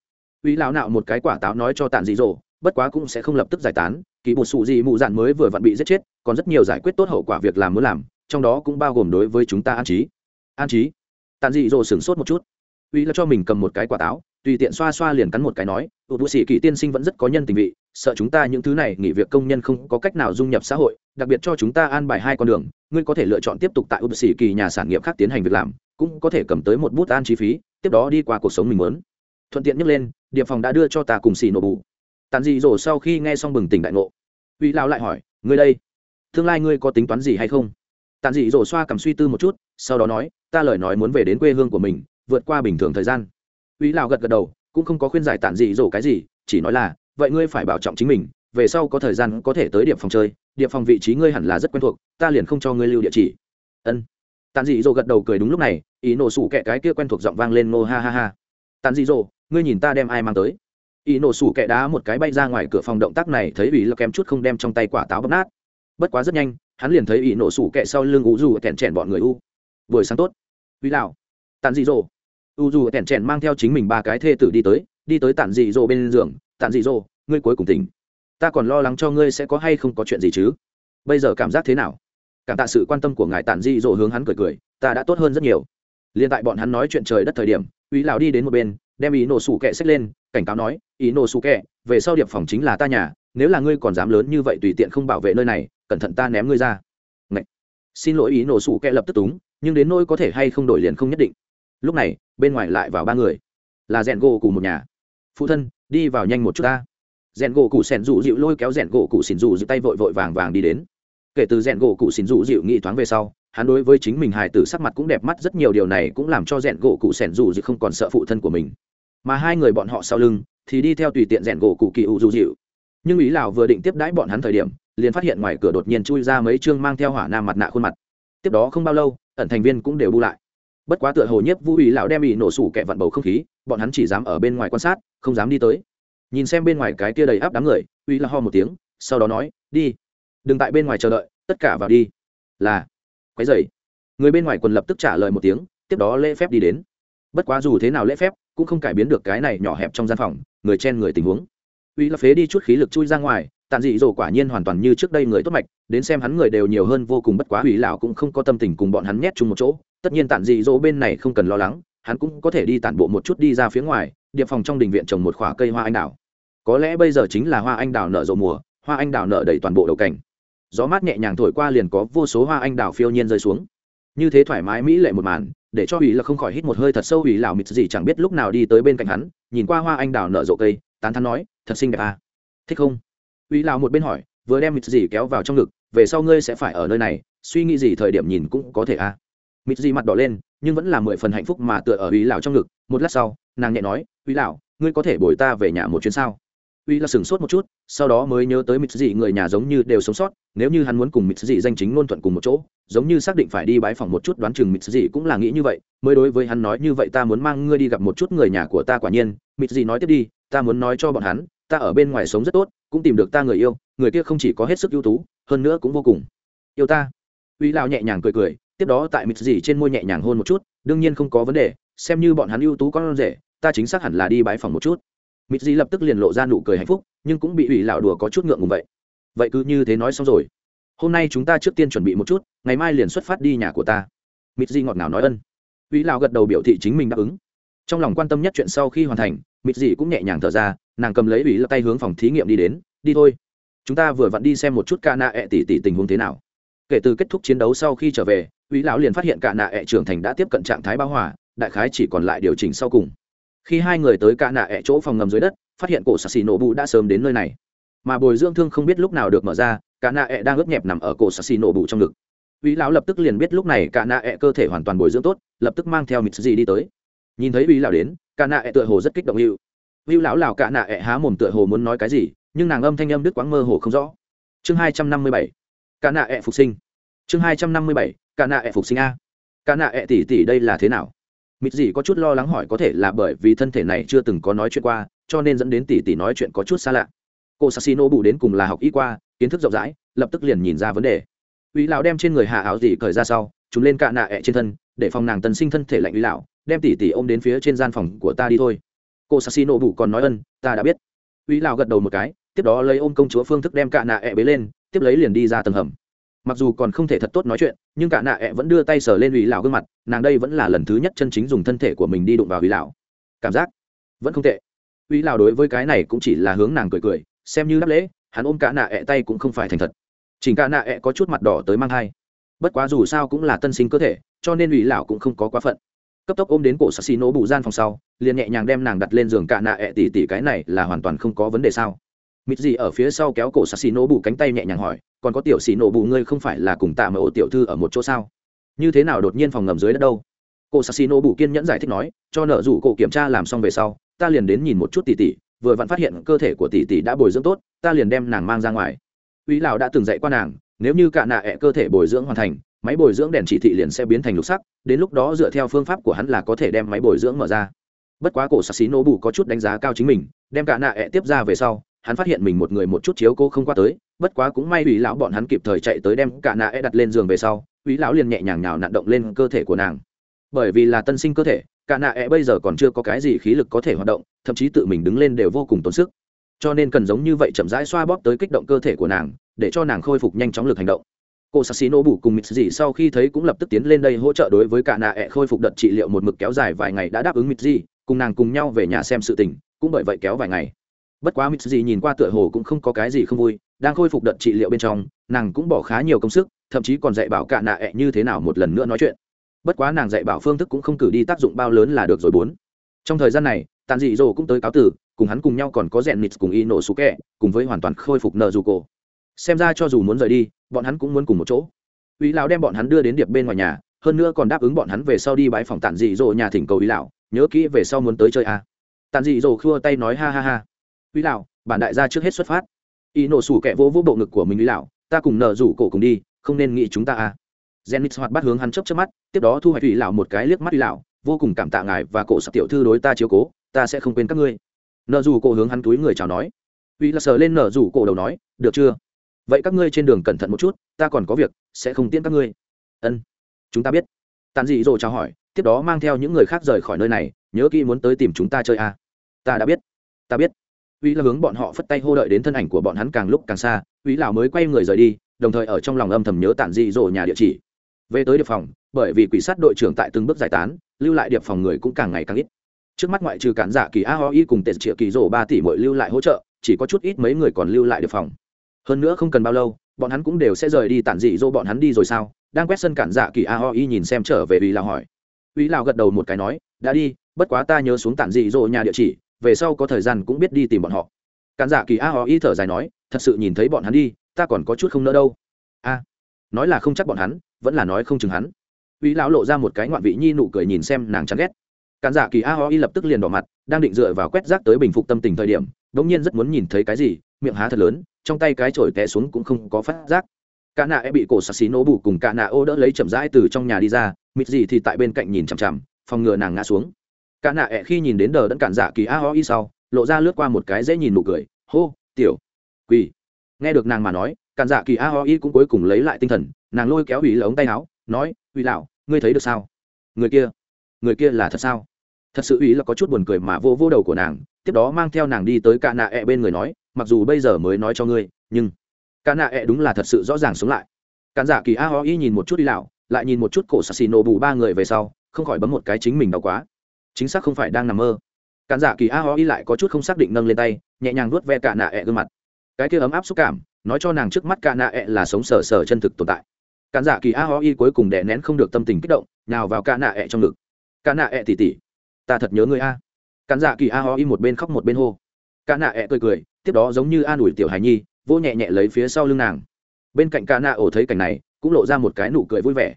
Uy lão nạo một cái quả táo nói cho tàn dị dỗ, bất quá cũng sẽ không lập tức giải tán, kỳ một sụ gì mụ dạn mới vừa vặn bị giết chết, còn rất nhiều giải quyết tốt hậu quả việc làm muốn làm, trong đó cũng bao gồm đối với chúng ta an trí an trí. Tàn dị dỗ sửng sốt một chút. Uy là cho mình cầm một cái quả táo, tùy tiện xoa xoa liền cắn một cái nói tụt bụi sĩ kỳ tiên sinh vẫn rất có nhân tình vị, sợ chúng ta những thứ này nghỉ việc công nhân không có cách nào dung nhập xã hội, đặc biệt cho chúng ta an bài hai con đường, ngươi có thể lựa chọn tiếp tục tại ụt sĩ kỳ nhà sản nghiệp khác tiến hành việc làm, cũng có thể cầm tới một bút an chi phí, tiếp đó đi qua cuộc sống mình muốn. Thuận tiện nhắc lên, điệp phòng đã đưa cho ta cùng xì nổ bù. Tàn dị dỗ sau khi nghe xong bừng tỉnh đại ngộ. Uy lão lại hỏi, ngươi đây, tương lai ngươi có tính toán gì hay không? Tàn dị dỗ xoa cầm suy tư một chút, sau đó nói, ta lời nói muốn về đến quê hương của mình, vượt qua bình thường thời gian. Uy lão gật gật đầu, cũng không có khuyên giải tàn dị dỗ cái gì, chỉ nói là, vậy ngươi phải bảo trọng chính mình, về sau có thời gian có thể tới điểm phòng chơi điểm phòng vị trí ngươi hẳn là rất quen thuộc, ta liền không cho ngươi lưu địa chỉ. Ân. Tàn dị dỗ gật đầu cười đúng lúc này, ý nổ sủ kẹ cái kia quen thuộc giọng vang lên ngô ha ha ha. Tàn dị dỗ ngươi nhìn ta đem ai mang tới? Ý nổ sủ kẹ đá một cái bay ra ngoài cửa phòng động tác này thấy ủy là kém chút không đem trong tay quả táo bóp nát. Bất quá rất nhanh hắn liền thấy ỷ nổ sủ kẹ sau lưng u dù kẹn chèn bọn người u. Buổi sáng tốt. Uy lão. Tàn dị dỗ. U dù kẹn chèn mang theo chính mình ba cái thê tử đi tới đi tới tàn dị dỗ bên giường. Tàn dị dỗ, ngươi cuối cùng tỉnh. Ta còn lo lắng cho ngươi sẽ có hay không có chuyện gì chứ? Bây giờ cảm giác thế nào? Cảm tạ sự quan tâm của ngài tản dị dỗ hướng hắn cười cười, ta đã tốt hơn rất nhiều. Liền tại bọn hắn nói chuyện trời đất thời điểm, uy lão đi đến một bên, đem ý nổ sủ kẹ xách lên, cảnh cáo nói ý nổ sủ kẹ, về sau điệp phòng chính là ta nhà, nếu là ngươi còn dám lớn như vậy tùy tiện không bảo vệ nơi này cẩn thận ta ném ngươi ra. Ngậy! xin lỗi ý nổ sủ kẹ lập tức túng, nhưng đến nỗi có thể hay không đổi liền không nhất định. Lúc này, bên ngoài lại vào ba người. Là rèn gỗ cùng một nhà. Phụ thân, đi vào nhanh một chút ta. Rèn gỗ cụ sẻn dụ dịu lôi kéo rèn gỗ cụ xỉn dụ dịu tay vội vội vàng vàng đi đến. Kể từ rèn gỗ cụ xỉn dụ dịu nghĩ thoáng về sau, hắn đối với chính mình hài tử sắc mặt cũng đẹp mắt rất nhiều, điều này cũng làm cho rèn gỗ cụ sẻn dụ dịu không còn sợ phụ thân của mình. Mà hai người bọn họ sau lưng thì đi theo tùy tiện rèn gỗ cụ kỳ ủ dụ dịu nhưng ý lào vừa định tiếp đãi bọn hắn thời điểm, liền phát hiện ngoài cửa đột nhiên chui ra mấy chương mang theo hỏa nam mặt nạ khuôn mặt. Tiếp đó không bao lâu, ẩn thành viên cũng đều bu lại. Bất quá tựa hồ nhiếp vũ ý lão đem ý nổ sủ kẹ vặn bầu không khí, bọn hắn chỉ dám ở bên ngoài quan sát, không dám đi tới. Nhìn xem bên ngoài cái kia đầy áp đám người uy là ho một tiếng, sau đó nói, đi. Đừng tại bên ngoài chờ đợi, tất cả vào đi. Là. Quái dày người bên ngoài quần lập tức trả lời một tiếng, tiếp đó lễ phép đi đến. Bất quá dù thế nào lễ phép, cũng không cải biến được cái này nhỏ hẹp trong gian phòng, người chen người tình huống uy là phế đi chút khí lực chui ra ngoài tàn dị dỗ quả nhiên hoàn toàn như trước đây người tốt mạch, đến xem hắn người đều nhiều hơn vô cùng bất quá uy lão cũng không có tâm tình cùng bọn hắn nhét chung một chỗ. Tất nhiên tàn dị dỗ bên này không cần lo lắng, hắn cũng có thể đi tản bộ một chút đi ra phía ngoài, địa phòng trong đình viện trồng một khoả cây hoa anh đào. Có lẽ bây giờ chính là hoa anh đào nở rộ mùa, hoa anh đào nở đầy toàn bộ đầu cảnh. Gió mát nhẹ nhàng thổi qua liền có vô số hoa anh đào phiêu nhiên rơi xuống. Như thế thoải mái mỹ lệ một màn, để cho ủy là không khỏi hít một hơi thật sâu ủy lão mịt gì chẳng biết lúc nào đi tới bên cạnh hắn, nhìn qua hoa anh đào nở rộ cây, tán thắn nói thật xinh đẹp à? Thích không? Uy lào một bên hỏi, vừa đem mịt gì kéo vào trong ngực, về sau ngươi sẽ phải ở nơi này, suy nghĩ gì thời điểm nhìn cũng có thể à? Mịt gì mặt đỏ lên, nhưng vẫn là mười phần hạnh phúc mà tựa ở Uy lào trong ngực. Một lát sau, nàng nhẹ nói, Uy lào ngươi có thể bồi ta về nhà một chuyến sao? Uy là sửng sốt một chút, sau đó mới nhớ tới mịt dị người nhà giống như đều sống sót, nếu như hắn muốn cùng mịt dị danh chính ngôn thuận cùng một chỗ, giống như xác định phải đi bãi phòng một chút đoán chừng mịt dị cũng là nghĩ như vậy. Mới đối với hắn nói, như vậy ta muốn mang ngươi đi gặp một chút người nhà của ta quả nhiên. Mịt dị nói, tiếp đi ta muốn nói cho bọn hắn, ta ở bên ngoài sống rất tốt, cũng tìm được ta người yêu, người kia không chỉ có hết sức ưu tú, hơn nữa cũng vô cùng. Yêu ta. Uy lao nhẹ nhàng cười cười, tiếp đó tại mịt dị trên môi nhẹ nhàng hôn một chút, đương nhiên không có vấn đề, xem như bọn hắn ưu tú con rể, ta chính xác hẳn là đi bãi phòng một chút. Mịt dị lập tức liền lộ ra nụ cười hạnh phúc, nhưng cũng bị ủy lão đùa có chút ngượng ngùng vậy. Vậy cứ như thế nói xong rồi. Hôm nay chúng ta trước tiên chuẩn bị một chút, ngày mai liền xuất phát đi nhà của ta. Mịt dị ngọt ngào nói ân. Ủy lão gật đầu biểu thị chính mình đáp ứng. Trong lòng quan tâm nhất chuyện sau khi hoàn thành mịt dị cũng nhẹ nhàng thở ra, nàng cầm lấy ủy lập tay hướng phòng thí nghiệm đi đến, đi thôi. Chúng ta vừa vặn đi xem một chút ca nạ ẹ tỷ tỷ tình huống thế nào. Kể từ kết thúc chiến đấu sau khi trở về, ủy lão liền phát hiện ca nạ ẹ trưởng thành đã tiếp cận trạng thái bão hòa, đại khái chỉ còn lại điều chỉnh sau cùng. Khi hai người tới ca nạ ẹ chỗ phòng ngầm dưới đất, phát hiện cổ sassi nổ bụ đã sớm đến nơi này. Mà bồi dưỡng thương không biết lúc nào được mở ra, cả nạ ẹ đang ướt nhẹp nằm ở cổ sassi nổ bụ trong ngực. Uy lão lập tức liền biết lúc này cả nạ ẹ cơ thể hoàn toàn bồi dưỡng tốt, lập tức mang theo mịt gì đi tới. Nhìn thấy uy lão đến cả nạ ẹ tựa hồ rất kích động hữu hữu lão lào cả nạ ẹ há mồm tựa hồ muốn nói cái gì, nhưng nàng âm thanh âm đức quãng mơ hồ không rõ. Chương hai trăm năm mươi bảy. Cả nạ ẹ phục sinh. Chương hai trăm năm mươi bảy. Cả nạ ẹ phục sinh a. Cả nạ ẹ tỷ tỷ đây là thế nào? Mịt gì có chút lo lắng hỏi có thể là bởi vì thân thể này chưa từng có nói chuyện qua, cho nên dẫn đến tỷ tỷ nói chuyện có chút xa lạ. Cô sassino bù đến cùng là học y qua, kiến thức rộng rãi, lập tức liền nhìn ra vấn đề. Uy lão đem trên người hạ áo gì cởi ra sau chúng lên cạ nạ ẹ trên thân, để phòng nàng tân sinh thân thể lạnh uy lão đem tỷ tỷ ôm đến phía trên gian phòng của ta đi thôi. Cô sassino bụ còn nói ân, ta đã biết. Uy lão gật đầu một cái, tiếp đó lấy ôm công chúa phương thức đem cạ nạ ẹ bế lên, tiếp lấy liền đi ra tầng hầm. Mặc dù còn không thể thật tốt nói chuyện, nhưng cả nạ ẹ vẫn đưa tay sờ lên ủy lão gương mặt, nàng đây vẫn là lần thứ nhất chân chính dùng thân thể của mình đi đụng vào ủy lão cảm giác vẫn không tệ. Ủy lão đối với cái này cũng chỉ là hướng nàng cười cười, xem như đáp lễ, hắn ôm cả nạ ẹ tay cũng không phải thành thật. Chỉnh cả nạ ẹ có chút mặt đỏ tới mang thai. Bất quá dù sao cũng là tân sinh cơ thể, cho nên ủy lão cũng không có quá phận cấp tốc ôm đến cổ sassi nổ bù gian phòng sau, liền nhẹ nhàng đem nàng đặt lên giường cạ nạ ẹ tỉ tỉ cái này là hoàn toàn không có vấn đề sao? Mịt gì ở phía sau kéo cổ xì nổ bù cánh tay nhẹ nhàng hỏi, còn có tiểu xì nổ bù ngươi không phải là cùng tạ mà ổ tiểu thư ở một chỗ sao? Như thế nào đột nhiên phòng ngầm dưới đất đâu? Cô xì nổ bù kiên nhẫn giải thích nói, cho nợ rủ cổ kiểm tra làm xong về sau, ta liền đến nhìn một chút tỉ tỉ, vừa vặn phát hiện cơ thể của tỷ tỷ đã bồi dưỡng tốt, ta liền đem nàng mang ra ngoài. Uy lão đã từng dạy qua nàng, nếu như cả nạ ẹ cơ thể bồi dưỡng hoàn thành máy bồi dưỡng đèn chỉ thị liền sẽ biến thành lục sắc, đến lúc đó dựa theo phương pháp của hắn là có thể đem máy bồi dưỡng mở ra. Bất quá cổ sạc xí nô bù có chút đánh giá cao chính mình, đem cả nạ ẹ tiếp ra về sau, hắn phát hiện mình một người một chút chiếu cô không qua tới, bất quá cũng may ủy lão bọn hắn kịp thời chạy tới đem cả nạ ẹ đặt lên giường về sau ủy lão liền nhẹ nhàng nào nặn động lên cơ thể của nàng. Bởi vì là tân sinh cơ thể, cả nạ ẹ bây giờ còn chưa có cái gì khí lực có thể hoạt động, thậm chí tự mình đứng lên đều vô cùng tốn sức. Cho nên cần giống như vậy chậm rãi xoa bóp tới kích động cơ thể của nàng, để cho nàng khôi phục nhanh chóng lực hành động cô sắc xí nổ bù cùng mịt dị sau khi thấy cũng lập tức tiến lên đây hỗ trợ đối với cả nạ ẹ khôi phục đợt trị liệu một mực kéo dài vài ngày đã đáp ứng mịt dị cùng nàng cùng nhau về nhà xem sự tình, cũng bởi vậy kéo vài ngày. Bất quá mịt dị nhìn qua tựa hồ cũng không có cái gì không vui, đang khôi phục đợt trị liệu bên trong, nàng cũng bỏ khá nhiều công sức, thậm chí còn dạy bảo cả nạ ẹ như thế nào một lần nữa nói chuyện. Bất quá nàng dạy bảo phương thức cũng không cử đi tác dụng bao lớn là được rồi bốn. Trong thời gian này tàn dị dỗ cũng tới cáo tử, cùng hắn cùng nhau còn có rèn nịt cùng y nổ sủ kẹ cùng với hoàn toàn khôi phục nợ dù cổ xem ra cho dù muốn rời đi bọn hắn cũng muốn cùng một chỗ ý lão đem bọn hắn đưa đến điệp bên ngoài nhà hơn nữa còn đáp ứng bọn hắn về sau đi bãi phòng tàn dị dỗ nhà thỉnh cầu ý lão nhớ kỹ về sau muốn tới chơi à. tàn dị dỗ khua tay nói ha ha ha ý lão bản đại gia trước hết xuất phát y nổ sủ kẻ vỗ vỗ bộ ngực của mình ý lão ta cùng nợ rủ cổ cùng đi không nên nghĩ chúng ta à Zenith hoạt bắt hướng hắn chớp chớp mắt, tiếp đó thu hoạch thủy lão một cái liếc mắt thủy lão, vô cùng cảm tạ ngài và cổ sập tiểu thư đối ta chiếu cố, ta sẽ không quên các ngươi. Nở rủ cổ hướng hắn túi người chào nói. Uy là sờ lên nở rủ cổ đầu nói, được chưa? Vậy các ngươi trên đường cẩn thận một chút, ta còn có việc, sẽ không tiễn các ngươi. Ân, chúng ta biết. Tàn dị dỗ chào hỏi, tiếp đó mang theo những người khác rời khỏi nơi này, nhớ kỹ muốn tới tìm chúng ta chơi à? Ta đã biết, ta biết. Uy là hướng bọn họ phất tay hô đợi đến thân ảnh của bọn hắn càng lúc càng xa, Uy lão mới quay người rời đi, đồng thời ở trong lòng âm thầm nhớ tản dị dỗ nhà địa chỉ về tới điệp phòng bởi vì quỷ sát đội trưởng tại từng bước giải tán lưu lại điệp phòng người cũng càng ngày càng ít trước mắt ngoại trừ cản giả kỳ a ho y cùng tệ triệu kỳ rổ ba tỷ mỗi lưu lại hỗ trợ chỉ có chút ít mấy người còn lưu lại điệp phòng hơn nữa không cần bao lâu, bọn hắn cũng đều sẽ rời đi tản dị dỗ bọn hắn đi rồi sao? Đang quét sân cản dạ kỳ a ho y nhìn xem trở về uy lào hỏi. Uy lào gật đầu một cái nói, đã đi, bất quá ta nhớ xuống tản dị dỗ nhà địa chỉ, về sau có thời gian cũng biết đi tìm bọn họ. Cản dạ kỳ a ho y thở dài nói, thật sự nhìn thấy bọn hắn đi, ta còn có chút không nỡ đâu. A, nói là không chắc bọn hắn, vẫn là nói không chừng hắn. Uy lão lộ ra một cái ngoạn vị nhi nụ cười nhìn xem nàng chán ghét. Cản dạ kỳ a ho y lập tức liền đỏ mặt, đang định dựa vào quét rác tới bình phục tâm tình thời điểm đống nhiên rất muốn nhìn thấy cái gì miệng há thật lớn, trong tay cái chổi té xuống cũng không có phát giác. cả nạ e bị cổ sạc xí nổ bù cùng cả nạ ô đỡ lấy chậm rãi từ trong nhà đi ra, mịt gì thì tại bên cạnh nhìn chằm chằm, phòng ngừa nàng ngã xuống. Cả nạ e khi nhìn đến đờ đẫn cản giả kỳ a ho y sau, lộ ra lướt qua một cái dễ nhìn nụ cười, hô, tiểu quỳ nghe được nàng mà nói, cản giả kỳ a ho y cũng cuối cùng lấy lại tinh thần, nàng lôi kéo ủy lống tay áo, nói ủy lão, ngươi thấy được sao? Người kia người kia là thật sao? Thật sự ủy là có chút buồn cười mà vô vô đầu của nàng, tiếp đó mang theo nàng đi tới cả nạ e bên người nói mặc dù bây giờ mới nói cho ngươi, nhưng cả nạ ẹ đúng là thật sự rõ ràng sống lại. Cản giả kỳ a ho y nhìn một chút đi lão, lại nhìn một chút cổ sassi nổ bù ba người về sau, không khỏi bấm một cái chính mình đau quá. Chính xác không phải đang nằm mơ. Cản giả kỳ a ho y lại có chút không xác định nâng lên tay, nhẹ nhàng nuốt ve cả nạ ẹ gương mặt. Cái kia ấm áp xúc cảm, nói cho nàng trước mắt cả nạ ẹ là sống sờ sờ chân thực tồn tại. Cản giả kỳ a ho y cuối cùng đè nén không được tâm tình kích động nào vào cả nạ ẹ trong ngực. Cả nạ ẹ tỉ tỉ ta thật nhớ người a. Cản giả kỳ a ho y một bên khóc một bên hô cả nạ ẹ cười cười, tiếp đó giống như an ủi tiểu hài nhi vô nhẹ nhẹ lấy phía sau lưng nàng. Bên cạnh cả nạ ổ thấy cảnh này, cũng lộ ra một cái nụ cười vui vẻ.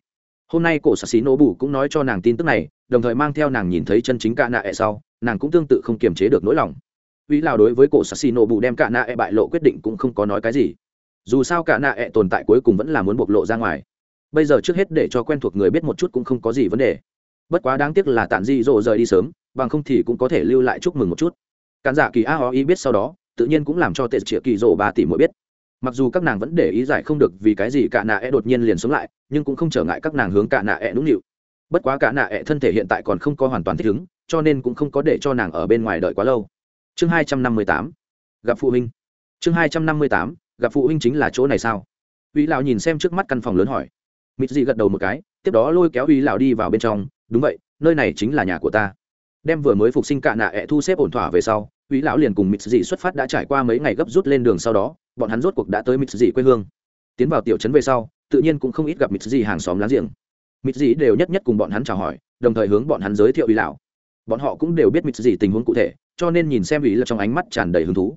Hôm nay cổ xà xí nổ bù cũng nói cho nàng tin tức này, đồng thời mang theo nàng nhìn thấy chân chính cả nạ ẹ sau, nàng cũng tương tự không kiềm chế được nỗi lòng. Vì lào đối với cổ xà xí nổ bù đem cả nạ ẹ bại lộ quyết định cũng không có nói cái gì. Dù sao cả nạ ẹ tồn tại cuối cùng vẫn là muốn bộc lộ ra ngoài. Bây giờ trước hết để cho quen thuộc người biết một chút cũng không có gì vấn đề. Bất quá đáng tiếc là tản di rộ rời đi sớm, bằng không thì cũng có thể lưu lại chúc mừng một chút cản giả kỳ a ho ý biết sau đó, tự nhiên cũng làm cho tệ triệu kỳ dỗ ba tỷ mỗi biết. Mặc dù các nàng vẫn để ý giải không được vì cái gì cả nạ e đột nhiên liền sống lại, nhưng cũng không trở ngại các nàng hướng cả nạ e nũng nịu. Bất quá cả nạ e thân thể hiện tại còn không có hoàn toàn thích ứng, cho nên cũng không có để cho nàng ở bên ngoài đợi quá lâu. Chương hai trăm năm mươi tám, gặp phụ huynh. Chương hai trăm năm mươi tám, gặp phụ huynh chính là chỗ này sao? Uy lão nhìn xem trước mắt căn phòng lớn hỏi. Mịt dị gật đầu một cái, tiếp đó lôi kéo uy lão đi vào bên trong. Đúng vậy, nơi này chính là nhà của ta đem vừa mới phục sinh cạ nạ ẹ thu xếp ổn thỏa về sau uy lão liền cùng mịt dị xuất phát đã trải qua mấy ngày gấp rút lên đường sau đó, bọn hắn rốt cuộc đã tới mịt dị quê hương. Tiến vào tiểu trấn về sau, tự nhiên cũng không ít gặp mịt dị hàng xóm láng giềng. Mịt dị đều nhất nhất cùng bọn hắn chào hỏi, đồng thời hướng bọn hắn giới thiệu uy lão. Bọn họ cũng đều biết mịt dị tình huống cụ thể, cho nên nhìn xem ý là trong ánh mắt tràn đầy hứng thú.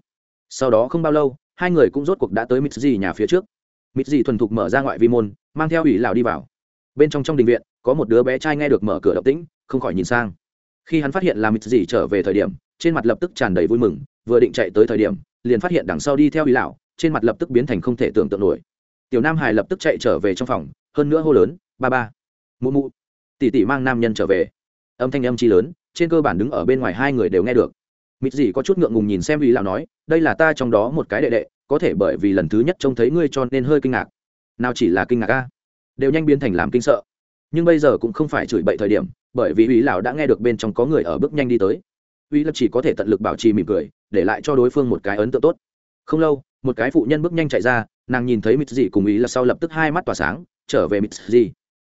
Sau đó không bao lâu, hai người cũng rốt cuộc đã tới Mịt Dị nhà phía trước. Mịt Dị thuần thục mở ra ngoại vi môn, mang theo ủy lão đi vào. Bên trong trong đình viện, có một đứa bé trai nghe được mở cửa động tĩnh, không khỏi nhìn sang khi hắn phát hiện là Mịt gì trở về thời điểm, trên mặt lập tức tràn đầy vui mừng, vừa định chạy tới thời điểm, liền phát hiện đằng sau đi theo ý lão, trên mặt lập tức biến thành không thể tưởng tượng nổi. Tiểu nam hải lập tức chạy trở về trong phòng, hơn nữa hô lớn, ba ba, mụ mụ. Tỷ tỷ mang nam nhân trở về. Âm thanh âm chi lớn, trên cơ bản đứng ở bên ngoài hai người đều nghe được. Mịt gì có chút ngượng ngùng nhìn xem ý lão nói, đây là ta trong đó một cái đệ đệ, có thể bởi vì lần thứ nhất trông thấy ngươi cho nên hơi kinh ngạc. Nào chỉ là kinh ngạc a? Đều nhanh biến thành làm kinh sợ nhưng bây giờ cũng không phải chửi bậy thời điểm, bởi vì ủy lão đã nghe được bên trong có người ở bước nhanh đi tới. Uy lập chỉ có thể tận lực bảo trì mỉm cười, để lại cho đối phương một cái ấn tượng tốt. Không lâu, một cái phụ nhân bước nhanh chạy ra, nàng nhìn thấy mịt dị cùng ý là sau lập tức hai mắt tỏa sáng, trở về mịt dị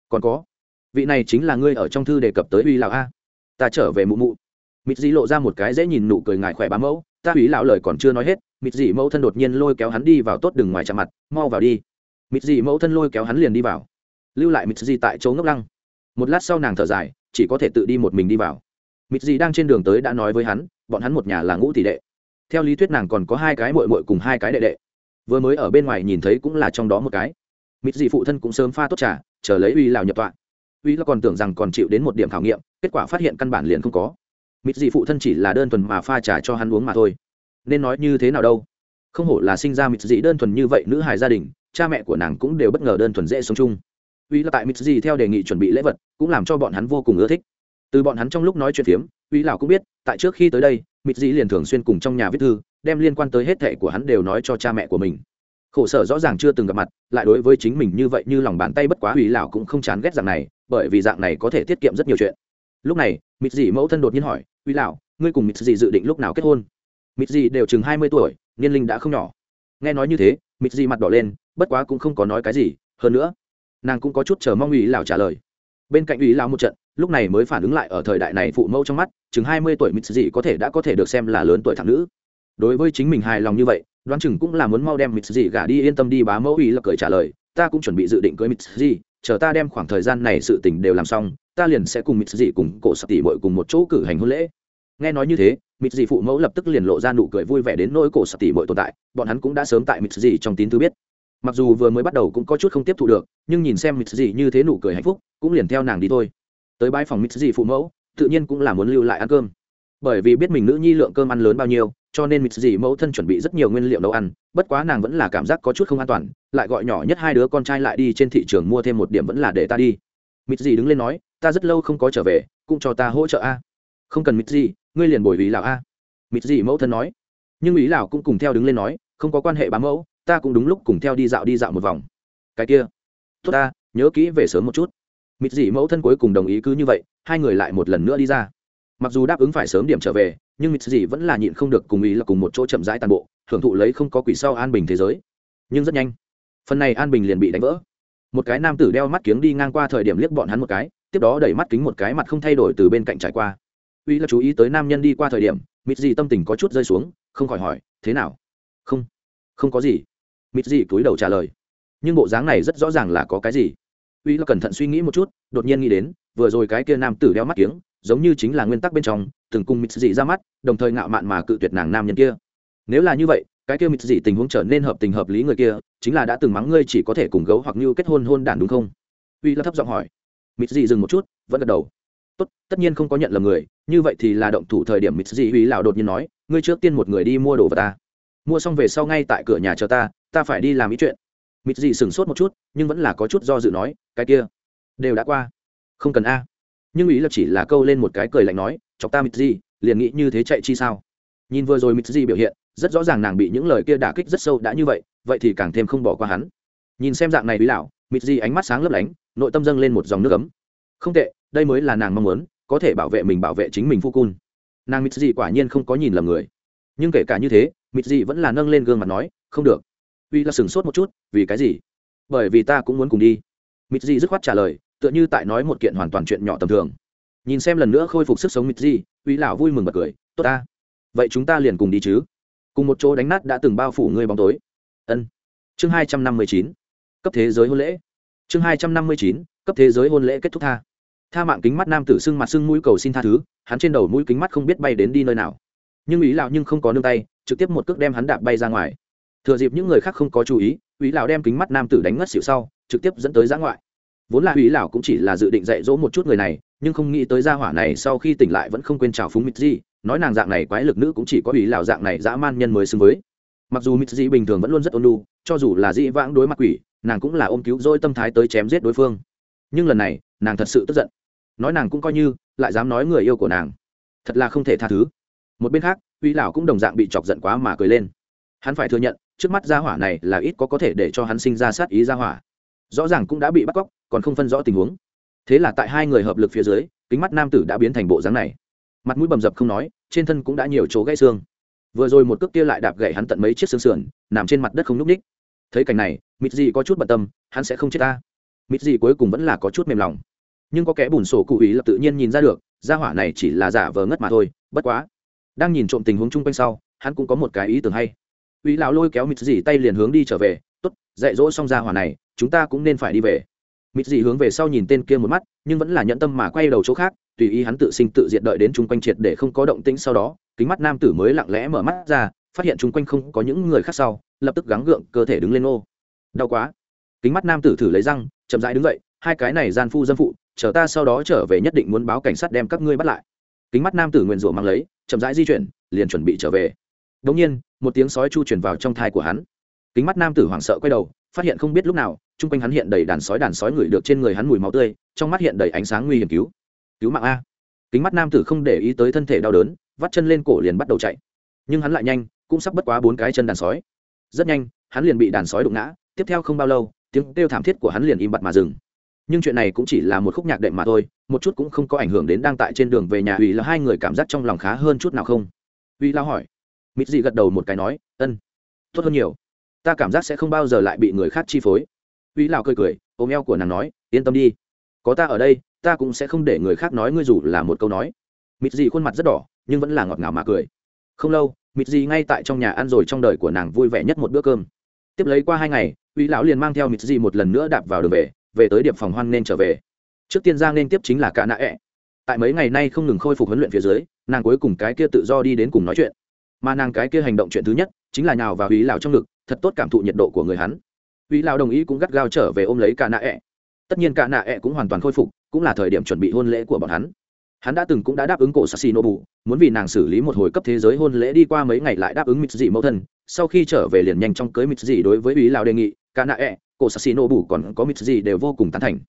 còn có, vị này chính là ngươi ở trong thư đề cập tới uy lão a? Ta trở về mụ mụ. Mịt dị lộ ra một cái dễ nhìn nụ cười ngại khỏe bám mẫu, ta uy lão lời còn chưa nói hết mịt dị mẫu thân đột nhiên lôi kéo hắn đi vào tốt đừng ngoài chạm mặt, mau vào đi. Mịt dị mẫu thân lôi kéo hắn liền đi vào lưu lại Mitzi tại chỗ ngốc lăng. Một lát sau nàng thở dài, chỉ có thể tự đi một mình đi vào. Mitzi đang trên đường tới đã nói với hắn, bọn hắn một nhà là ngũ tỷ đệ. Theo lý thuyết nàng còn có hai cái mội mội cùng hai cái đệ đệ. Vừa mới ở bên ngoài nhìn thấy cũng là trong đó một cái. Mitzi phụ thân cũng sớm pha tốt trà, chờ lấy uy lào nhập tọa. Uy là còn tưởng rằng còn chịu đến một điểm khảo nghiệm, kết quả phát hiện căn bản liền không có. Mitzi phụ thân chỉ là đơn thuần mà pha trà cho hắn uống mà thôi. Nên nói như thế nào đâu? Không hổ là sinh ra Mitzi dị đơn thuần như vậy, nữ hài gia đình, cha mẹ của nàng cũng đều bất ngờ đơn thuần dễ sống chung uy là tại mịt dị theo đề nghị chuẩn bị lễ vật, cũng làm cho bọn hắn vô cùng ưa thích. Từ bọn hắn trong lúc nói chuyện phiếm, uy Lão cũng biết, tại trước khi tới đây mịt dị liền thường xuyên cùng trong nhà viết thư, đem liên quan tới hết thệ của hắn đều nói cho cha mẹ của mình. Khổ sở rõ ràng chưa từng gặp mặt, lại đối với chính mình như vậy như lòng bàn tay bất quá uy lão cũng không chán ghét dạng này, bởi vì dạng này có thể tiết kiệm rất nhiều chuyện. Lúc này mịt dị mẫu thân đột nhiên hỏi, uy lão, ngươi cùng mịt dị dự định lúc nào kết hôn? Mịt dị đều chừng hai mươi tuổi, niên linh đã không nhỏ. Nghe nói như thế mịt dị mặt đỏ lên, bất quá cũng không có nói cái gì. Hơn nữa nàng cũng có chút chờ mong ủy lão trả lời. Bên cạnh ủy lão một trận, lúc này mới phản ứng lại ở thời đại này phụ mẫu trong mắt, chừng hai mươi tuổi mịt dị có thể đã có thể được xem là lớn tuổi thằng nữ. Đối với chính mình hài lòng như vậy, đoán chừng cũng là muốn mau đem mịt dị gả đi yên tâm đi bá mẫu ủy là cười trả lời, ta cũng chuẩn bị dự định cưới mịt dị chờ ta đem khoảng thời gian này sự tình đều làm xong, ta liền sẽ cùng mịt dị cùng cổ sập tỷ muội cùng một chỗ cử hành hôn lễ. Nghe nói như thế, mịt dị phụ mẫu lập tức liền lộ ra nụ cười vui vẻ đến nỗi cổ sập tỷ muội tồn tại, bọn hắn cũng đã sớm tại mịt dị trong tín thư biết. Mặc dù vừa mới bắt đầu cũng có chút không tiếp thu được nhưng nhìn xem mịt gì như thế nụ cười hạnh phúc, cũng liền theo nàng đi thôi. Tới bãi phòng mịt gì phụ mẫu, tự nhiên cũng là muốn lưu lại ăn cơm. Bởi vì biết mình nữ nhi lượng cơm ăn lớn bao nhiêu, cho nên mịt gì mẫu thân chuẩn bị rất nhiều nguyên liệu nấu ăn, bất quá nàng vẫn là cảm giác có chút không an toàn, lại gọi nhỏ nhất hai đứa con trai lại đi trên thị trường mua thêm một điểm vẫn là để ta đi. Mịt gì đứng lên nói, ta rất lâu không có trở về, cũng cho ta hỗ trợ a. Không cần mịt gì, ngươi liền bồi ý lào a. Mịt gì mẫu thân nói. Nhưng ý lào cũng cùng theo đứng lên nói, không có quan hệ bám mẫu, ta cũng đúng lúc cùng theo đi dạo đi dạo một vòng. Cái kia tốt ta, nhớ kỹ về sớm một chút. Mịt dị mẫu thân cuối cùng đồng ý cứ như vậy, hai người lại một lần nữa đi ra. Mặc dù đáp ứng phải sớm điểm trở về, nhưng mịt dị vẫn là nhịn không được cùng ý là cùng một chỗ chậm rãi toàn bộ, hưởng thụ lấy không có quỷ sau an bình thế giới. Nhưng rất nhanh, phần này an bình liền bị đánh vỡ. Một cái nam tử đeo mắt kiếng đi ngang qua thời điểm liếc bọn hắn một cái, tiếp đó đẩy mắt kính một cái mặt không thay đổi từ bên cạnh trải qua. Uy là chú ý tới nam nhân đi qua thời điểm, mịt dị tâm tình có chút rơi xuống, không khỏi hỏi, thế nào? Không không có gì. Mịt dị cúi đầu trả lời nhưng bộ dáng này rất rõ ràng là có cái gì. Uy là cẩn thận suy nghĩ một chút, đột nhiên nghĩ đến, vừa rồi cái kia nam tử đeo mắt kiếng, giống như chính là nguyên tắc bên trong, từng cùng mịt dị ra mắt, đồng thời ngạo mạn mà cự tuyệt nàng nam nhân kia. Nếu là như vậy, cái kia mịt dị tình huống trở nên hợp tình hợp lý người kia, chính là đã từng mắng ngươi chỉ có thể cùng gấu hoặc như kết hôn hôn đản đúng không? Uy là thấp giọng hỏi. Mịt dị dừng một chút, vẫn gật đầu. Tốt, tất nhiên không có nhận lầm người, như vậy thì là động thủ thời điểm mịt dị uy lào đột nhiên nói, ngươi trước tiên một người đi mua đồ vào ta. Mua xong về sau ngay tại cửa nhà chờ ta ta phải đi làm ý chuyện mịt dị sửng sốt một chút, nhưng vẫn là có chút do dự nói, cái kia, đều đã qua. Không cần a. Nhưng ý là chỉ là câu lên một cái cười lạnh nói, chọc ta mịt dị liền nghĩ như thế chạy chi sao? Nhìn vừa rồi mịt dị biểu hiện, rất rõ ràng nàng bị những lời kia đả kích rất sâu đã như vậy vậy thì càng thêm không bỏ qua hắn. Nhìn xem dạng này bí lão, mịt dị ánh mắt sáng lấp lánh, nội tâm dâng lên một dòng nước ấm. Không tệ, đây mới là nàng mong muốn, có thể bảo vệ mình bảo vệ chính mình phu cun. Nàng mịt dị quả nhiên không có nhìn lầm người. Nhưng kể cả như thế, mịt dị vẫn là nâng lên gương mặt nói, không được uy là sửng sốt một chút, vì cái gì? Bởi vì ta cũng muốn cùng đi. Mịt gì dứt khoát trả lời, tựa như tại nói một kiện hoàn toàn chuyện nhỏ tầm thường. Nhìn xem lần nữa khôi phục sức sống mịt gì uy lão vui mừng bật cười, tốt ta. Vậy chúng ta liền cùng đi chứ. Cùng một chỗ đánh nát đã từng bao phủ ngươi bóng tối. Ân. Chương hai trăm năm mươi chín. Cấp thế giới hôn lễ. Chương hai trăm năm mươi chín. Cấp thế giới hôn lễ kết thúc tha. Tha mạng kính mắt nam tử sưng mặt sưng mũi cầu xin tha thứ, hắn trên đầu mũi kính mắt không biết bay đến đi nơi nào. Nhưng ý lão nhưng không có nương tay, trực tiếp một cước đem hắn đạp bay ra ngoài thừa dịp những người khác không có chú ý ủy lão đem kính mắt nam tử đánh ngất xỉu sau trực tiếp dẫn tới giã ngoại. Vốn là ủy lão cũng chỉ là dự định dạy dỗ một chút người này nhưng không nghĩ tới gia hỏa này sau khi tỉnh lại vẫn không quên chào phúng mít gì nói nàng dạng này quái lực nữ cũng chỉ có ủy lão dạng này dã man nhân mới xứng với. Mặc dù mít gì bình thường vẫn luôn rất ôn nhu, cho dù là dĩ vãng đối mặt quỷ nàng cũng là ôm cứu dôi tâm thái tới chém giết đối phương. Nhưng lần này nàng thật sự tức giận. Nói nàng cũng coi như lại dám nói người yêu của nàng. Thật là không thể tha thứ. Một bên khác uy lão cũng đồng dạng bị chọc giận quá mà cười lên. Hắn phải thừa nhận trước mắt gia hỏa này là ít có có thể để cho hắn sinh ra sát ý gia hỏa. Rõ ràng cũng đã bị bắt cóc, còn không phân rõ tình huống. Thế là tại hai người hợp lực phía dưới, kính mắt nam tử đã biến thành bộ dáng này. Mặt mũi bầm dập không nói, trên thân cũng đã nhiều chỗ gãy xương. Vừa rồi một cước kia lại đạp gãy hắn tận mấy chiếc xương sườn, nằm trên mặt đất không n ú c ních. Thấy cảnh này, mịt gì có chút bận tâm, hắn sẽ không chết ta. Mịt gì cuối cùng vẫn là có chút mềm lòng. Nhưng có kẻ bùn sổ cụ ý là tự nhiên nhìn ra được, gia hỏa này chỉ là giả vờ ngất mà thôi, bất quá. Đang nhìn trộm tình huống chung quanh sau, hắn cũng có một cái ý tưởng hay uy lão lôi kéo mịt dì tay liền hướng đi trở về, tốt, dạy dỗ xong gia hỏa này, chúng ta cũng nên phải đi về. Mịt dì hướng về sau nhìn tên kia một mắt, nhưng vẫn là nhẫn tâm mà quay đầu chỗ khác, tùy ý hắn tự sinh tự diệt đợi đến chung quanh triệt để không có động tĩnh sau đó, kính mắt nam tử mới lặng lẽ mở mắt ra, phát hiện chung quanh không có những người khác sau, lập tức gắng gượng, cơ thể đứng lên ô. Đau quá. Kính mắt nam tử thử lấy răng, chậm rãi đứng dậy, hai cái này gian phu dân phụ, chờ ta sau đó trở về nhất định muốn báo cảnh sát đem các ngươi bắt lại. Kính mắt nam tử nguyện rủa mang lấy, chậm rãi di chuyển, liền chuẩn bị trở về đống nhiên, một tiếng sói chu truyền vào trong thai của hắn. Kính mắt nam tử hoảng sợ quay đầu, phát hiện không biết lúc nào trung quanh hắn hiện đầy đàn sói đàn sói ngửi được trên người hắn mùi máu tươi, trong mắt hiện đầy ánh sáng nguy hiểm cứu. Cứu mạng a. Kính mắt nam tử không để ý tới thân thể đau đớn, vắt chân lên cổ liền bắt đầu chạy. Nhưng hắn lại nhanh, cũng sắp bất quá bốn cái chân đàn sói. Rất nhanh, hắn liền bị đàn sói đụng ngã, tiếp theo không bao lâu, tiếng kêu thảm thiết của hắn liền im bặt mà dừng. Nhưng chuyện này cũng chỉ là một khúc nhạc đệm mà thôi, một chút cũng không có ảnh hưởng đến đang tại trên đường về nhà ủy là hai người cảm giác trong lòng khá hơn chút nào không? Uy lao hỏi. Mịt dị gật đầu một cái nói, ân, tốt hơn nhiều. Ta cảm giác sẽ không bao giờ lại bị người khác chi phối. Uy lào cười cười, ôm eo của nàng nói, yên tâm đi. Có ta ở đây, ta cũng sẽ không để người khác nói ngươi dù là một câu nói. Mịt dị khuôn mặt rất đỏ, nhưng vẫn là ngọt ngào mà cười. Không lâu Mịt dị ngay tại trong nhà ăn rồi trong đời của nàng vui vẻ nhất một bữa cơm. Tiếp lấy qua hai ngày uy lão liền mang theo Mịt dị một lần nữa đạp vào đường về về tới điểm phòng hoan nên trở về. Trước tiên giang nên tiếp chính là cả nạ ẹ. Tại mấy ngày nay không ngừng khôi phục huấn luyện phía dưới, nàng cuối cùng cái kia tự do đi đến cùng nói chuyện mà nàng cái kia hành động chuyện thứ nhất chính là nhào vào ý lào trong ngực thật tốt cảm thụ nhiệt độ của người hắn. Ý lào đồng ý cũng gắt gao trở về ôm lấy cả nạ ẹ、e. tất nhiên cả nạ ẹ、e、cũng cũng hoàn toàn khôi phục cũng là thời điểm chuẩn bị hôn lễ của bọn hắn. Hắn đã từng cũng đã đáp ứng cổ sassy nobu muốn vì nàng xử lý một hồi cấp thế giới hôn lễ đi qua mấy ngày lại đáp ứng mít dị mẫu thân. Sau khi trở về liền nhanh trong cưới mít dị đối với ý lào đề nghị cả nạ ẹ、e, cổ sassy nobu còn có mít dị đều vô cùng tán thành.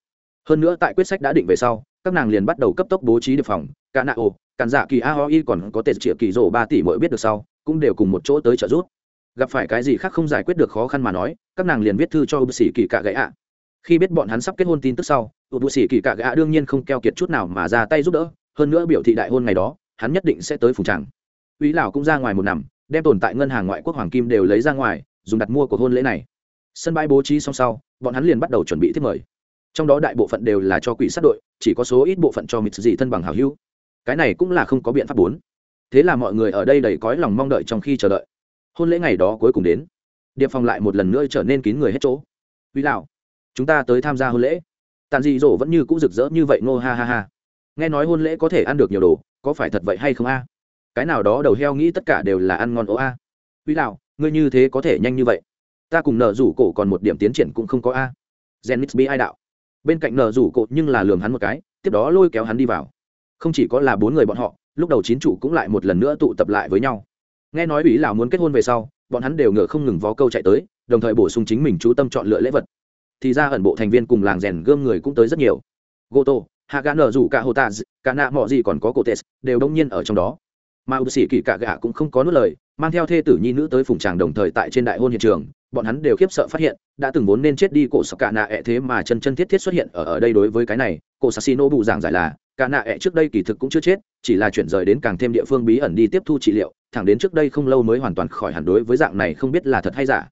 Hơn nữa tại quyết sách đã định về sau các nàng liền bắt đầu cấp tốc bố trí đề phòng. Cả nạ ô cản dạ kỳ aoi còn có tệ triệu kỳ rổ ba tỷ mỗi biết được sau, cũng đều cùng một chỗ tới trợ giúp. Gặp phải cái gì khác không giải quyết được khó khăn mà nói, các nàng liền viết thư cho ưu sĩ kỳ cạ gãy ạ. Khi biết bọn hắn sắp kết hôn tin tức sau ưu sĩ kỳ cạ gãy ạ đương nhiên không keo kiệt chút nào mà ra tay giúp đỡ, hơn nữa biểu thị đại hôn ngày đó, hắn nhất định sẽ tới phủ tràng. Úy lão cũng ra ngoài một năm, đem tồn tại ngân hàng ngoại quốc hoàng kim đều lấy ra ngoài, dùng đặt mua của hôn lễ này. Sân bãi bố trí xong sau, bọn hắn liền bắt đầu chuẩn bị tiếp mời. Trong đó đại bộ phận đều là cho quỷ sát đội, chỉ có số ít bộ phận cho mịt dị thân bằng hảo hữu cái này cũng là không có biện pháp bốn. Thế là mọi người ở đây đầy cõi lòng mong đợi trong khi chờ đợi. Hôn lễ ngày đó cuối cùng đến. Điệp phòng lại một lần nữa trở nên kín người hết chỗ. Uy lão, chúng ta tới tham gia hôn lễ. Tàn dị dỗ vẫn như cũ rực rỡ như vậy, ngô ha ha ha. Nghe nói hôn lễ có thể ăn được nhiều đồ, có phải thật vậy hay không a? Cái nào đó đầu heo nghĩ tất cả đều là ăn ngon ố a. Uy lão, ngươi như thế có thể nhanh như vậy? Ta cùng nợ rủ cổ còn một điểm tiến triển cũng không có a. Genix bi ai đạo. Bên cạnh nợ rủ cổ nhưng là lường hắn một cái, tiếp đó lôi kéo hắn đi vào không chỉ có là bốn người bọn họ, lúc đầu chín chủ cũng lại một lần nữa tụ tập lại với nhau. Nghe nói ủy Lào muốn kết hôn về sau, bọn hắn đều ngựa không ngừng vó câu chạy tới, đồng thời bổ sung chính mình chú tâm chọn lựa lễ vật. Thì ra ẩn bộ thành viên cùng làng rèn gươm người cũng tới rất nhiều. Goto hạ gã nở rủ cả hồ taz cả nạ mọi gì còn có cổ tes đều đông nhiên ở trong đó. Mà ưu sĩ kỳ cả gã cũng không có nuốt lời, mang theo thê tử nhi nữ tới phùng tràng đồng thời tại trên đại hôn hiện trường, bọn hắn đều khiếp sợ phát hiện, đã từng vốn nên chết đi cổ sắc cả nạ ẹ thế mà chân chân thiết thiết xuất hiện ở ở đây đối với cái này, cổ sassino bù giảng giải là cả nạ ẹ trước đây kỳ thực cũng chưa chết, chỉ là chuyển rời đến càng thêm địa phương bí ẩn đi tiếp thu trị liệu, thẳng đến trước đây không lâu mới hoàn toàn khỏi hẳn đối với dạng này không biết là thật hay giả.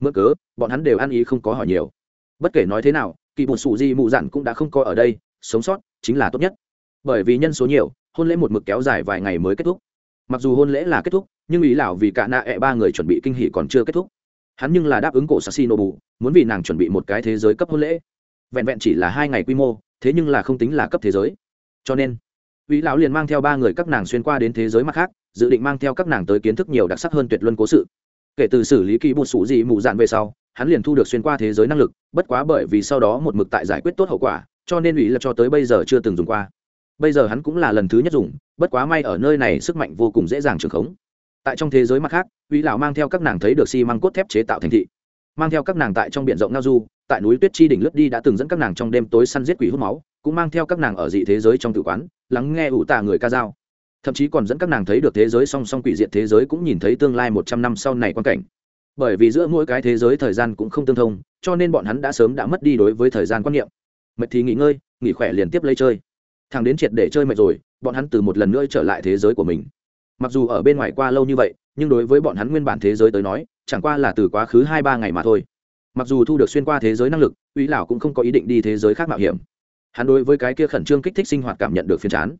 Mượn cớ, bọn hắn đều ăn ý không có hỏi nhiều. Bất kể nói thế nào, kỳ bột sụ di mụ dặn cũng đã không có ở đây, sống sót chính là tốt nhất. Bởi vì nhân số nhiều, hôn lễ một mực kéo dài vài ngày mới kết thúc. Mặc dù hôn lễ là kết thúc, nhưng ý lão vì cả nạ ẹ ba người chuẩn bị kinh hỷ còn chưa kết thúc. Hắn nhưng là đáp ứng cổ sassino bù muốn vì nàng chuẩn bị một cái thế giới cấp hôn lễ. Vẹn vẹn chỉ là hai ngày quy mô, thế nhưng là không tính là cấp thế giới cho nên Vĩ lão liền mang theo ba người các nàng xuyên qua đến thế giới mặt khác, dự định mang theo các nàng tới kiến thức nhiều đặc sắc hơn tuyệt luân cố sự. Kể từ xử lý kỳ bột sủ dị mù dạn về sau hắn liền thu được xuyên qua thế giới năng lực bất quá bởi vì sau đó một mực tại giải quyết tốt hậu quả cho nên ủy là cho tới bây giờ chưa từng dùng qua. Bây giờ hắn cũng là lần thứ nhất dùng bất quá may ở nơi này sức mạnh vô cùng dễ dàng trường khống. Tại trong thế giới mặt khác ủy lão mang theo các nàng thấy được xi măng cốt thép chế tạo thành thị. Mang theo các nàng tại trong b rộng ngao du tại núi tuyết chi đỉnh lướt đi đã từng dẫn các nàng trong đêm tối săn giết quỷ hút máu, cũng mang theo các nàng ở dị thế giới trong tử quán, lắng nghe ủ tà người ca dao. Thậm chí còn dẫn các nàng thấy được thế giới song song quỷ diệt thế giới cũng nhìn thấy tương lai một trăm năm sau này quan cảnh. Bởi vì giữa mỗi cái thế giới thời gian cũng không tương thông, cho nên bọn hắn đã sớm đã mất đi đối với thời gian quan niệm. Mệt thì nghỉ ngơi, nghỉ khỏe liền tiếp lấy chơi. Thằng đến triệt để chơi mệt rồi, bọn hắn từ một lần nữa trở lại thế giới của mình. Mặc dù ở bên ngoài qua lâu như vậy, nhưng đối với bọn hắn nguyên bản thế giới tới nói, chẳng qua là từ quá khứ hai ba ngày mà thôi mặc dù thu được xuyên qua thế giới năng lực, uy lão cũng không có ý định đi thế giới khác mạo hiểm. Hắn đối với cái kia khẩn trương kích thích sinh hoạt cảm nhận được phiền chán.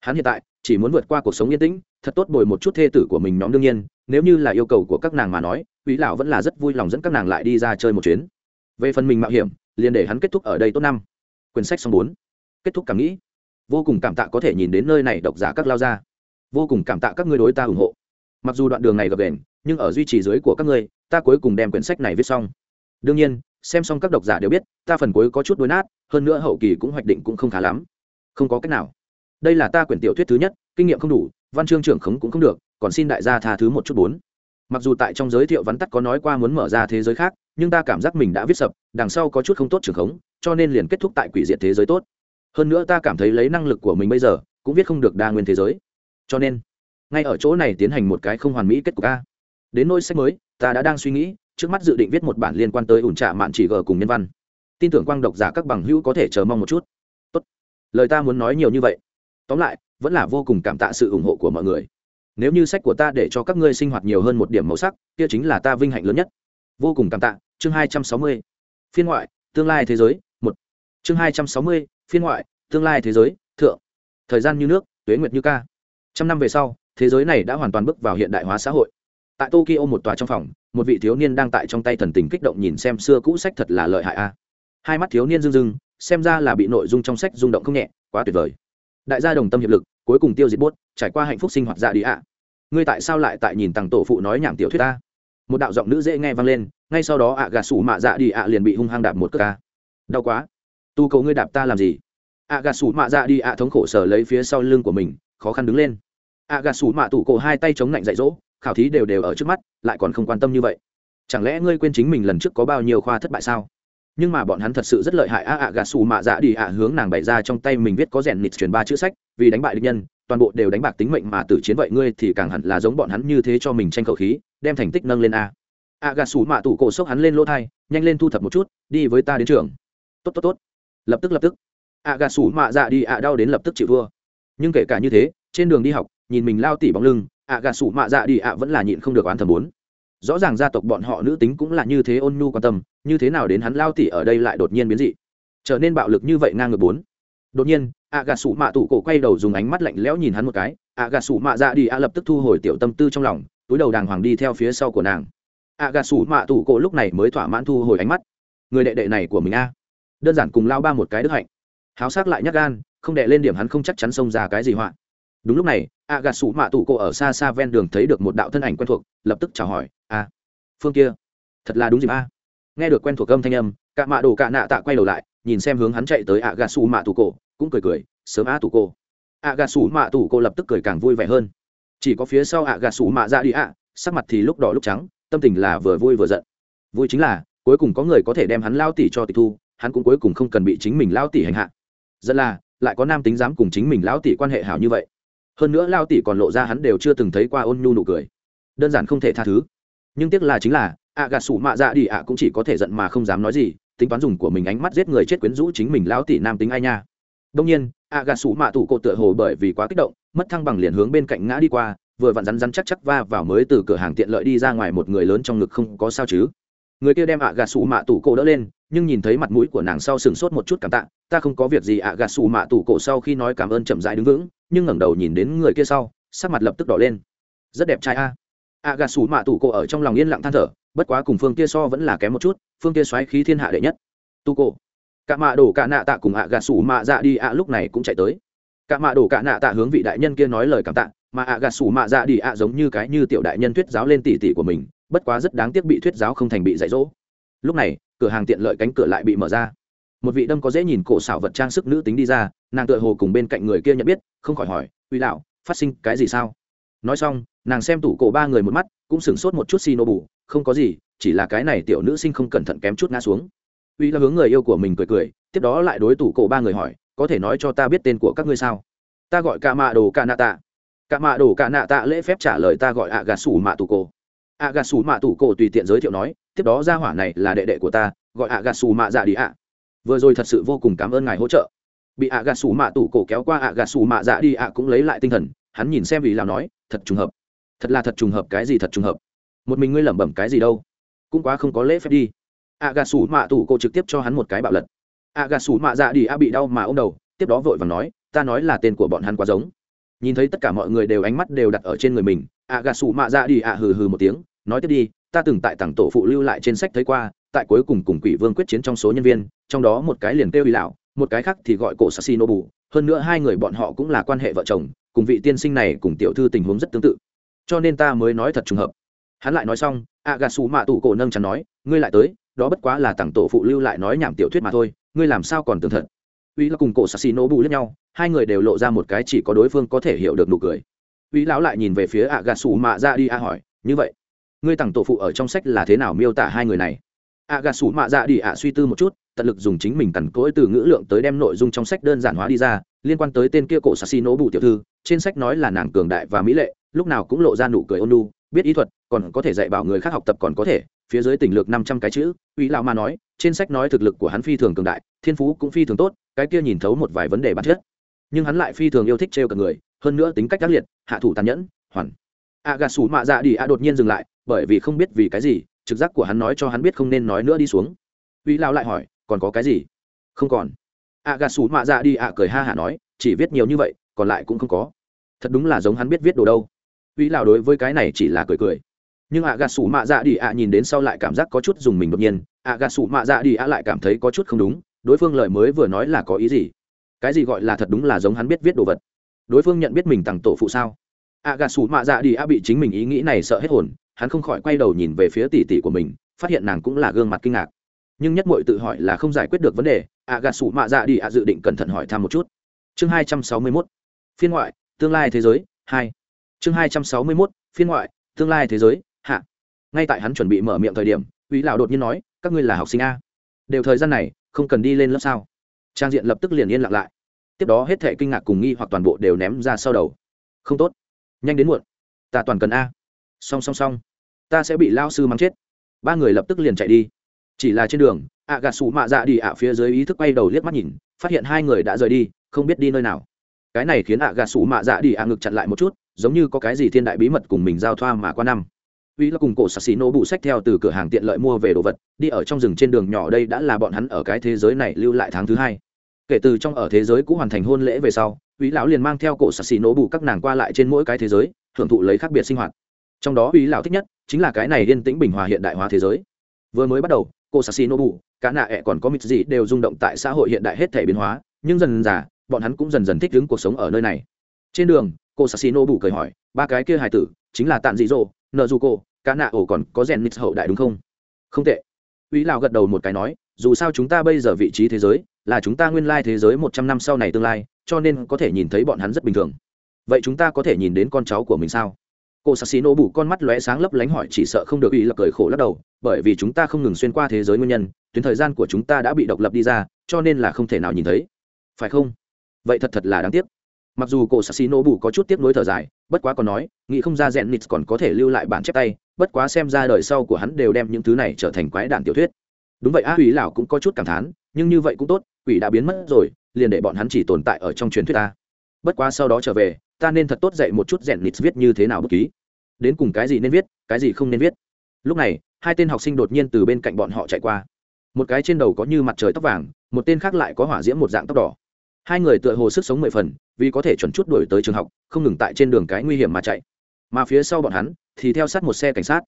Hắn hiện tại, chỉ muốn vượt qua cuộc sống yên tĩnh, thật tốt bồi một chút thê tử của mình nhóm đương nhiên, nếu như là yêu cầu của các nàng mà nói, uy lão vẫn là rất vui lòng dẫn các nàng lại đi ra chơi một chuyến. Về phần mình mạo hiểm, liền để hắn kết thúc ở đây tốt năm. Quyển sách xong bốn. Kết thúc cảm nghĩ. Vô cùng cảm tạ có thể nhìn đến nơi này độc giả các lao ra vô cùng cảm tạ các ngươi đối ta ủng hộ. Mặc dù đoạn đường này gập đền nhưng ở duy trì dưới của các ngươi, ta cuối cùng đem quyển sách này viết xong đương nhiên, xem xong các độc giả đều biết, ta phần cuối có chút đối nát, hơn nữa hậu kỳ cũng hoạch định cũng không khá lắm. Không có cách nào. Đây là ta quyển tiểu thuyết thứ nhất, kinh nghiệm không đủ, văn chương trưởng khống cũng không được, còn xin đại gia tha thứ một chút bốn. Mặc dù tại trong giới thiệu vắn tắt có nói qua muốn mở ra thế giới khác, nhưng ta cảm giác mình đã viết sập, đằng sau có chút không tốt trưởng khống, cho nên liền kết thúc tại quỷ diện thế giới tốt. Hơn nữa ta cảm thấy lấy năng lực của mình bây giờ, cũng viết không được đa nguyên thế giới. Cho nên, ngay ở chỗ này tiến hành một cái không hoàn mỹ kết cục a. Đến nỗi sách mới, ta đã đang suy nghĩ trước mắt dự định viết một bản liên quan tới ủn trạ mạn chỉ g cùng nhân văn. Tin tưởng quang độc giả các bằng hữu có thể chờ mong một chút. Tốt. lời ta muốn nói nhiều như vậy. Tóm lại, vẫn là vô cùng cảm tạ sự ủng hộ của mọi người. Nếu như sách của ta để cho các ngươi sinh hoạt nhiều hơn một điểm màu sắc, kia chính là ta vinh hạnh lớn nhất. Vô cùng cảm tạ. Chương hai trăm sáu mươi. Phiên ngoại, tương lai thế giới, một. Chương hai trăm sáu mươi, phiên ngoại, tương lai thế giới, thượng. Thời gian như nước, tuế nguyệt như ca. Trăm năm về sau, thế giới này đã hoàn toàn bước vào hiện đại hóa xã hội. Tại tokyo một tòa trong phòng một vị thiếu niên đang tại trong tay thần tình kích động nhìn xem xưa cũ sách thật là lợi hại a. Hai mắt thiếu niên rưng rưng, xem ra là bị nội dung trong sách rung động không nhẹ, quá tuyệt vời. Đại gia đồng tâm hiệp lực, cuối cùng tiêu diệt bốt, trải qua hạnh phúc sinh hoạt dạ đi ạ. Ngươi tại sao lại tại nhìn tàng tổ phụ nói nhảm tiểu thuyết ta? Một đạo giọng nữ dễ nghe vang lên, ngay sau đó ạ gà sủ mạ dạ đi ạ liền bị hung hăng đạp một cước ca đau quá. Tu cầu ngươi đạp ta làm gì? Ạ gà sủ mạ dạ đi ạ thống khổ sở lấy phía sau lưng của mình, khó khăn đứng lên. Ạ gà sủ mạ tủ cổ hai tay chống lạnh dạy dỗ khảo thí đều đều ở trước mắt, lại còn không quan tâm như vậy. Chẳng lẽ ngươi quên chính mình lần trước có bao nhiêu khoa thất bại sao? Nhưng mà bọn hắn thật sự rất lợi hại. A ạ gà xù mạ dạ đi ạ hướng nàng bày ra trong tay mình viết có rèn nịt truyền ba chữ sách, vì đánh bại địch nhân, toàn bộ đều đánh bạc tính mệnh mà tử chiến vậy ngươi thì càng hẳn là giống bọn hắn như thế cho mình tranh khẩu khí, đem thành tích nâng lên a. Ạ gà xù mạ tủ cổ sốc hắn lên lỗ thai, nhanh lên thu thập một chút, đi với ta đến trường. Tốt tốt tốt. Lập tức lập tức. Ạ gà xù mạ dạ đi ạ đau đến lập tức chịu thua. Nhưng kể cả như thế, trên đường đi học, nhìn mình lao tỉ bóng lưng ạ gà sủ mạ dạ đi ạ vẫn là nhịn không được oán thầm bốn. Rõ ràng gia tộc bọn họ nữ tính cũng là như thế ôn nhu quan tâm, như thế nào đến hắn lao tỉ ở đây lại đột nhiên biến dị. Trở nên bạo lực như vậy ngang ngược bốn. Đột nhiên, ạ gà sủ mạ tủ cổ quay đầu dùng ánh mắt lạnh lẽo nhìn hắn một cái, ạ gà sủ mạ dạ đi ạ lập tức thu hồi tiểu tâm tư trong lòng, túi đầu đàng hoàng đi theo phía sau của nàng. Ạ gà sủ mạ tủ cổ lúc này mới thỏa mãn thu hồi ánh mắt. Người đệ đệ này của mình a. Đơn giản cùng lao ba một cái đức hạnh. Háo sắc lại nhắc gan, không đệ lên điểm hắn không chắc chắn xông ra cái gì hoạn đúng lúc này a gà sủ mạ tủ cô ở xa xa ven đường thấy được một đạo thân ảnh quen thuộc, lập tức chào hỏi a phương kia, thật là đúng dịp a. Nghe được quen thuộc âm thanh âm cả mạ đồ cả nạ tạ quay đầu lại, nhìn xem hướng hắn chạy tới a gà sủ mạ tụ cô cũng cười cười, sớm a tụ cô a gà sủ mạ tụ cô lập tức cười càng vui vẻ hơn. Chỉ có phía sau a gà sủ mạ ra đi a sắc mặt thì lúc đỏ lúc trắng, tâm tình là vừa vui vừa giận. Vui chính là, cuối cùng có người có thể đem hắn lao tỉ cho tịch thu, hắn cũng cuối cùng không cần bị chính mình lao tỉ hành hạ. Dẫn là, lại có nam tính dám cùng chính mình lao tỉ quan hệ hảo như vậy hơn nữa lao tỷ còn lộ ra hắn đều chưa từng thấy qua ôn nhu nụ cười. Đơn giản không thể tha thứ. Nhưng tiếc là chính là, ạ gạt sủ mạ dạ đi ạ cũng chỉ có thể giận mà không dám nói gì, tính toán dùng của mình ánh mắt giết người chết quyến rũ chính mình lão tỷ nam tính ai nha. Đông nhiên, ạ gạt sủ mạ tủ cột tựa hồ bởi vì quá kích động, mất thăng bằng liền hướng bên cạnh ngã đi qua, vừa vặn rắn rắn chắc chắc va vào mới từ cửa hàng tiện lợi đi ra ngoài một người lớn trong ngực không có sao chứ. Người kia đem ạ gạt sủ mạ tủ cổ đỡ lên, nhưng nhìn thấy mặt mũi của nàng sau sừng sốt một chút cảm tạ, ta không có việc gì ạ gạt sủ mạ tủ cổ sau khi nói cảm ơn chậm rãi đứng vững nhưng ngẩng đầu nhìn đến người kia sau, sắc mặt lập tức đỏ lên. Rất đẹp trai a. A gà sủ mạ tủ cổ ở trong lòng yên lặng than thở, bất quá cùng phương kia so vẫn là kém một chút, phương kia xoáy khí thiên hạ đệ nhất. Tu cổ. Cả mạ đổ cả nạ tạ cùng ạ gà sủ mạ dạ đi ạ lúc này cũng chạy tới. Cả mạ đổ cả nạ tạ hướng vị đại nhân kia nói lời cảm tạ, mà ạ gà sủ mạ dạ đi ạ giống như cái như tiểu đại nhân thuyết giáo lên tỉ tỉ của mình, bất quá rất đáng tiếc bị thuyết giáo không thành bị dạy dỗ. Lúc này, cửa hàng tiện lợi cánh cửa lại bị mở ra một vị đâm có dễ nhìn cổ xảo vật trang sức nữ tính đi ra, nàng tựa hồ cùng bên cạnh người kia nhận biết, không khỏi hỏi, uy lão, phát sinh cái gì sao? Nói xong, nàng xem tủ cổ ba người một mắt, cũng sửng sốt một chút xì nô bù không có gì, chỉ là cái này tiểu nữ sinh không cẩn thận kém chút ngã xuống. Uy là hướng người yêu của mình cười cười, tiếp đó lại đối tủ cổ ba người hỏi, có thể nói cho ta biết tên của các ngươi sao? Ta gọi ca mạ đồ ca nạ tạ ca mạ đồ ca nạ tạ lễ phép trả lời, ta gọi ạ gà sủ mạ tủ cổ ạ gà sủ mạ tủ cổ tùy tiện giới thiệu nói, tiếp đó ra hỏa này là đệ đệ của ta, gọi ạ gà sủ mạ dạ đi ạ vừa rồi thật sự vô cùng cảm ơn ngài hỗ trợ. Bị ạ gà sủ mạ tủ cổ kéo qua ạ gà sủ mạ dạ đi ạ cũng lấy lại tinh thần, hắn nhìn xem ý lào nói, thật trùng hợp. Thật là thật trùng hợp, cái gì thật trùng hợp? Một mình ngươi lẩm bẩm cái gì đâu? Cũng quá không có lễ phép đi. Ạ gà sủ mạ tủ cổ trực tiếp cho hắn một cái bạo lật. Ạ gà sủ mạ dạ đi ạ bị đau mà ô m đầu, tiếp đó vội và nói, ta nói là tên của bọn hắn quá giống. Nhìn thấy tất cả mọi người đều ánh mắt đều đặt ở trên người mình, ạ gà sủ mạ dạ đi ạ hừ hừ một tiếng, nói tiếp đi, ta từng tại tặng tổ phụ lưu lại trên sách thấy qua tại cuối cùng cùng quỷ vương quyết chiến trong số nhân viên, trong đó một cái liền kêu y lão, một cái khác thì gọi cổ sassy nobu hơn nữa hai người bọn họ cũng là quan hệ vợ chồng, cùng vị tiên sinh này cùng tiểu thư tình huống rất tương tự. Cho nên ta mới nói thật trùng hợp. Hắn lại nói xong a gà xù mạ tủ cổ nâng chắn nói, ngươi lại tới, đó bất quá là tặng tổ phụ lưu lại nói nhảm tiểu thuyết mà thôi, ngươi làm sao còn tưởng thật? Uy là cùng cổ sassy nobu lẫn nhau, hai người đều lộ ra một cái chỉ có đối phương có thể hiểu được nụ cười. Uy lão lại nhìn về phía a gà xù mạ ra đi a hỏi, như vậy, ngươi tặng tổ phụ ở trong sách là thế nào miêu tả hai người này? A gà sủ mạ dạ đi ạ suy tư một chút, tận lực dùng chính mình cằn cỗi từ ngữ lượng tới đem nội dung trong sách đơn giản hóa đi ra, liên quan tới tên kia cổ sassi nỗ bù tiểu thư, trên sách nói là nàng cường đại và mỹ lệ, lúc nào cũng lộ ra nụ cười ôn lu biết ý thuật, còn có thể dạy bảo người khác học tập còn có thể, phía dưới tỉnh lược năm trăm cái chữ, uy lão ma nói, trên sách nói thực lực của hắn phi thường cường đại, thiên phú cũng phi thường tốt, cái kia nhìn thấu một vài vấn đề bản chất. Nhưng hắn lại phi thường yêu thích trêu cả người, hơn nữa tính cách ác liệt, hạ thủ tàn nhẫn, hoàn. a gà sủ mạ dạ đi a đột nhiên dừng lại, bởi vì không biết vì cái gì trực giác của hắn nói cho hắn biết không nên nói nữa đi xuống. Uy lao lại hỏi, còn có cái gì? Không còn. Ạ gà sủ mạ dạ đi ạ cười ha hả nói, chỉ viết nhiều như vậy, còn lại cũng không có. Thật đúng là giống hắn biết viết đồ đâu. Uy lao đối với cái này chỉ là cười cười. Nhưng ạ gà sủ mạ dạ đi ạ nhìn đến sau lại cảm giác có chút dùng mình đột nhiên ạ gà sủ mạ dạ đi ạ lại cảm thấy có chút không đúng, đối phương lời mới vừa nói là có ý gì? Cái gì gọi là thật đúng là giống hắn biết viết đồ vật? Đối phương nhận biết mình tặng tổ phụ sao? Ạ gà sủ mạ dạ đi ạ bị chính mình ý nghĩ này sợ hết hồn hắn không khỏi quay đầu nhìn về phía tỷ tỷ của mình, phát hiện nàng cũng là gương mặt kinh ngạc. Nhưng nhất mội tự hỏi là không giải quyết được vấn đề, ạ gà sủ mạ dạ đi ạ dự định cẩn thận hỏi thăm một chút. Chương hai trăm sáu mươi mốt, phiên ngoại, tương lai thế giới, hai. Chương hai trăm sáu mươi mốt, phiên ngoại, tương lai thế giới, hạ. Ngay tại hắn chuẩn bị mở miệng thời điểm ủy lão đột nhiên nói, các ngươi là học sinh a. Đều thời gian này, không cần đi lên lớp sao? Trang diện lập tức liền yên lặng lại. Tiếp đó hết thệ kinh ngạc cùng nghi hoặc toàn bộ đều ném ra sau đầu. Không tốt. Nhanh đến muộn. Ta toàn cần a song song song. Ta sẽ bị lao sư mắng chết. Ba người lập tức liền chạy đi. Chỉ là trên đường ạ gà sủ mạ dạ đi ạ phía dưới ý thức quay đầu liếc mắt nhìn, phát hiện hai người đã rời đi, không biết đi nơi nào. Cái này khiến ạ gà sủ mạ dạ đi ạ ngực chặn lại một chút, giống như có cái gì thiên đại bí mật cùng mình giao thoa mà qua năm. Uy là cùng cổ sạc xì nổ bụ sách theo từ cửa hàng tiện lợi mua về đồ vật, đi ở trong rừng trên đường nhỏ đây đã là bọn hắn ở cái thế giới này lưu lại tháng thứ hai. Kể từ trong ở thế giới cũ hoàn thành hôn lễ về sau uy lão liền mang theo cổ sạc xì nổ bụ các nàng qua lại trên mỗi cái thế giới, hưởng thụ lấy khác biệt sinh hoạt trong đó ý lão thích nhất chính là cái này yên tĩnh bình hòa hiện đại hóa thế giới. Vừa mới bắt đầu, cô sassi nobu cả nạ ẹ còn có mít gì đều rung động tại xã hội hiện đại hết thể biến hóa, nhưng dần dà bọn hắn cũng dần dần thích ứng cuộc sống ở nơi này. Trên đường, cô sassi nobu cười hỏi, ba cái kia hài tử, chính là tàn dị dỗ, nợ dù cô, cả nạ ổ còn có rèn mít hậu đại đúng không? Không tệ. Ý lão gật đầu một cái nói, dù sao chúng ta bây giờ vị trí thế giới, là chúng ta nguyên lai thế giới một trăm năm sau này tương lai, cho nên có thể nhìn thấy bọn hắn rất bình thường. Vậy chúng ta có thể nhìn đến con cháu của mình sao? Cô sassi nổ bù con mắt lóe sáng lấp lánh hỏi chỉ sợ không được ủy lập cười khổ lắc đầu, bởi vì chúng ta không ngừng xuyên qua thế giới nguyên nhân, tuyến thời gian của chúng ta đã bị độc lập đi ra, cho nên là không thể nào nhìn thấy. Phải không? Vậy thật thật là đáng tiếc. Mặc dù cổ sassi nổ bù có chút tiếc nuối thở dài, bất quá còn nói, nghĩ không ra rèn nít còn có thể lưu lại bản chép tay, bất quá xem ra đời sau của hắn đều đem những thứ này trở thành quái đạn tiểu thuyết. Đúng vậy a ủy lão cũng có chút cảm thán, nhưng như vậy cũng tốt, quỷ đã biến mất rồi, liền để bọn hắn chỉ tồn tại ở trong truyền thuyết ta. Bất quá sau đó trở về ta nên thật tốt dạy một chút rèn nít viết như thế nào bút ký. Đến cùng cái gì nên viết, cái gì không nên viết. Lúc này, hai tên học sinh đột nhiên từ bên cạnh bọn họ chạy qua. Một cái trên đầu có như mặt trời tóc vàng, một tên khác lại có hỏa diễm một dạng tóc đỏ. Hai người tựa hồ sức sống mười phần, vì có thể chuẩn chút đuổi tới trường học, không ngừng tại trên đường cái nguy hiểm mà chạy. Mà phía sau bọn hắn, thì theo sát một xe cảnh sát.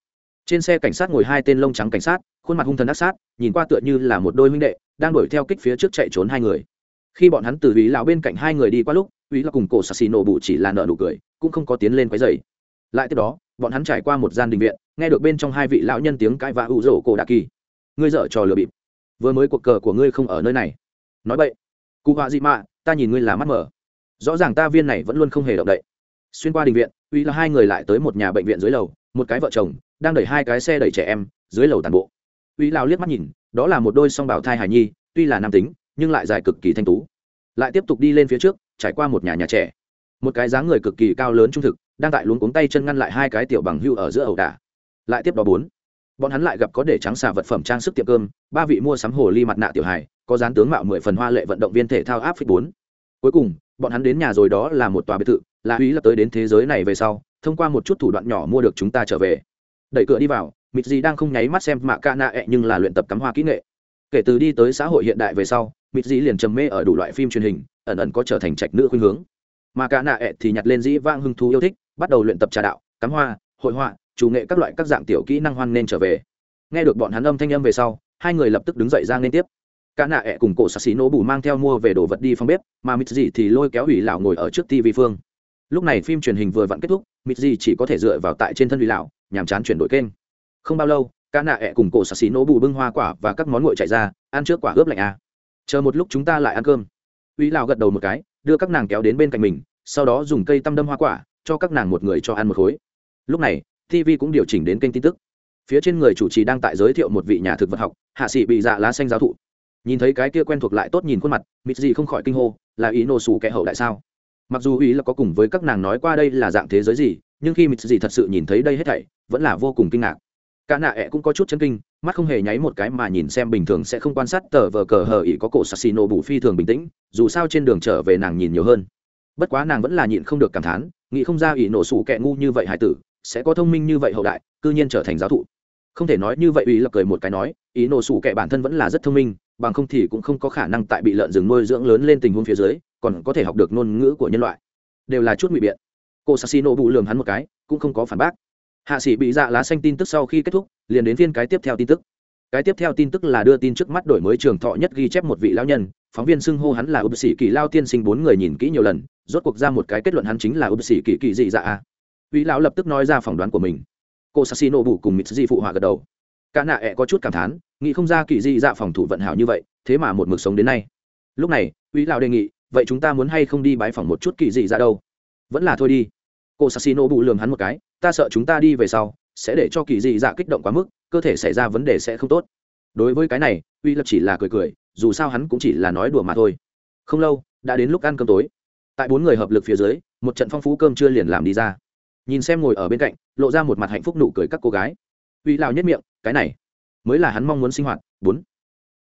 Trên xe cảnh sát ngồi hai tên lông trắng cảnh sát, khuôn mặt hung thần ác sát, nhìn qua tựa như là một đôi huynh đệ, đang đuổi theo kích phía trước chạy trốn hai người khi bọn hắn từ ý lão bên cạnh hai người đi qua lúc ý là cùng cổ sạc xì nổ bụ chỉ là nợ nụ cười, cũng không có tiến lên quấy dày lại tiếp đó, bọn hắn trải qua một gian đình viện, nghe được bên trong hai vị lão nhân tiếng cãi vã ủ rổ cổ đạ kỳ. Ngươi dở trò lừa bịp. Vừa mới cuộc cờ của ngươi không ở nơi này. Nói vậy cụ họa dị mạ, ta nhìn ngươi là mắt mở. Rõ ràng ta viên này vẫn luôn không hề động đậy. Xuyên qua đình viện uy là hai người lại tới một nhà bệnh viện dưới lầu, một cái vợ chồng, đang đẩy hai cái xe đẩy trẻ em, dưới lầu tàn bộ. Uy lao liếc mắt nhìn, đó là một đôi song bảo thai hải nhi, tuy là nam tính nhưng lại dài cực kỳ thanh tú. Lại tiếp tục đi lên phía trước, trải qua một nhà nhà trẻ. Một cái dáng người cực kỳ cao lớn trung thực, đang tại luống cuống tay chân ngăn lại hai cái tiểu bằng hưu ở giữa ẩu đả. Lại tiếp đó bốn. Bọn hắn lại gặp có để trắng xà vật phẩm trang sức tiệm cơm, ba vị mua sắm hồ ly mặt nạ tiểu hài, có dán tướng mạo mười phần hoa lệ vận động viên thể thao áp phích bốn. Cuối cùng, bọn hắn đến nhà rồi đó là một tòa biệt thự, là uy lập tới đến thế giới này về sau, thông qua một chút thủ đoạn nhỏ mua được chúng ta trở về. Đẩy cửa đi vào mịt gì đang không nháy mắt xem mạ ca nạ ẹ e nhưng là luyện tập cắm hoa kỹ nghệ. Kể từ đi tới xã hội hiện đại về sau mịt dĩ liền trầm mê ở đủ loại phim truyền hình, ẩn ẩn có trở thành trạch nữ khuynh hướng. Mà cả nạ ẹ thì nhặt lên dĩ vang hưng thú yêu thích, bắt đầu luyện tập trà đạo, cắm hoa, hội họa, chủ nghệ các loại các dạng tiểu kỹ năng hoan nên trở về. Nghe được bọn hắn âm thanh âm về sau, hai người lập tức đứng dậy ra nên tiếp. Cả nạ ẹ cùng cổ sạc xí nổ bù mang theo mua về đồ vật đi phòng bếp, mà Mịt dĩ thì lôi kéo hủy lão ngồi ở trước tv phương. Lúc này phim truyền hình vừa vặn kết thúc, Mịt dĩ chỉ có thể dựa vào tại trên thân hủy lão nhàm chán chuyển đổi kênh. Không bao lâu, cả nạ ẹ cùng cổ sạc xí nổ bù bưng hoa quả và các món nguội chạy ra, ăn trước quả ướp lạnh à chờ một lúc chúng ta lại ăn cơm. Uy lão gật đầu một cái, đưa các nàng kéo đến bên cạnh mình, sau đó dùng cây tăm đâm hoa quả, cho các nàng một người cho ăn một khối. Lúc này tv cũng điều chỉnh đến kênh tin tức. Phía trên người chủ trì đang tại giới thiệu một vị nhà thực vật học, hạ sĩ bị dạ lá xanh giáo thụ. Nhìn thấy cái kia quen thuộc lại tốt nhìn khuôn mặt, mịt gì không khỏi kinh hô, là ý nổ sủ kẻ hậu đại sao? Mặc dù ý là có cùng với các nàng nói qua đây là dạng thế giới gì, nhưng khi mịt gì thật sự nhìn thấy đây hết thảy, vẫn là vô cùng kinh ngạc. Cả nạ ẹ cũng có chút chân kinh mắt không hề nháy một cái mà nhìn xem bình thường sẽ không quan sát tờ vờ cờ hờ ỉ có cổ sassino bù phi thường bình tĩnh, dù sao trên đường trở về nàng nhìn nhiều hơn. Bất quá nàng vẫn là nhịn không được cảm thán, nghĩ không ra ý nổ sủ kẹ ngu như vậy hải tử, sẽ có thông minh như vậy hậu đại, cư nhiên trở thành giáo thụ. Không thể nói như vậy ủy là cười một cái nói ý nổ sủ kệ bản thân vẫn là rất thông minh, bằng không thì cũng không có khả năng tại bị lợn rừng nuôi dưỡng lớn lên tình huống phía dưới, còn có thể học được ngôn ngữ của nhân loại. Đều là chút ngụy biện. Cô sassino bụ lường hắn một cái, cũng không có phản bác hạ sĩ bị dạ lá xanh tin tức sau khi kết thúc, liền đến phiên cái tiếp theo tin tức. Cái tiếp theo tin tức là đưa tin trước mắt đổi mới trường thọ nhất ghi chép một vị lão nhân, phóng viên xưng hô hắn là ưu sĩ kỳ lao tiên sinh bốn người nhìn kỹ nhiều lần, rốt cuộc ra một cái kết luận hắn chính là ưu sĩ kỳ kỳ dị dạ a. Vị lão lập tức nói ra phỏng đoán của mình. Cô sassino bù cùng mitsuji phụ họa gật đầu. Cả nạ ẹ có chút cảm thán, nghĩ không ra kỳ dị dạ phòng thủ vận hảo như vậy, thế mà một mực sống đến nay. Lúc này, vị lão đề nghị, vậy chúng ta muốn hay không đi bái phỏng một chút kỳ dị dạ đâu? Vẫn là thôi đi. Cô sassino bù lường hắn một cái ta sợ chúng ta đi về sau, sẽ để cho kỳ dị dạ kích động quá mức, cơ thể xảy ra vấn đề sẽ không tốt. Đối với cái này, uy lập chỉ là cười cười, dù sao hắn cũng chỉ là nói đùa mà thôi. Không lâu, đã đến lúc ăn cơm tối. Tại bốn người hợp lực phía dưới, một trận phong phú cơm chưa liền làm đi ra. Nhìn xem ngồi ở bên cạnh, lộ ra một mặt hạnh phúc nụ cười các cô gái. Uy lao nhất miệng, cái này mới là hắn mong muốn sinh hoạt, bốn.